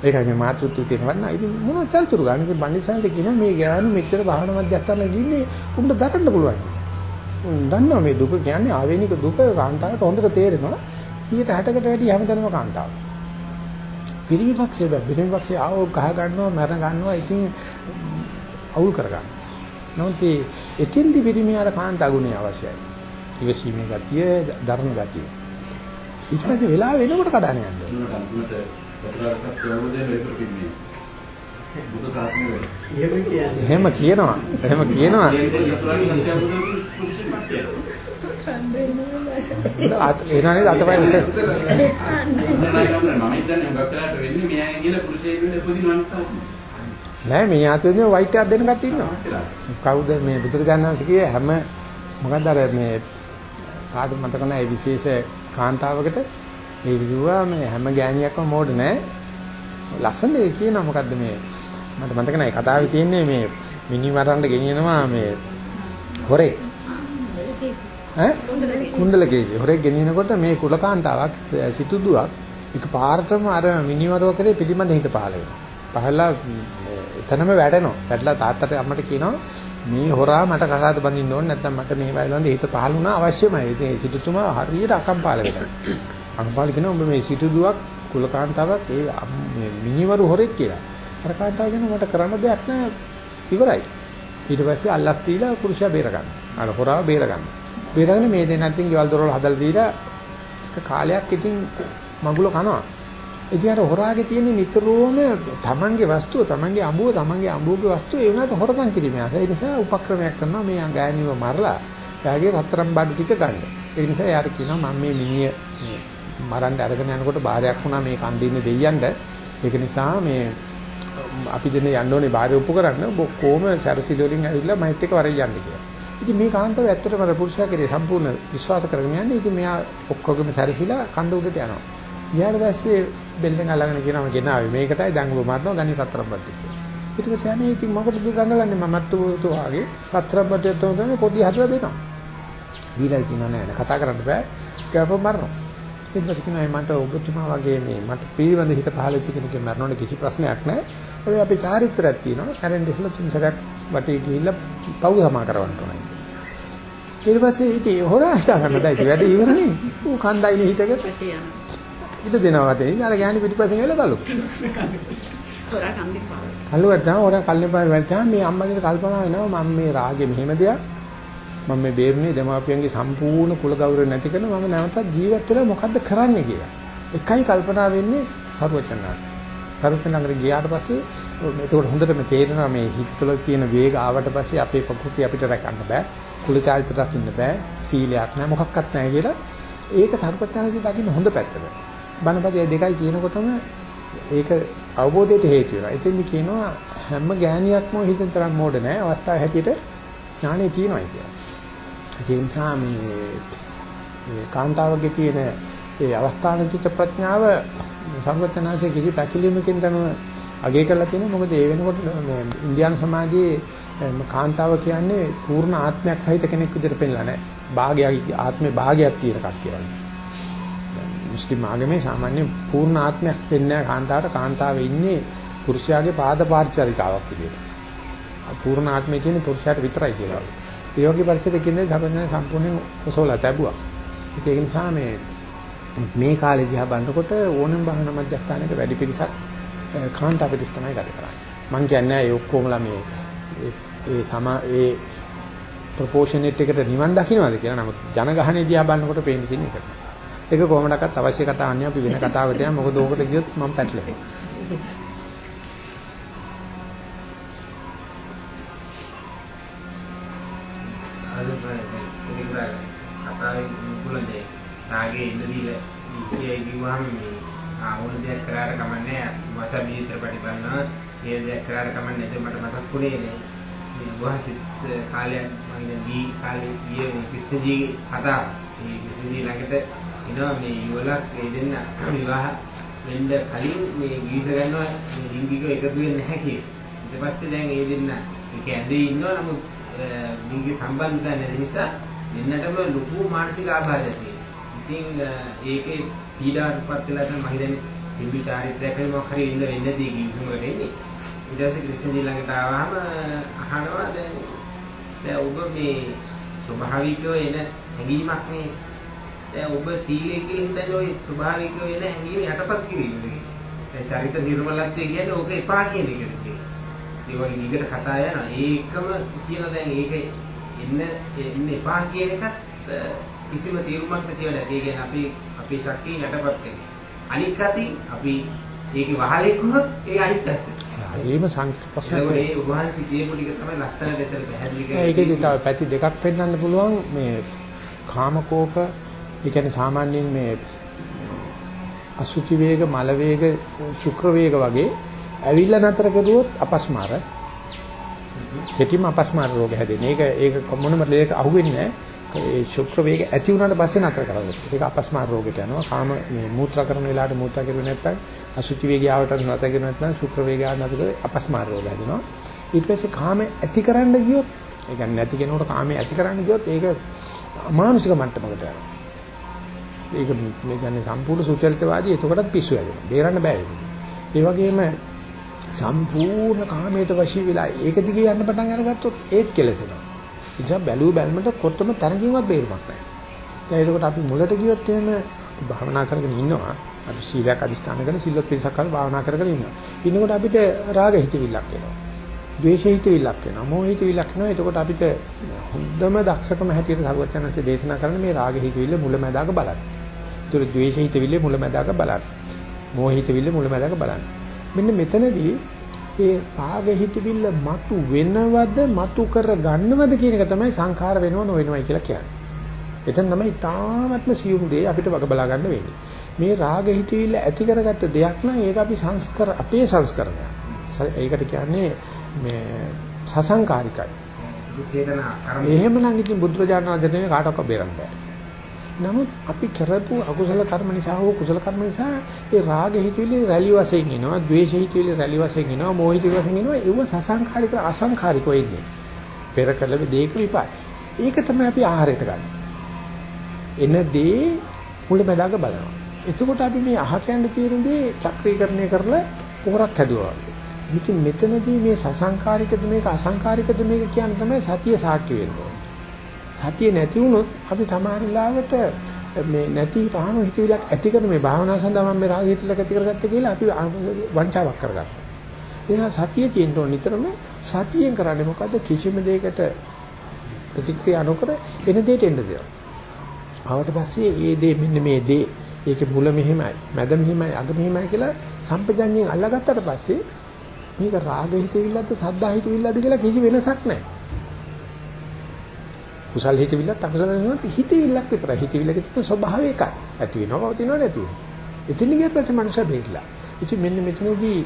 ඒකයි මේ මාතෘත්වය තියෙනවා. ඉතින් මොනවද චරිචුරු ගන්න? ඉතින් සංඝ කියනවා මේ ගෑනු මෙච්චර භාවනා මධ්‍යස්ථානයේ ඉන්නේ උඹට දරන්න පුළුවන්. දන්නවා මේ දුක කියන්නේ ආවේනික දුක කාන්තාවට හොඳට තේරෙනවා 160කට වැඩි හැමතැනම කාන්තාව. පිරිමි පක්ෂේ බෑ පිරිමි පක්ෂේ ආවෝ ගහ ගන්නවා මර ගන්නවා ඉතින් අවුල් කර ගන්න. නමුත් ඒ එතින්දි පිරිමියාට කාන්තා ගුණය අවශ්‍යයි. ඉවසීමේ ගතිය, ධර්ම ගතිය. ඊට පස්සේ වෙලාව වෙනකොට කඩාන යන්න. එහෙම කියනවා. එහෙම කියනවා. අත එනනේ අතපය විස. මම හිතන්නේ හුඟක් වෙලාට වෙන්නේ මෙයාගේ කියලා පුරුෂයෙක් වෙන්න උපදිනවන්නේ තමයි. නෑ මේ ආතෝනේ වයිට් එකක් දෙන්න කට්ටිය ඉන්නවා. කවුද මේ බුදුරජාණන් වහන්සේ කියේ හැම මොකක්ද අර මේ කාට මතක නැහැ විශේෂ කාන්තාවකට ඒ කිව්වා මේ හැම ගෑණියක්ම මෝඩ නෑ. ලස්සන ඒ කියනවා මොකද්ද මේ මට මතක නැහැ කතාවේ තියෙන්නේ මේ මිනි මරන්න ගෙනියනවා මේ හොරේ ඈ කුණ්ඩලකේසි හොරේ ගෙනියනකොට මේ කුලකාන්තාවක් සිටුදුවක් එක පාරටම අර මිනි මරව කරේ පිළිමද හිත පහල වෙනවා. පහලලා එතනම වැටෙනවා. වැටලා තාත්තට අම්මට කියනවා මේ හොරා මට කසාද බඳින්න ඕනේ නැත්නම් මට මේ වයිලොන්ද හිත පහල වුණා අවශ්‍යමයි. ඉතින් සිටුතුමා හරියට අකම්පාල වෙනවා. අකම්පාල කියනවා ඔබ මේ සිටුදුවක් කුලකාන්තාවක් ඒ මිනිවරු හොරෙක් කියලා. අර කාන්තාව කියන මට කරන්න දෙයක් නැහැ ඉවරයි. ඊට පස්සේ අල්ලස් දීලා පුරුෂයා බේර ගන්න. අර හොරාව බේර ගන්න. බේරගෙන මේ දෙන්නටින් ගෙවල් දොරවල් හදලා දීලා එක කාලයක් ඉතින් මගුල කනවා. ඉතින් අර හොරාගේ තියෙන නිතරම තමන්ගේ වස්තුව තමන්ගේ අඹුව තමන්ගේ අඹුවගේ වස්තුව ඒ වුණාට හොරකම් කිරීම ආස. ඒ නිසා උපක්‍රමයක් කරනවා මේ ගෑණිව මරලා එයාගේ රත්තරන් බඩු ටික ගන්න. ඒ නිසා යාර කියනවා මම මේ මිනිය මේ මරන්න අරගෙන යනකොට බාරයක් වුණා මේ කන්දින්නේ දෙයියන්ට. ඒක නිසා මේ අපි දෙන්න යන්න ඕනේ බාරය ඔප්පු කරන්න කොහොම සැරසිලි වලින් ඇවිල්ලා මයිත් එක වරේ යන්න කියලා. ඉතින් මේ කාන්තාව ඇත්තටම අර පුරුෂයා කෙරේ සම්පූර්ණ විශ්වාස කරගෙන යන්නේ. ඉතින් මෙයා ඔක්කොගෙම සැරසිලා කන්ද උඩට යනවා. ඊට පස්සේ බෙල්ලෙන් අල්ලගෙන කියනවා ගෙනාවේ මේකටයි දැන් ඔබ මරනවා ගනි සතරක් බඩු කියලා. ඊට පස්සේ අනේ ඉතින් මොකටද දඟලන්නේ මමත් උතු ආගේ සතරක් බඩු තෝරගෙන පොඩි හදලා දෙනවා. දීලා කියනවා නෑ නෑ කතා කරන්න බෑ. ඒක මරනවා. ඊට පස්සේ කියනවා මට ඔබතුමා වගේ මේ මට පිළිවඳ හිත පහළ වෙච්ච කෙනෙක් මරනකොට කිසි ප්‍රශ්නයක් නෑ. ඔය අපේ චාරිත්‍රාක් තියෙනවා. හැරෙන් ඉස්සලා තුන් සැරයක් වටේ ගිහිල්ලා පව් සමා කරවන්න ඕනයි. ඊට පස්සේ ඉතින් හොරා හිතා ගන්න දැයි වැඩ ඉවරනේ. ඌ කන්දයිනේ හිටගෙන ඉත දෙනවා වටේ. ඉතින් අර ගෑණි පිටිපස්සෙන් එල කලු. හොරා කන්දේ පාව. කල්ලුවට තමයි හොරා කල්ලේ පාව වැල්චා මේ අම්මගේ කල්පනා වෙනවා මම මේ රාගේ මෙහෙම දෙයක් මම මේ බේරුනේ දෙමාපියන්ගේ සම්පූර්ණ කුල ගෞරව නැති කරන මම නැවතත් ජීවත් වෙලා මොකද්ද කරන්නේ කියලා. එකයි කල්පනා වෙන්නේ සරුවචනාට. සරුවචනාංගට ගියාට පස්සේ එතකොට හොඳටම තේරෙනවා මේ හිතවල තියෙන වේග ආවට පස්සේ අපේ ප්‍රകൃති අපිට රැකන්න බෑ. කුල චාරිත්‍ර රකින්න බෑ. සීලයක් නෑ මොකක්වත් නෑ කියලා ඒක සරුවචනාංගගේ දකින්න හොඳ පැත්තට. බණපදයේ දෙකයි කියනකොටම ඒක අවබෝධයට හේතු වෙනවා. එතෙන්දි කියනවා හැම ගෑණියක්ම හිතෙන් තරම් මෝඩ නෑ. අවස්ථාව හැටියට ඥානෙ තියෙනවා කියලා. ඒ නිසා මේ මේ කාන්තාවගේ තියෙන ඒ අවස්ථානචිත ප්‍රඥාව සංගතනාසේ කිසි පැකිලීමකින් තමයි අගය කරලා තියෙනවා. මොකද ඒ වෙනකොට මේ ඉන්දියානු සමාජයේ කාන්තාව කියන්නේ පූර්ණ ආත්මයක් සහිත කෙනෙක් විදිහට පෙන්නලා නැහැ. භාගයක් ආත්මේ භාගයක් තියෙන කට්ටියක්. මුස්ලිම් ආගමේ සාමාන්‍ය පූර්ණ ආත්මයක් දෙන්නේ කාන්තාවට කාන්තාවේ ඉන්නේ පුරුෂයාගේ පාද පාරිචාරිකාවක් විදිහට. පූර්ණ ආත්මය කියන්නේ පුරුෂයාට විතරයි කියලා. ඒ වගේ පරිසරයක ඉන්නේ සර්වඥ සම්පූර්ණයෙන් ඔසවලා තැබුවා. ඒක නිසා මේ මේ කාලේ දිහා බලනකොට ඕනම බහන මධ්‍යස්ථානයක වැඩි පිරිසක් කාන්තා පිරිස තමයි ගත කරන්නේ. මං කියන්නේ ඒ ඔක්කොමලා මේ ඒ සම ඒ ප්‍රොපෝෂනේට් එකට නිවන් දකින්නවාද කියලා. නමුත් ජනගහණය දිහා බලනකොට පේන්නේ තියෙන එක. ඒක කොහොමඩක්වත් අවශ්‍ය කතාවක් නෙවෙයි අපි වෙන කතාවකට යනවා. මොකද ඕකට ගියොත් මම පැටලෙනවා. නැත්නම් මට මතක් වුණේ නේ මේ වහසිත කාලයක් මම ඉතින් දී කාලේ ගියේ මේ ක්‍රිස්තිජී කතා. මේ ක්‍රිස්තිජී ළඟට එනවා මේ යුවලක් ඒ දෙන්න විවාහ වෙන්න කලින් මේ ගීස ගන්නවා. මේ ලිංගිකව එකතු වෙන්නේ නැහැ කියේ ඊට පස්සේ දැන් ඒ දෙන්න ඒක ඇඳේ ඉන්නවා. නමුත් ලිංගික සම්බන්ධතා නැති නිසා දෙන්නටම ලොකු මානසික ආබාධයක් තියෙනවා. ඉතින් ඒකේ පීඩාවටපත් වෙලා තමයි මම හිතන්නේ තිබි චාරිත්‍රයක් හරි මොකක් හරි ඉන්න වෙන්නේ නැති කිව්වම වෙන්නේ. ඊට පස්සේ ක්‍රිස්තියානි ළඟට ආවම අහනවා දැන් දැන් ඔබ මේ ස්වභාවිකව එන හැඟීමක් නේ. දැන් ඔබ සීලය කියලා හිතන්නේ ওই ස්වභාවිකව එන හැඟීම යටපත් කිරීම. දැන් චරිත නිර්මලත්වය කියන්නේ ඕක එපා කියන එකට. ඒ වගේ විදිහට කතා යනවා. ඒකම කියන දැන් ඒක එන්න එන්න එපා කියන එකත් කිසිම තීරුමක් නැතිව නැති. ඒ කියන්නේ අපි අපේ ශක්තිය යටපත් කරනවා. අනික් අතින් අපි ඒකේ වහලෙක් වුණොත් ඒ අනිත් පැත්ත. සංකීර්ණ ප්‍රශ්නයක්. ඒ උභාන්සි කියපු ටික තමයි ලස්සන දෙතර පැහැදිලි කරන්නේ. ඒකෙදි තව පැති දෙකක් පෙන්නන්න පුළුවන් මේ කාමකෝප ඒ කියන්නේ සාමාන්‍යයෙන් මේ අසුචි වේග මල වේග ශුක්‍ර වේග වගේ ඇවිල්ලා නතර කරුවොත් අපස්මාර කෙටිම අපස්මාර රෝග හැදෙන. ඒක ඒක මොනම දෙයක අහුවෙන්නේ නැහැ. ඒ ශුක්‍ර වේග ඇති වුණාට පස්සේ නතර කරගන්න. ඒක අපස්මාර රෝගයට යනවා. කාම මේ මූත්‍රා කරන වෙලාවට මූත්‍රා කරුවේ නැත්නම් අසුචි වේගය ආවට නතර කරුවේ නැත්නම් ශුක්‍ර වේගය ආවට නතර අපස්මාර රෝග හැදෙනවා. ඊට පස්සේ කාම ඇති කරන්න ගියොත් ඒ කියන්නේ නැති කෙනෙකුට කාමයේ ඇති කරන්න ගියොත් ඒක අමානුෂික මට්ටමකට යනවා. ඒක මේ කියන්නේ සම්පූර්ණ සුචරිතවාදී එතකොටත් පිස්සු හැදෙනවා. බේරන්න බෑ ඒක. ඒ වගේම සම්පූර්ණ කාමයට වශී වෙලා ඒක දිගේ යන්න පටන් අරගත්තොත් ඒත් කෙලසෙනවා. ඒ නිසා බැලුව බැලමට කොත්තම තනකින්වත් බේරුමක් නැහැ. දැන් ඒකට අපි මුලට ගියොත් එහෙම භාවනා කරගෙන ඉන්නවා. අපි සීලයක් අදිස්ථාන කරගෙන සිල්වත් පිරිසක් කරලා භාවනා කරගෙන ඉන්නවා. ඉන්නකොට අපිට රාග හිතවිල්ලක් එනවා. ද්වේෂ හිතවිල්ලක් වෙනවා. මෝහ හිතවිල්ලක් වෙනවා. එතකොට අපිට හොඳම දක්ෂකම හැටියට සරුවචනන්සේ දේශනා කරන මේ රාග හිතවිල්ල මුලැමැදාක බලන්න. ඒතර ද්වේෂ හිතවිල්ල මුලැමැදාක බලන්න. මෝහ හිතවිල්ල මුලැමැදාක බලන්න. මෙන්න මෙතනදී ඒ රාග හිතවිල්ල මතු වෙනවද මතු කර ගන්නවද කියන එක තමයි සංඛාර වෙනව නොවෙනවයි කියලා කියන්නේ. එතන තමයි තාමත්ම සියුම් දේ අපිට වග බලා ගන්න වෙන්නේ. මේ රාග හිතවිල්ල ඇති කරගත්ත දෙයක් නම් ඒක අපි සංස්කර අපේ සංස්කරණය. ඒකට කියන්නේ මේ සසංකාරිකයි. චේතනා කර්ම එහෙමනම් ඉතින් බුදුරජාණන් වහන්සේ කාටවත් බේරන්න බෑ. නමුත් අපි කරපු අකුසල කර්ම නිසා හෝ කුසල කර්ම නිසා ඒ රාග හිතවිලි රැලි වශයෙන් එනවා, ද්වේෂ හිතවිලි රැලි වශයෙන් එනවා, මෝහ හිතවිලි වශයෙන් එනවා. ඒව සසංකාරික අසංකාරික වෙන්නේ. පෙර කළ දෙයක විපාක. ඒක තමයි අපි ආහාරයට ගන්න. එන දේ මුලැමැදාක බලනවා. එතකොට අපි මේ අහකයන්ට තියෙන දේ චක්‍රීකරණය කරලා පොරක් හැදුවා. ඉතින් මෙතනදී මේ සසංකාරිකද මේක අසංකාරිකද මේක කියන්නේ තමයි සතිය සාක්ෂි වෙන්නේ. සතිය නැති වුණොත් අපි සමහරවිලාවට මේ නැති රහන හිතවිලක් ඇති කර මේ භාවනා සඳහා මම මේ රාග හිතලක ඇති කරගත්ත කියලා අපි වංචාවක් කරගන්නවා. ඒ නිසා සතිය තියෙන්න ඕන නිතරම සතියෙන් කරන්නේ මොකද්ද කිසිම දෙයකට ප්‍රතික්‍රියා නොකර එන දෙයට එන්න දෙනවා. ආවට පස්සේ ඒ දේ මෙන්න මේ දේ ඒකේ මුල මෙහෙමයි, මැද මෙහෙමයි, අග මෙහෙමයි කියලා සම්පජඤ්ඤයෙන් අල්ලගත්තට පස්සේ මේක රාග හිතවිල්ලක්ද සද්දා හිතවිල්ලක්ද කියලා කිසි වෙනසක් නැහැ. කුසල් හිතවිල්ලක් අකුසල හිතවිල්ලක් හිතවිල්ලක් විතරයි. හිතවිල්ලක තියෙන ස්වභාවය එකයි. ඇති වෙනවා පවතිනවා නැති වෙනවා. එතන ගිය පස්සේ මනුෂ්‍ය බේරිලා. ඉතින් මෙන්න මෙතනදී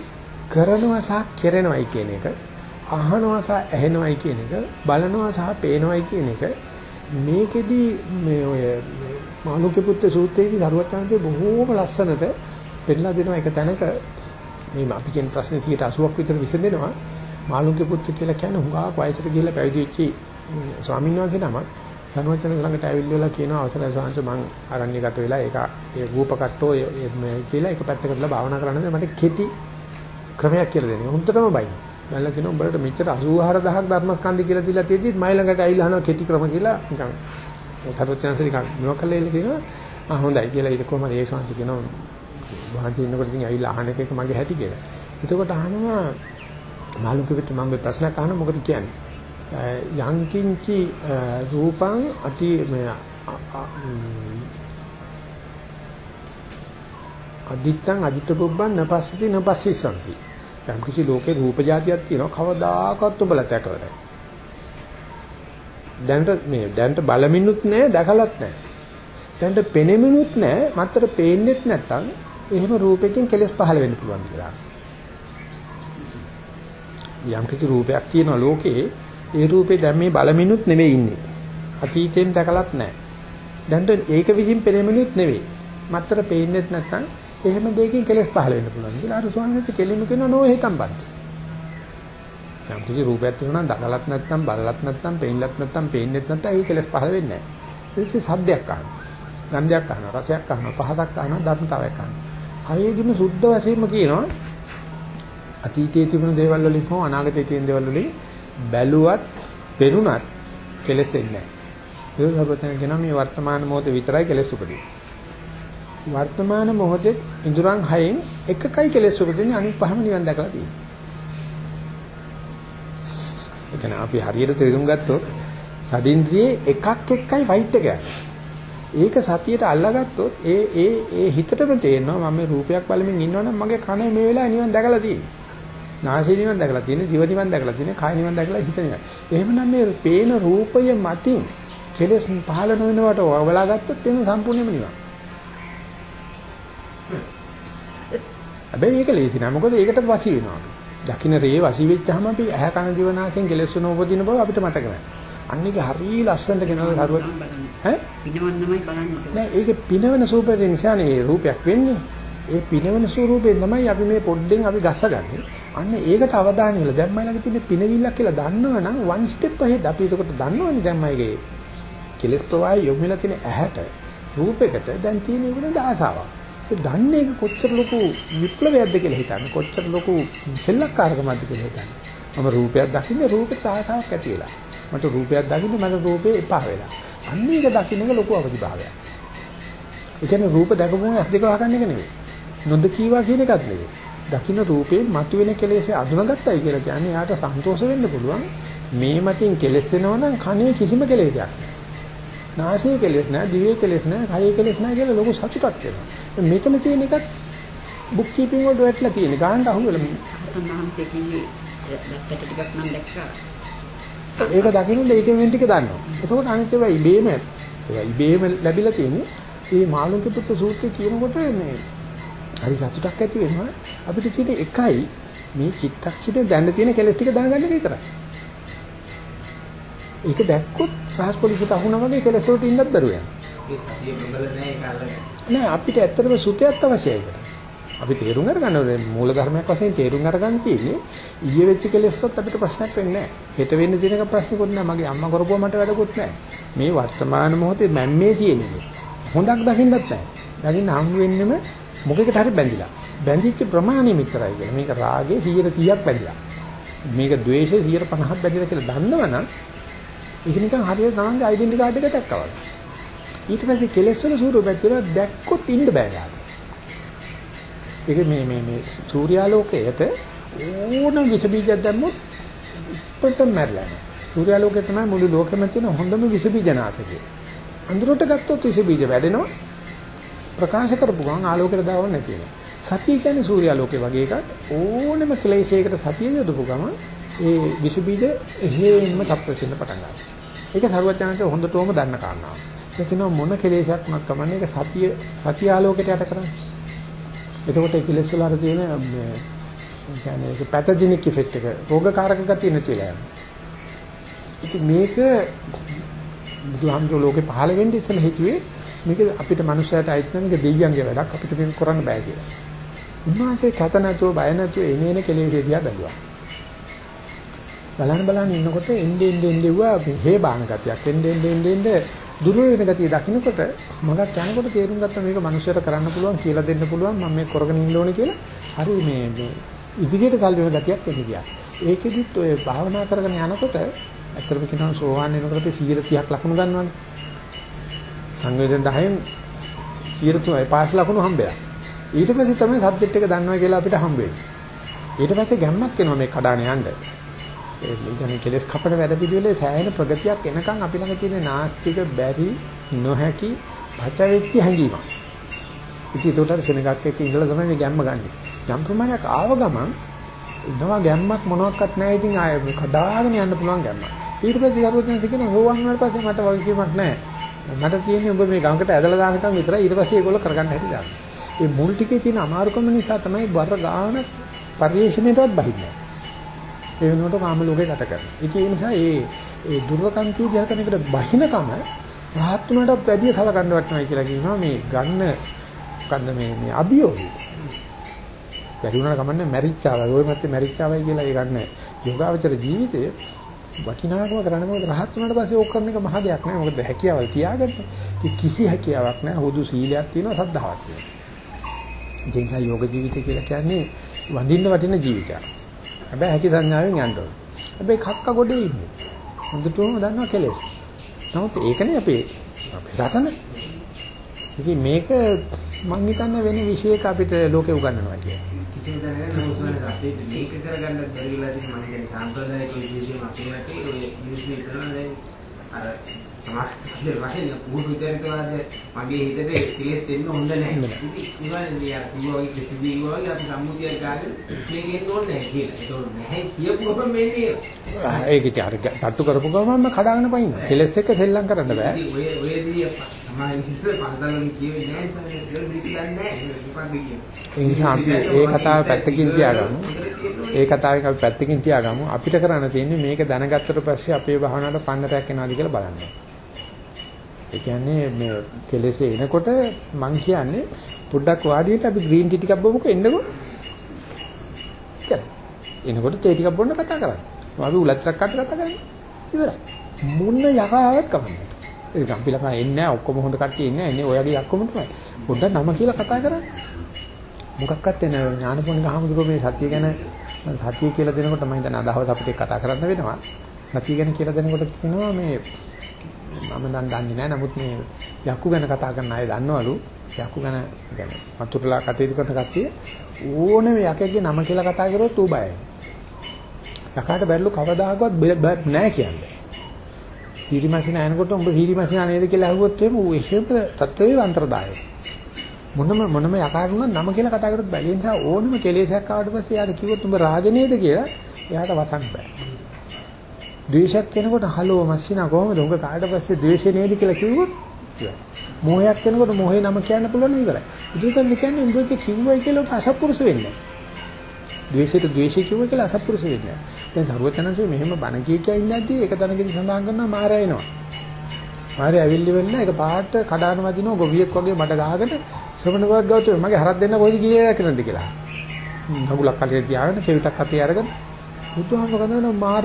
කරනවා සහ කෙරෙනවයි කියන එක, අහනවා සහ ඇහෙනවයි කියන එක, බලනවා සහ පේනවයි කියන එක මේකෙදි මේ ඔය මාළුක්‍ය පුත්‍ර සූත්‍රයේදී දරුවචාන්තේ බොහෝම ලස්සනට පෙන්නලා දෙනවා. එක තැනක මේ අපි කියන ප්‍රශ්නේ 80ක් විතර විසඳෙනවා. මාළුන්ගේ පුත්‍ර කියලා කියන්නේ හුඟා වයසට ගිහිල්ලා පැවිදි වෙච්ච ස්වාමීන් වහන්සේ නමක්. සනුවචන ළඟට ඇවිල්ලා කියනවා අවසරයි ස්වාමීන් මං ආරණ්‍යගත වෙලා ඒක ඒ රූපකට්ටෝ මේ කියලා එක පැත්තකටලා භාවනා කරන්න මට කෙටි ක්‍රමයක් කියලා දෙන්නේ. හුන්නටම බයි. මම කියනවා උඹලට මෙච්චර 84000ක් ධර්මස්කන්ධ කියලා දීලා තියෙද්දි මයි ළඟට ඇවිල්ලා අහනවා කෙටි ක්‍රම කියලා. නිකන් තරුවචනසේ නිකන් මොකක්ද කියනවා ආ හොඳයි කියලා ඊට කොහමද ඒ ශාන්ති කියනවා වහන්සේ ඉන්නකොට ඉතින් ඇවිල්ලා අහන එක මගේ හැටි කියලා. එතකොට අහනවා මාළුකෙට මම මේ ප්‍රශ්නයක් අහනවා මොකද කියන්නේ? යංකින්චි රූපං අති අදිත්තං අදිත්ත පුබ්බන් නපස්සති නපස්සිසන්ති. යම් කිසි ලෝකේ රූප જાතියක් තියෙනවා කවදාකවත් ඔබලා දැකලා නැහැ. දැන්ට මේ දැන්ට බලමිනුත් නැහැ දැකලත් නැහැ. දැන්ට පෙනෙමිනුත් නැහැ මත්තර පේන්නෙත් නැත්තම් එහෙම රූපයකින් කෙලස් පහළ වෙන්න පුළුවන් කියලා. යම් කිසි රූපයක් තියෙනවා ලෝකේ ඒ රූපේ දැන් මේ බලමිනුත් නෙවෙයි ඉන්නේ. අතීතයෙන් දැකලත් නැහැ. දැන් ඒක විසින් පෙනෙමිනුත් නෙවෙයි. මත්තර පේන්නෙත් නැත්තම් එහෙම දෙයකින් කෙලස් පහළ වෙන්න පුළුවන්. කියලා අර ස්වාමීන් වහන්සේ කෙලින්ම කියන නෝ හේතම් බන්ද. යම් කිසි රූපයක් තියෙනවා නම් දකලත් නැත්තම් බලලත් නැත්තම් පේන්නත් නැත්තම් පේන්නෙත් නැත්තම් ඒ කෙලස් පහළ වෙන්නේ නැහැ. ඊට පස්සේ සද්දයක් අහනවා. ගන්ධයක් අහනවා, රසයක් අහනවා, පහසක් අහනවා, ධර්මතාවයක් අහනවා. හයේදිම සුද්ධ වශයෙන්ම කියනවා අතීතයේ තිබුණු දේවල් වලින් හෝ අනාගතයේ තියෙන දේවල් වලින් බැලුවත් පෙරුණත් කෙලෙස් එන්නේ නැහැ. ඒක සර්වතන කියනවා මේ වර්තමාන මොහොතේ විතරයි කෙලෙස් උපදින්නේ. වර්තමාන මොහොතේ ඉඳුරන් හයෙන් එකකයි කෙලෙස් උපදින්නේ අනිත් පහම නිවන් දැකලා තියෙනවා. ඒ කියන්නේ අපි හරියට තේරුම් ගත්තොත් සදින්ද්‍රියේ එකක් එක්කයි ෆයිට් එක යන්නේ. ඒක සතියට අල්ලගත්තොත් ඒ ඒ ඒ හිතටම තේරෙනවා මම මේ රූපයක් බලමින් ඉන්නවනම් මගේ කන මේ වෙලාවේ නිවන් දැකලා තියෙන්නේ. නාසය නිවන් දැකලා තියෙන්නේ, දිව නිවන් දැකලා තියෙන්නේ, කය නිවන් දැකලා හිත නිවන්. එහෙමනම් මේ පේන රූපය මතින් කෙලස් පහළ නොවනවට වවලා ගත්තොත් එන සම්පූර්ණයෙන්ම නිවන්. හැබැයි ඒක ලේසි නෑ. මොකද ඒකට වසි වෙනවා. දකින්න රේ වසි වෙච්චාම අපි ඇහැ කන දිව නාසයෙන් කෙලස් නොවදින බව අපිට මතක නැහැ. අන්න ඒක හරිය ලස්සනට ගෙනල්ලා හරුව ඈ පිනවන්නමයි බලන්නේ. නෑ ඒක පිනවන ස්වරූපේ නිසානේ රූපයක් වෙන්නේ. ඒ පිනවන ස්වරූපයෙන් තමයි අපි මේ පොඩ්ඩෙන් අපි ගස්සගන්නේ. අන්න ඒකට අවධානය යොමු. දැන් මම ළඟ තියෙන පිනවිල්ලක් කියලා දන්නවනම් one step ahead අපි ඒකට දන්නවනේ දැන් මගේ කෙලස් ප්‍රවාහය යොමු වෙලා තියෙන ඇහැට රූපයකට දැන් තියෙන ඒකට දාසාවක්. ඒ දන්නේ කොච්චර ලොකු විප්ලවයක්ද කියලා හිතන්නේ. කොච්චර ලොකු සෙල්ලක්කාරකමක්ද කියලා හිතන්නේ. මම රූපයක් දකින්නේ රූපේ දාසාවක් ඇති වෙලා. මට රූපයක් දකින්න මට රූපේ එපා වෙලා. අන්න ඒක දකින්න එක ලොකු අවදිභාවයක්. ඒ කියන්නේ රූප දැකපුවම ඇස් දෙක වහගන්න එක නෙවෙයි. නොදකීවා කියන එකත් නෙවෙයි. දකින්න රූපේ මතුවෙන කෙලෙසේ අඳුනගත්තයි කියලා කියන්නේ යාට සන්තෝෂ වෙන්න පුළුවන්. මේ මතින් කෙලෙස් වෙනවනම් කනේ කිසිම කෙලෙසයක් නැහැ. නාසයේ කෙලෙස් නැහැ, දිවේ කෙලෙස් නැහැ, කයේ කෙලෙස් නැහැ කියලා ලොකු සතුටක් වෙනවා. මෙතන තියෙන එකත් බුක් කීපින් වලට වැටලා තියෙන. ගානට අහුවෙලා මහන්සිය කිව්වේ දැක්කට ටිකක් මම දැක්කා. ඒක දකින්න ඒකෙන් වෙන ටික දන්නවා. ඒකෝට අනිත් ඒවා ඉබේම ඉබේම ලැබිලා තියෙන්නේ. මේ මාළුන්ගේ පුත්තු සූත්‍රය කියනකොට මේ හරි සතුටක් ඇති වෙනවා. අපිට තියෙන එකයි මේ චිත්තක්ෂණය දැන්න තියෙන කෙලස් ටික දැනගන්න විතරයි. ඒක දැක්කොත් රහස් පොලිසියට අහුණා වගේ කෙලස් වලට ඉන්නත් බැරුව යනවා. නෑ අපිට ඇත්තටම සුතයත් අවශ්‍යයි. අපි තේරුම් අරගන්න ඕනේ මූල ධර්මයක් වශයෙන් තේරුම් අරගන්න තියෙන්නේ ඊයේ වෙච්ච කෙලෙස්සත් අපිට ප්‍රශ්නයක් වෙන්නේ නැහැ. හෙට වෙන්න තියෙනක ප්‍රශ්නකුත් නැහැ. මගේ අම්මා කරපුවා මට වැඩකුත් නැහැ. මේ වර්තමාන මොහොතේ මැම්මේ තියෙන්නේ. හොඳක් දකින්නත් නැහැ. දකින්න හම් වෙන්නෙම මොකෙකට හරි බැඳිලා. බැඳිච්ච ප්‍රමාණය මෙච්චරයි කියලා. මේක රාගේ 130ක් බැඳිලා. මේක ද්වේෂේ 150ක් බැඳිලා කියලා දන්නවනම් ඒක නිකන් හරියට තමන්ගේ ඩෙන්ටි කාඩ් එක දැක්කා වගේ. ඊට පස්සේ කෙලෙස් වල ස්වරූපයක් තියෙනවා දැක්කොත් ඉන්න බෑ ගාන. ඒක මේ මේ මේ සූර්යාලෝකයට ඕනම විස බීජයක් දැම්මොත් ඉක්පට මැරලා යනවා. සූර්යාලෝකය තමයි මුළු ලෝකෙම තියෙන හොඳම විස බීජනාශකය. අඳුරට ගත්තොත් විස බීජ වැඩෙනවා. ප්‍රකාශ කරපු ගමන් ආලෝකයට දාවන්න නැති වෙනවා. සතිය කියන්නේ සූර්යාලෝකේ වගේ එකක්. ඕනම ක්ලේශයකට සතිය යොදපු ගමන් ඒ විස බීජ එහෙම්ම සප්‍රසින්න පටන් ගන්නවා. ඒක සරුවචනන්ට හොඳටම දන්න කාරණාවක්. ඒ කියනවා මොන කෙලෙසයක් මක් කමන්නේ ඒක සතිය සතිය ආලෝකයට යට කරන්නේ. එතකොට ඒ කෙලෙස් වල අර තියෙන මේ කියන්නේ ඒක පැතජෙනික් ඉෆෙක්ට් එක රෝගකාරක ගතිය නැති වෙලා යනවා. ඉතින් මේක බුදුහාමුදුරුවෝ ලෝකේ පහළ වෙන්නේ ඉස්සෙල්ලා හිතුවේ මේක අපිට මනුස්සයට අයිති නැ මේක දෙයියන්ගේ වැඩක් අපිට මේක කරන්න බෑ කියලා. උන්වහන්සේ කත නැතුව බය නැතුව එනේන කෙලෙසේ දිහා බැලුවා. බලන්න බලන්න ඉන්නකොට එnde ende ende වුණා හේ බාන ගතියක් එnde ende ende ende දුර වෙන ගතිය දකින්නකොට මගක් යනකොට තේරුම් ගත්තා මේක මනුස්සයට කරන්න පුළුවන් කියලා දෙන්න පුළුවන් මම මේක කරගෙන ඉන්න ඕනේ කියලා හරි මේ මේ ඉදිරියට සල් වෙන ගතියක් එන්නේ ගියා. ඒකෙදිත් ඔය භාවනා කරගෙන යනකොට ඇත්තටම කියනවා සෝවාන් වෙනකොට අපි 130ක් ලකුණු ගන්නවානේ. සංවේදන 10න් 103යි පාස් ලකුණු හම්බෙලා. ඊට පස්සේ තමයි සබ්ජෙක්ට් එක දන්නවා කියලා අපිට හම්බ වෙන්නේ. ඊට පස්සේ ගැම්මක් එනවා මේ කඩාන යන්න. ඒ කියන්නේ කෙලස් කපන වැඩ පිළිවෙලේ සෑහෙන ප්‍රගතියක් එනකන් අපි ළඟ තියෙන නාස්තික බැරි නොහැකි පච වෙච්ච හැඟීමක්. ඉතින් ඒකට සෙනගක් එක්ක ඉඳලා තමයි මේ ගැම්ම ගන්නෙ. යම් ප්‍රමාණයක් ආව ගමන් ඉන්නවා ගැම්මක් මොනවත් නැහැ ඉතින් ආය කඩාගෙන යන්න පුළුවන් ගැම්මක්. ඊට පස්සේ කරුවෙන් කියන හොවන් වුණාට පස්සේ මට වගකීමක් නැහැ. මට තියෙන්නේ ඔබ මේ ගඟකට ඇදලා දානකම් විතරයි ඊට පස්සේ ඒගොල්ලෝ කරගන්න හැටි දාන්න. මේ මුල් ටිකේ තියෙන අමාරුකම නිසා තමයි බර ගාන පරිශ්‍රණයටවත් බහින්නේ. ඒ වෙනුවට කාම ලෝකේ ගත කරනවා. ඉතින් ඒ නිසා ඒ ඒ දුර්වකන්තිය දිහා කරන එකට බහිනකම රහත් උනටත් වැඩිය සලකන්න වටනවා කියලා කියනවා මේ ගන්න මොකද්ද මේ මේ අභියෝගය. බැරි වුණාට කමන්නේ මැරිච්චාවයි. ওই මැත්තේ මැරිච්චාවයි කියලා ඒ ගන්න යෝගාවචර ජීවිතයේ වටිනාකම කරන්නේ මොකද රහත් වුණාට පස්සේ ඕක කරන එක මහ දෙයක් නෑ. මොකද හැකියාවල් තියාගන්න. කිසි හැකියාවක් නෑ. හුදු සීලයක් තියෙනවා සද්ධාවක් තියෙනවා. ඒ නිසා යෝග ජීවිතය කියලා කියන්නේ වඳින්න වටින ජීවිතයක්. හැබැයි හැකි සංඥාවෙන් යන්න ඕනේ. හැබැයි කක්ක ගොඩේ ඉන්නේ. හොඳටම දන්නවා කෙලෙස්. නමුත් ඒකනේ අපේ අපේ රටනේ. ඉතින් මේක මං හිතන්නේ වෙන විශේෂක අපිට ලෝකේ උගන්වනවා කියන්නේ. කිසිම දැනගෙන උසුනේ අපේ මේක කරගන්න බැරි වෙලා තියෙන මම කියන්නේ සාම්ප්‍රදායික විදිහටම අපේ රටේ ඔය මිනිස්සු හිතනවා දැන් අර සමාජයේ වශයෙන් පුදු විතරකවාද මගේ හිතට කෙලස් දෙන්න හොඳ නැහැ. ඉතින් ඉවන්නේ යා කිව්වා වගේ කිසිදී කිව්වා වගේ අපි සම්මුතියක් ගාගෙන මේක එන්න ඕනේ නැහැ කියලා. ඒක නැහැ කියපුවම මෙන්නේ. ඒක ඉතින් අර තට්ටු කරපු ගමන්ම කඩාගෙන පයින්න. කෙලස් එක්ක සෙල්ලම් කරන්න බෑ. ඉතින් ඔය ඔයදී සමාජයේ හිතේ පන්සලෙන් කියවේ නැහැ සමහර දෙයක් දන්නේ නැහැ. ඒ නිසා අපි ඒ කතාව පැත්තකින් තියාගමු. ඒ කතාවෙන් අපි පැත්තකින් තියාගමු. අපිට කරන්න තියෙන්නේ මේක දැනගත්තට පස්සේ අපේ භාවනාවට පන්නරයක් එනවාද කියලා බලන්න. ඒ කියන්නේ මේ කෙලෙසේ එනකොට මං කියන්නේ පොඩ්ඩක් වාඩියට අපි ග්‍රීන් ටී ටිකක් බොමුකෝ එන්නකෝ. එනකොට තේ ටිකක් බොන්න කතා කරන්නේ. අපි උලත් ටිකක් කතා කරන්නේ. ඉවරයි. මුන්න යකාවත් කමන්නේ. ඒක අපි ළඟ එන්නේ නැහැ ඔක්කොම හොඳ කට්ටිය ඉන්නේ නැහැ. එන්නේ ඔයගේ යක්කම තමයි. පොඩ්ඩක් නම කියලා කතා කරන්නේ. මොකක්වත් එන ඥානපෝණික හමුදුරෝ මේ සතිය ගැන සතිය කියලා දෙනකොට මම හිතන්නේ අදහස් අපිට කතා කරන්න වෙනවා. සතිය ගැන කියලා දෙනකොට කියනවා මේ මම දැන් දන්නේ නැහැ. නමුත් මේ යක්කු ගැන කතා කරන අය දන්නවලු යකු ගැන කියන්නේ වතුරලා කටයුතු කරන කට්ටිය ඕනෙම යකෙක්ගේ නම කියලා කතා කරොත් ඌ බයයි. යකාට බැරිලු කවදාකවත් නැහැ කියන්නේ. සීරිමැසින අයනකොට උඹ සීරිමැසින නේද කියලා අහුවොත් එහෙම ඌ එහෙම තත්ත්වේ අන්තරදායයි. මොනම මොනම යකාට උනත් නම කියලා කතා කරොත් බැහැ. ඒ නිසා ඕනෙම කෙලෙසයක් ආවට පස්සේ යාට කිව්වොත් උඹ රාජ නේද කියලා එයාට වසන්න බෑ. ද්වේෂයක් කෙනකොට හලෝ මස්සිනා කොහොමද උඹ කාට පස්සේ ද්වේෂේ නේද කියලා කිව්වොත් මොහයක් කෙනකොට මොහේ නම කියන්න පුළුවන් ඉවරයි. ඒකෙන් කියන්නේ උඹට කිව්වයි කියලා ඔබ අසත්පුරුෂ වෙන්නේ. ද්වේෂයට ද්වේෂය කිව්ව කියලා අසත්පුරුෂ වෙන්නේ. දැන් සරුවචනන්සේ මෙහෙම බණ කිය කිය ඉන්නද්දී ඒක තනකදී සඳහන් කරනවා මාරය එනවා. මාරය ඇවිල්ලි වෙන්න ඒක පාට කඩාන වදිනවා ගොවියෙක් වගේ මඩ ගහගෙන ශ්‍රමණවත් ගෞතම මගේ හරක් දෙන්න කොයිද ගියේ කියලාද කියලා. නගුලක් කලිය තියාගෙන කෙවිතක් අතේ අරගෙන බුදුහාම කනන මාර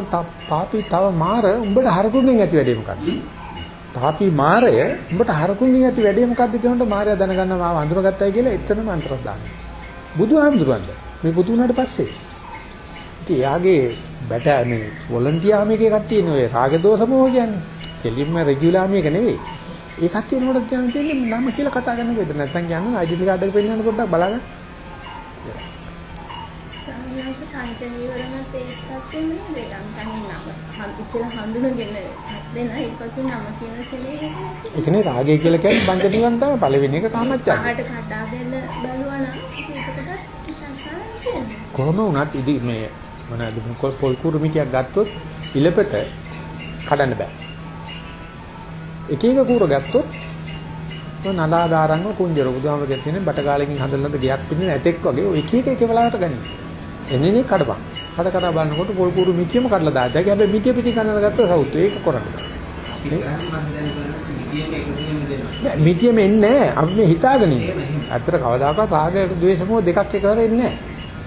පාපී තව මාර උඹට හරකුන්ගෙන් ඇති වැඩේ මොකක්ද? පාපී මාරය උඹට හරකුන්ගෙන් ඇති වැඩේ මොකද්ද කියනකොට මාරයා දැනගන්නවා මාව අඳුරගත්තයි කියලා එතනම අන්තරක් දානවා. බුදුහාමුදුරන්ද මේ බුදු වුණාට පස්සේ ඉතින් එයාගේ බැට මේ වොලන්ටියාම එකේ කට්ටිය නේ ඔය රාග දෝෂ මොහ කියන්නේ. කෙලින්ම රෙගියුලාම එක නෙවෙයි. ඒ කට්ටිය නෝඩක් කියන්න තියෙන්නේ නම කියලා කතා කරන්න බෙද නැත්නම් කියන්නේ ඩෙන්ටි කාඩ් එක පෙන්නන්න පොඩ්ඩක් බලන්න. පංච නීවරණත් ඒ පැත්තෙම නේද? අන්තන්නේ නම. ඉස්සෙල්ලා හඳුනගෙන හස් දෙන ඊට පස්සේ නම කියන ශරීරය. ඒ කියන්නේ රාගය කියලා කියන්නේ පංච නිවන් තමයි පළවෙනි එක කාමච්ඡන්ද. කාට කතා දෙන්න බලුවා නම් ඒකටත් සංස්කාරය කියන්නේ. කොහොම වුණත් ඉදි මේ මොනවාද පොල් පොල් කුරුමිටියක් ගත්තොත් ඉලපෙට කඩන්න බෑ. එක එක කූර ගත්තොත් නලාදාරංග කුංජර බුදුහාමගේ තියෙන බටගාලකින් හදලනද ගියක් පිටින් ඇතෙක් වගේ ඔය එක එක එක වෙලාවට ගන්න. එන්නේ කඩපන්. කඩ කඩ බලනකොට පොල් කුරු මිටියම කඩලා දාද්දා. හැබැයි මිටිය පිටි කනලා ගත්තොත් සවුත් ඒක කරන්න. මිටියම එන්නේ නැහැ. අපි මේ හිතාගෙන ඉන්නේ. ඇත්තට කවදාකවත් රාගය ද්වේෂ මොහ දෙකක් එකවර එන්නේ නැහැ.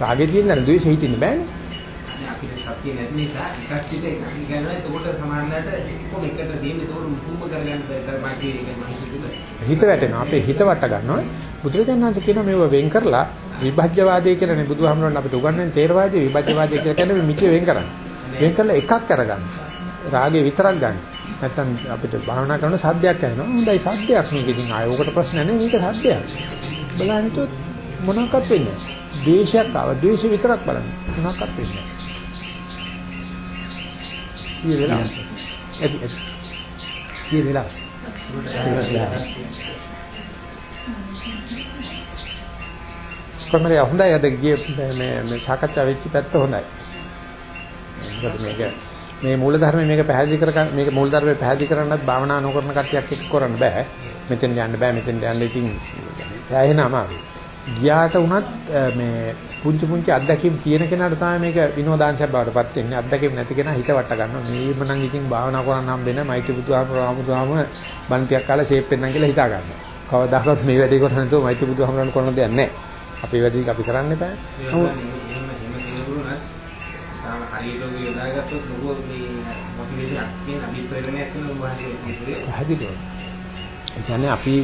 රාගේ තියෙන දර ද්වේෂ හිටින්න බෑනේ. අපිට සත්‍ය නැති නිසා එකක් පිට එකක් ගන්නවා එතකොට සමානලට කොහොම එකට දෙන්නේ එතකොට මුතුම කරගන්න බැහැ මාගේ ඒක මනසට හිත වැටෙනවා. අපේ හිත වට ගන්නවා. බුදුරජාණන් වහන්සේ කියනවා මේව වෙන් කරලා විභජ්‍යවාදය කියලානේ බුදුහාමරණ අපිට උගන්වන්නේ තේරවාදී විභජ්‍යවාදය කියලා කියන්නේ මේ මිත්‍ය වෙන් කරන්නේ. වෙන් කරලා එකක් අරගන්න. රාගේ විතරක් ගන්න. නැත්තම් අපිට භාවනා කරන සද්දයක් ඇහෙනවා. හොඳයි සද්දයක් මේක ඉතින් ආය ඔකට ප්‍රශ්න නැහැ මේක සද්දයක්. බලන්න හිතුවොත් මොනවාක්වත් වෙන්නේ නැහැ. ද්වේෂයක් ආව ද්වේෂ විතරක් බලන්න. මොනවාක්වත් වෙන්නේ නැහැ. කී වෙලාවද? එපි එපි. කොහමද හොඳයි අද ගිය මේ මේ සාකච්ඡා වෙච්ච පැත්ත හොඳයි. මොකද මේක මේ මූල ධර්මයේ මේක පැහැදිලි කර මේක මූල ධර්මයේ පැහැදිලි කරන්නත් භාවනා නොකරන කට්ටියක් එක්ක කරන්න බෑ. මෙතෙන් යන්න බෑ මෙතෙන් යන්න ඉතින් ඇහෙන අමාරුයි. ගියාට උනත් මේ පුංචි පුංචි අත්දැකීම් තියෙන කෙනාට තමයි මේක විනෝදාංශයක් බවට පත් වෙන්නේ. අත්දැකීම් නැති කෙනා හිත වට ගන්නවා. මේම නම් ඉතින් භාවනා කරන්න හම්බෙන්නේ මෛත්‍රී බුදුහාමුදුරුවම බන්තියක් කාලා ෂේප් වෙන්නම් කියලා හිතා ගන්නවා. කවදාකවත් මේ වැඩේ කරන්නේ නැතුව මෛත්‍රී බුදුහාමුදුරුවන් කරන දෙයක් නැහැ. අපේ වැඩේ අපි කරන්න එපා. පැහැදිලිව. ඒ කියන්නේ අපි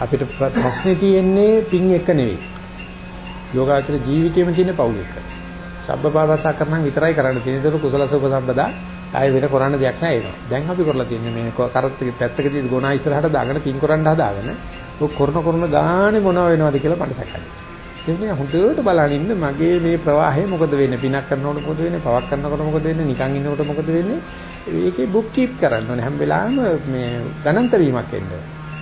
අපිට ප්‍රශ්නේ තියෙන්නේ පින් එක නෙවෙයි. යෝගාචර ජීවිතේම තියෙන පවුල එක. සබ්බපාවසා කරනම් විතරයි කරන්න තියෙන්නේ. ඒක කුසල සුපසම්පදා ආයෙ වෙන කරන්න දෙයක් නැහැ ඒනවා. දැන් අපි කරලා තියෙන්නේ මේ කරත් පැත්තකදී ගුණා ඉස්සරහට දාගෙන පින් කරන්න හදාගෙන ඔක් කරන කරන ගානේ මොනව වෙනවද කියලා මට සැකයි. එන්නේ හොඳට බලන් ඉන්න මගේ මේ ප්‍රවාහය මොකද වෙන්නේ? පිනක් කරනකොට මොකද වෙන්නේ? පවක් කරනකොට මොකද වෙන්නේ? නිකන් ඉන්නකොට මොකද වෙන්නේ? ඒකේ බුක් කීප් කරන්න ඕනේ. හැම වෙලාවෙම මේ ගණන්ත වීමක් වෙන්න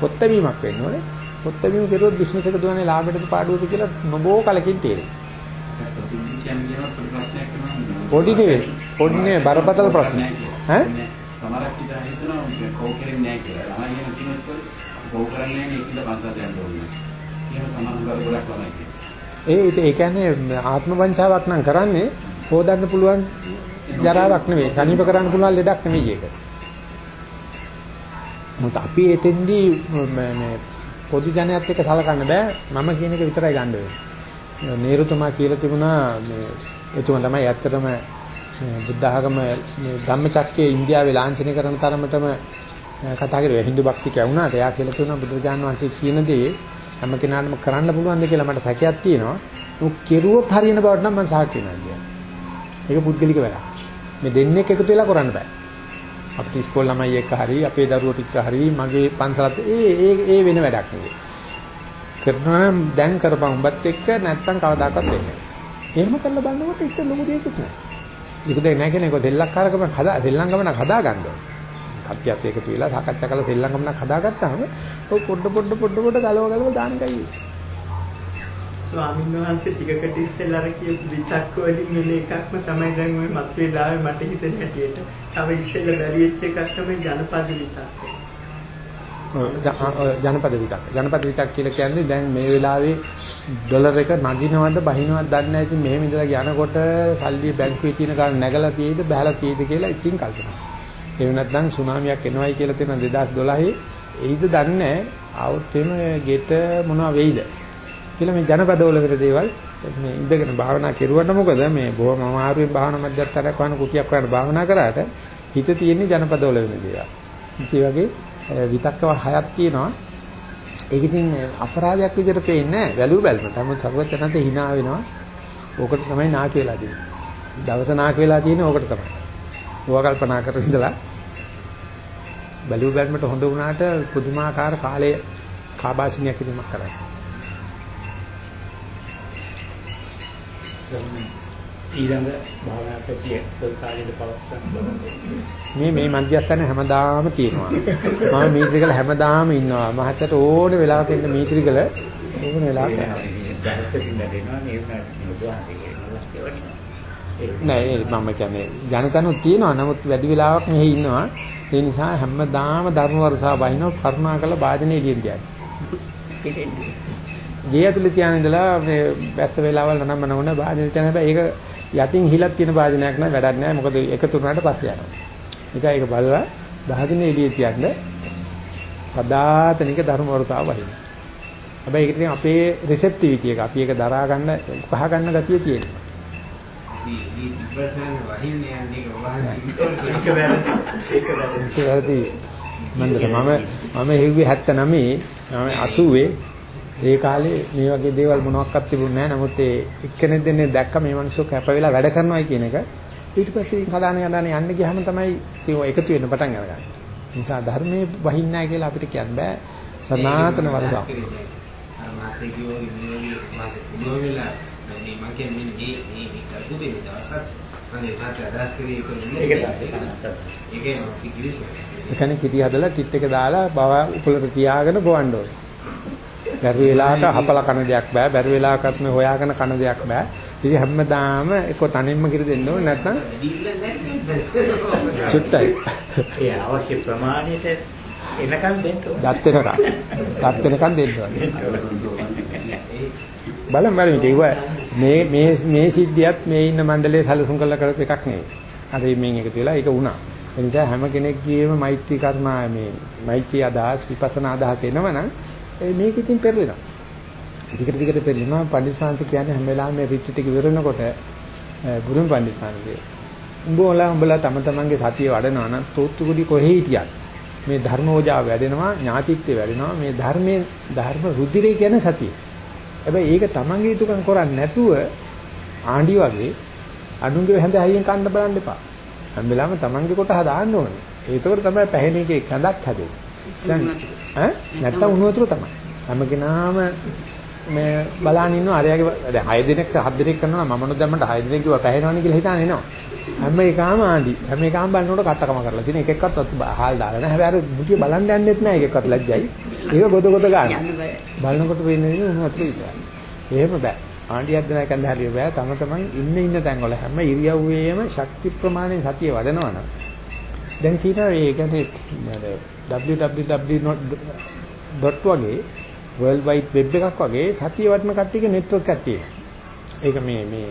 පොත්ත වීමක් වෙන්න ඕනේ. පොත්ත වීම කෙරුවොත් බිස්නස් එක දුවන්නේ ලාභයටද පාඩුවද කියලා නොබෝ කලකින් තේරෙනවා පොඩි නෙවෙයි. පොඩි නෙවෙයි. බරපතල ප්‍රශ්න. ඈ? සමහරක් ඉතින් හිතනවා කෝ කරන්නේ? නැහැ කියලා. ළමයි කියන කිනොත් කෝ කරන්නේ නැහැ නේ කියලා පන්සල් යන්න ඕනේ. කියන සමහර ගොඩක් ළමයි කියනවා. ඒ ඒ කියන්නේ ආත්ම වංචාවක් නම් කරන්නේ හොදන්න පුළුවන් ජරාවක් නෙවෙයි. සනීප කරන්න පුළුවන් ලෙඩක් නෙවෙයි ඒක. මොකද අපි එතෙන්දී මේ පොදු ජනයත් එක්ක සලකන්න බෑ. මම කියන එක විතරයි ගන්න වෙන්නේ. නේරුතුමා කියලා තිබුණා මේ එතුමා තමයි ඇත්තටම බුද්ධ ආගම මේ ධම්මචක්කයේ ඉන්දියාවේ ලාංඡනය කරන තරමටම කතා කරුවේ හින්දු භක්තික වුණාට එයා කියලා තුන බුදුරජාණන් වහන්සේ කියන දේ හැම කෙනාටම කරන්න පුළුවන්ද කියලා මට සැකයක් තියෙනවා. මොක කෙරුවොත් හරියන බවට නම් මම සාක්ෂි වෙනවා කියන්නේ. ඒක පුද්ගලික වැඩක්. මේ දෙන්නෙක් එකතු වෙලා කරන්න බෑ. අපිට ඉස්කෝල ළමයි එක්ක හරි අපේ දරුවෝ ටික හරි මගේ පන්සලත් ඒ ඒ ඒ වෙන වැඩක් නෙවෙයි. කරනවා නම් දැන් කරපන් උඹත් එක්ක නැත්තම් කවදාකවත් වෙන්නේ නැහැ. එහෙම කරලා බලනකොට ඉච්ච ලොකු දෙයක් නෑ. ලොකු දෙයක් නෑ කියන්නේ කො දෙල්ලක්කාරකම හදා දෙල්ලම් ගමනක් හදා ගන්න ඕනේ. කට්ටියත් එකතු වෙලා සාකච්ඡා කරලා සෙල්ලම් ගමනක් හදාගත්තාම ඔය පොඩ පොඩ පොඩ පොඩ ගලව ගලව දාන එකයි. ස්වාමීන් වහන්සේ ටිකකට ඉස්සෙල්ලා අර කියපු විතක්ක වලින් එන එකක්ම තමයි දැන් ওই මත්වේලාවේ මට හිතෙන හැටියට. තව ඉස්සෙල්ලා බැරි වෙච්ච එකක් තමයි ජනපද විතක්ක. ජනපද විතක්. ජනපද විතක් කියලා කියන්නේ දැන් මේ වෙලාවේ ඩොලර් එක නගිනවද බහිනවද දන්නේ නැහැ. ඉතින් මෙහෙම ඉඳලා යනකොට සල්ලි බැංකුවේ තියෙන ගාන නැගලා තියෙයිද බහලා තියෙයිද කියලා ඉතින් කල්පනා. එහෙම නැත්නම් සුනාමියක් එනවයි කියලා තියෙන 2012 එයිද දන්නේ ආවොත් එහෙම ගෙට මොනවා වෙයිද කියලා මේ ජනපදවල වෙන දේවල් මේ ඉඳගෙන භාවනා කරුවට මොකද මේ බොහොම අමාරුවෙන් භාවනා මැදත්තරක් වහන කුටියක් වහන භාවනා කරාට හිත තියෙන්නේ ජනපදවල වෙන දේවල්. ඒ වගේ විතක්කව හයක් තියෙනවා. ඒක ඉතින් අපරාධයක් විදිහට පේන්නේ වැලු බැලමට. නමුත් සරුවත් යනතේ hina වෙනවා. ඕකට තමයි නාකි වෙලා තියෙන්නේ. දවස නාකි වෙලා තියෙන්නේ ඕකට තමයි. ඕවා කල්පනා කරලා ඉඳලා බැලු බැලමට හොඳ වුණාට පුදුමාකාර කාලයේ කාබාසිනියක් කිරීමක් කරන්නේ. ඊළඟ භාවනා පැතිය කාලෙද පවත්වන්න මේ මේ මධ්‍යස්ථාන හැමදාම තියෙනවා. මම මීත්‍රිකල හැමදාම ඉන්නවා. මහත්තයට ඕනේ වෙලාවක ඉන්න මීත්‍රිකල ඕන වෙලාවක යනවා. දැනකින් දෙනවා මේ නෑ මම කියන්නේ ජනතනුත් තියෙනවා. නමුත් වැඩි වෙලාවක් මෙහි ඉන්නවා. ඒ නිසා හැමදාම ධර්ම වර්ෂා බහිනව කරුණාකර වාදනේ එළියෙන් තියන්නේ. ගේ ඇතුලේ තියාන ඉඳලා මේ වැස්ස වෙලාවල් නම් මම නෝන වාදනේ තියන හැබැයි ඒක යටින් හිලක් තියෙන වාදනයක් නෑ වැඩක් නෑ මොකද එකතු වුණාට පස්සේ යනවා. ඒක ඒක බලලා දහදිනේ එළියේ තියන්න සදාතනික ධර්ම වර්තාව වහින. හැබැයි ඒක ඉතින් අපේ රිසෙප්ටිවිටි එක අපි ඒක දරා ගන්න උකහා ගන්න ගතිය තියෙනවා. ඒක වැරදි. මන්දට මම මම හෙව්වේ 79 මම 80 ඒ කාලේ මේ වගේ දේවල් මොනවත් තිබුණේ නැහැ. නමුත් ඒ එක්කෙනෙක් දෙන්නේ දැක්ක මේ මිනිස්සු කැප වෙලා වැඩ කරනවායි කියන එක ඊට පස්සේ කඩාන යඩාන යන්න ගියාම තමයි ඒක එකතු වෙන්න පටන් අරගන්නේ. නිසා ධර්මයේ වහින්නේ නැහැ කියලා අපිට කියන්න බෑ. සනාතන වර්ගය. මාසේ කියෝ මේ මාසේ පුදුම වෙලා මේ මම කියන්නේ මේ මේ කල්පුතේ දවසස් අනේ මාත් අදහස් කරේ ඒක නෙමෙයි. ඒක තමයි. ඒකේ මම කිව්වේ. එකනේ කිටි හදලා කිට් එක දාලා බව උකුලට තියාගෙන බොවන්න ඕනේ. බැරි වෙලාවට හපල කන දෙයක් බෑ. බැරි වෙලාවකත් මේ හොයාගෙන කන දෙයක් බෑ. ඉතින් හැමදාම එක්ක තනින්ම කිරි දෙන්න ඕනේ නැත්නම් චුට්ටයි. ඒ අවශ්‍ය ප්‍රමාණයට එනකන් දෙන්න ඕනේ. දත් වෙනකන්. දත් වෙනකන් දෙන්න ඕනේ. බලමු බලමු ඒක මේ මේ මේ සිද්ධියත් මේ ඉන්න මණ්ඩලයේ සැලසුම් කරලා කරපු එකක් නෙවෙයි. අර මේන් එකතු වෙලා ඒක වුණා. ඒ නිසා හැම කෙනෙක්ගේම මෛත්‍රී කරුණා මේ මෛත්‍රී අදහස් විපස්සනා අදහස් එනවනම් මේක ඉතින් පෙරලෙනවා. දිගට දිගට පෙරලෙනවා පඬිස්සාංශ කියන්නේ හැම වෙලාවෙම මේ රිට්‍රීට් එක ඉවරනකොට ගුරුන් පඬිස්සාංශේ උඹලා උඹලා තම තමන්ගේ සතිය වඩනවා නම් තෝත්තුගුඩි කොහේ හිටියත් මේ ධර්මෝජාව වැඩෙනවා ඥාතිත්වය වැඩෙනවා මේ ධර්මයේ ධර්ම රුධිරය කියන්නේ සතිය. හැබැයි ඒක තමන්ගේ යුතුයකම් කරන්නේ නැතුව ආණ්ඩි වගේ අනුන්ගේ හැඳ හයියෙන් කන්න බලන්න එපා. හැම වෙලාවෙම තමන්ගේ කොට හදාන්න ඕනේ. ඒතකොට තමයි පැහැෙන එකේ කඳක් හැදෙන්නේ. දැන් ඈ නැත්තම් උණු වතුර තමයි. හැම කෙනාම මේ බලන් ඉන්නවා අරයාගේ දැන් 6 දිනක් 7 දිනක් කරනවා මම නෝ දැම්මට 6 දිනක් කිව්වා පැහැෙනවනේ කියලා හිතාන එනවා. හැම එකම ආණ්ඩි. හැම එකම බලනකොට කට්ටකම කරලා තියෙන එක එක්කත් හාල් දාලා නැහැ. හැබැයි අර මුටිය බලන්න යන්නෙත් නැහැ එක එක්කත් ලැජ්ජයි. ඒක ගොත ගොත ගන්න. බලනකොට වෙන්නේ උණු වතුර විතරයි. එහෙම බෑ. ආණ්ඩියක් දෙන එකෙන් හරිය බෑ. තම තමන් ඉන්න ඉන්න තැන් වල හැම ඉරියව්වේම ශක්ති ප්‍රමාණය සතිය වඩනවා නම් දැන් තියෙනවා ඒ කියන්නේ www.dot වගේ world wide web එකක් වගේ සතිය වටන කට්ටියගේ network එකක් තියෙනවා. ඒක මේ මේ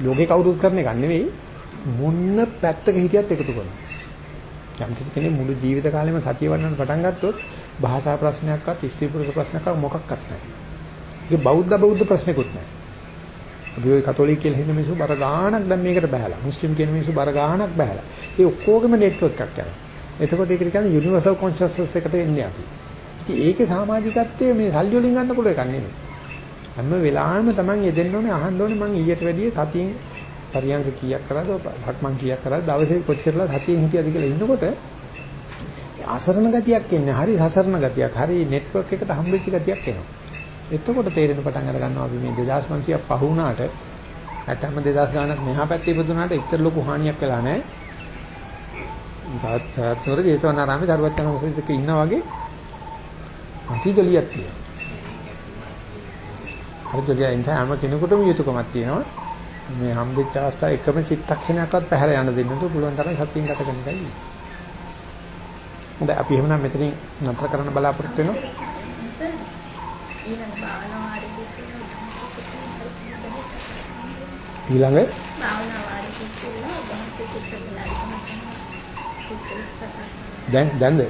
ලෝකේ කවුරුත් කරන එකක් නෙවෙයි මොන්න පැත්තක හිටියත් එකතු කරනවා. යම් කිසි කෙනෙක් මුළු ජීවිත කාලෙම සතිය වඩන්න පටන් ගත්තොත් භාෂා ප්‍රශ්නයක්වත් ස්ත්‍රී පුරුෂ ප්‍රශ්නයක්වත් මොකක්වත් නැහැ. ඒක බෞද්ධ බෞද්ධ ප්‍රශ්නකුත් නැහැ. අපි ওই කතෝලික කියලා හිතන මිනිස්සු බර ගාණක් දැන් මේකට බහැලා. මුස්ලිම් කියන මිනිස්සු බර ගාණක් බහැලා. ඒ ඔක්කොගේම network එකක් කරනවා. එතකොට ඒකට කියන්නේ යුනිවර්සල් කොන්ෂස්නස් එකට එන්නේ අපි. ඉතින් ඒකේ සමාජිකත්වයේ මේ සල්ලි වලින් ගන්න පුළුවන් එකක් නෙමෙයි. හැම වෙලාවෙම Taman යෙදෙන්න ඕනේ අහන්න ඕනේ මං ඊට වැඩිය සතියෙන් පරියන්ක කීයක් කරාද ලක්මන් කීයක් කරාද දවසේ කොච්චරලා සතියෙන් හිටියද කියලා ඉන්නකොට අසරණ ගතියක් එන්නේ හරි සසරණ ගතියක් හරි නෙට්වර්ක් එකට හම්බෙච්ච ගතියක් එනවා එතකොට තේරෙන පටන් අර ගන්නවා අපි මේ 2500ක් පහ වුණාට නැත්නම් 2000 ගානක් මෙහා පැත්තේ ඉපදුනාට ඉතර ලොකු හානියක් වෙලා නැහැ. සාත් සාත්වර ජේසවනාරාමේ දරුවත් යන මොකදක ඉන්නා වගේ අතිගලියක් තියෙනවා. හරි ජොලිය ඉන්න හැම කෙනෙකුටම යුතුයකමක් තියෙනවා. මේ හම්බෙච්ච අවස්ථාව එකම චිත්තක්ෂණයක්වත් පැහැර යන්න දෙන්න තු පුළුවන් තරම් සතියින් ගත කරන එකයි. හොඳයි අපි එහෙමනම් මෙතනින් නතර කරන්න බලාපොරොත්තු වෙනවා. ඊළඟ භාවනා වාරයේ ඉස්සෙල්ලා ඊළඟ භාවනා වාරයේ ඉස්සෙල්ලා ඔබන්සේ චිත්ත විලාසම දැන් දැන්ද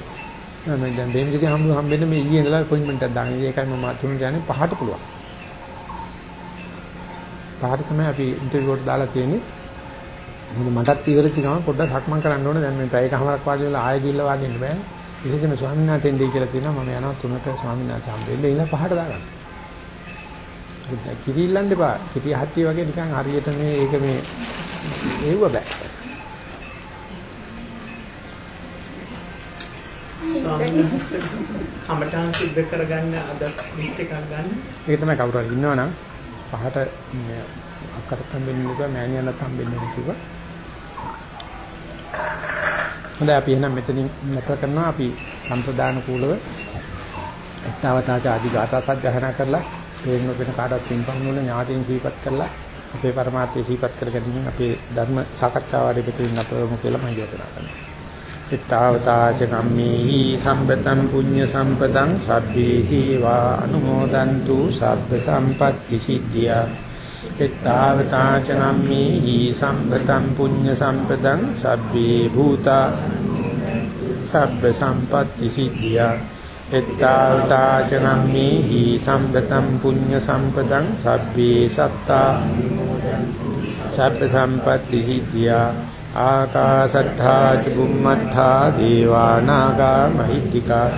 මම දැන් බේමිජගේ හම්බ හම්බෙන්න මේ ඊයේ ඉඳලා අපොයින්ට්මන්ට් එකක් දාන්නේ. ඒකයි මම තුනට යන්නේ පහට පුළුවන්. පහට තමයි අපි ඉන්ටර්විව් එකට දාලා තියෙන්නේ. මොකද මටත් ඉවරච ගමන් පොඩ්ඩක් සක්මන් කරන්න ඕනේ. දැන් මේ පැයකමාරක් වාඩි වෙලා ආයෙ ගිහිල්ලා වාඩි වෙන්න බෑ. විශේෂයෙන්ම ස්වාමීන් වහන්සේ දෙයි කියලා තියෙනවා. මම යනවා තුනට ස්වාමීන් වහන්සේ හම්බෙන්න. ඊළඟ පහට දාගන්න. කිරිල්ලන්න එපා. කිරි හත්තිය වගේ නිකන් හරියට මේ ඒක මේ ඒව බෑ. කමඨාන් සිද්ධ කරගන්න අද ලිස්ට් එකක් ගන්න. ඒක තමයි කවුරු හරි ඉන්නවනම් පහට මේ අක්කට හම්බෙන්න කිව්වා මෑණියන්ට හම්බෙන්න කිව්වා. හොඳයි අපි එහෙනම් මෙතනින් නතර කරනවා අපි සම්ප්‍රදාන කූලව එත්තවතාච ආදි ගාථා සජ්ජහනා කරලා පේන්න වෙන කාටවත් පින්පම් වල ඥාතීන් සීපත් කරලා අපේ પરමාර්ථය සීපත් කර ගැනීම අපේ ධර්ම සාකච්ඡා වාරයේ පිටින් නතරමු කියලා මම යෝජනා කරනවා. එත්තවතාච කම්මේහි සම්පතං පුඤ්ඤ සම්පතං සබ්බේහි වා අනුමෝදන්තු සබ්බ සම්පත්‍ති සිද්ධියා. එත්තාවතාච නම්මේහි සම්පතං පුඤ්ඤ සම්පතං සබ්බේ භූතා සබ්බ සම්පත්‍ති සිද්ධියා. එත්තාවතාච නම්මේහි සම්පතං පුඤ්ඤ සම්පතං සබ්බේ සත්තා සබ්බ සම්පත්‍ති සිද්ධියා. ආකාසට්ඨා ච බුම්මට්ඨා දේවා නාග මහිත්‍තිකා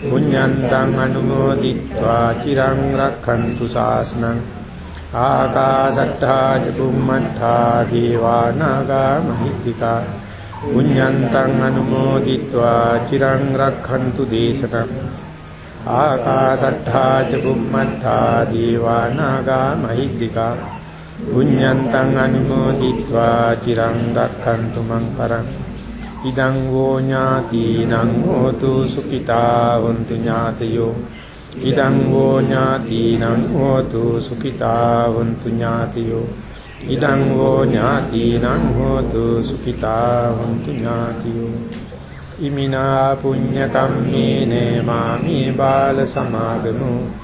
පුඤ්ඤන්තං අනුමෝදිත්වා චිරං රක්ඛන්තු ශාසනං ආකාසට්ඨා ච බුම්මට්ඨා දේවා නාග මහිත්‍තිකා පුඤ්ඤන්තං අනුමෝදිත්වා චිරං රක්ඛන්තු දේශනං ආකාසට්ඨා ච බුම්මට්ඨා දේවා නාග මහිත්‍තිකා පුඤ්ඤන්තං අනුමෝදිत्वा චිරං රක්ඛන්තු මං පරං. ඉදං වෝ ඥාතිනං හෝතු සුඛිතා වന്തു ඥාතයෝ. ඉදං වෝ ඥාතිනං හෝතු සුඛිතා වന്തു ඥාතයෝ. ඉදං වෝ ඥාතිනං හෝතු සුඛිතා වന്തു ඥාතයෝ. ඉමිනා පුඤ්ඤ කම්මේන මාමේ බාල සමාගමෝ.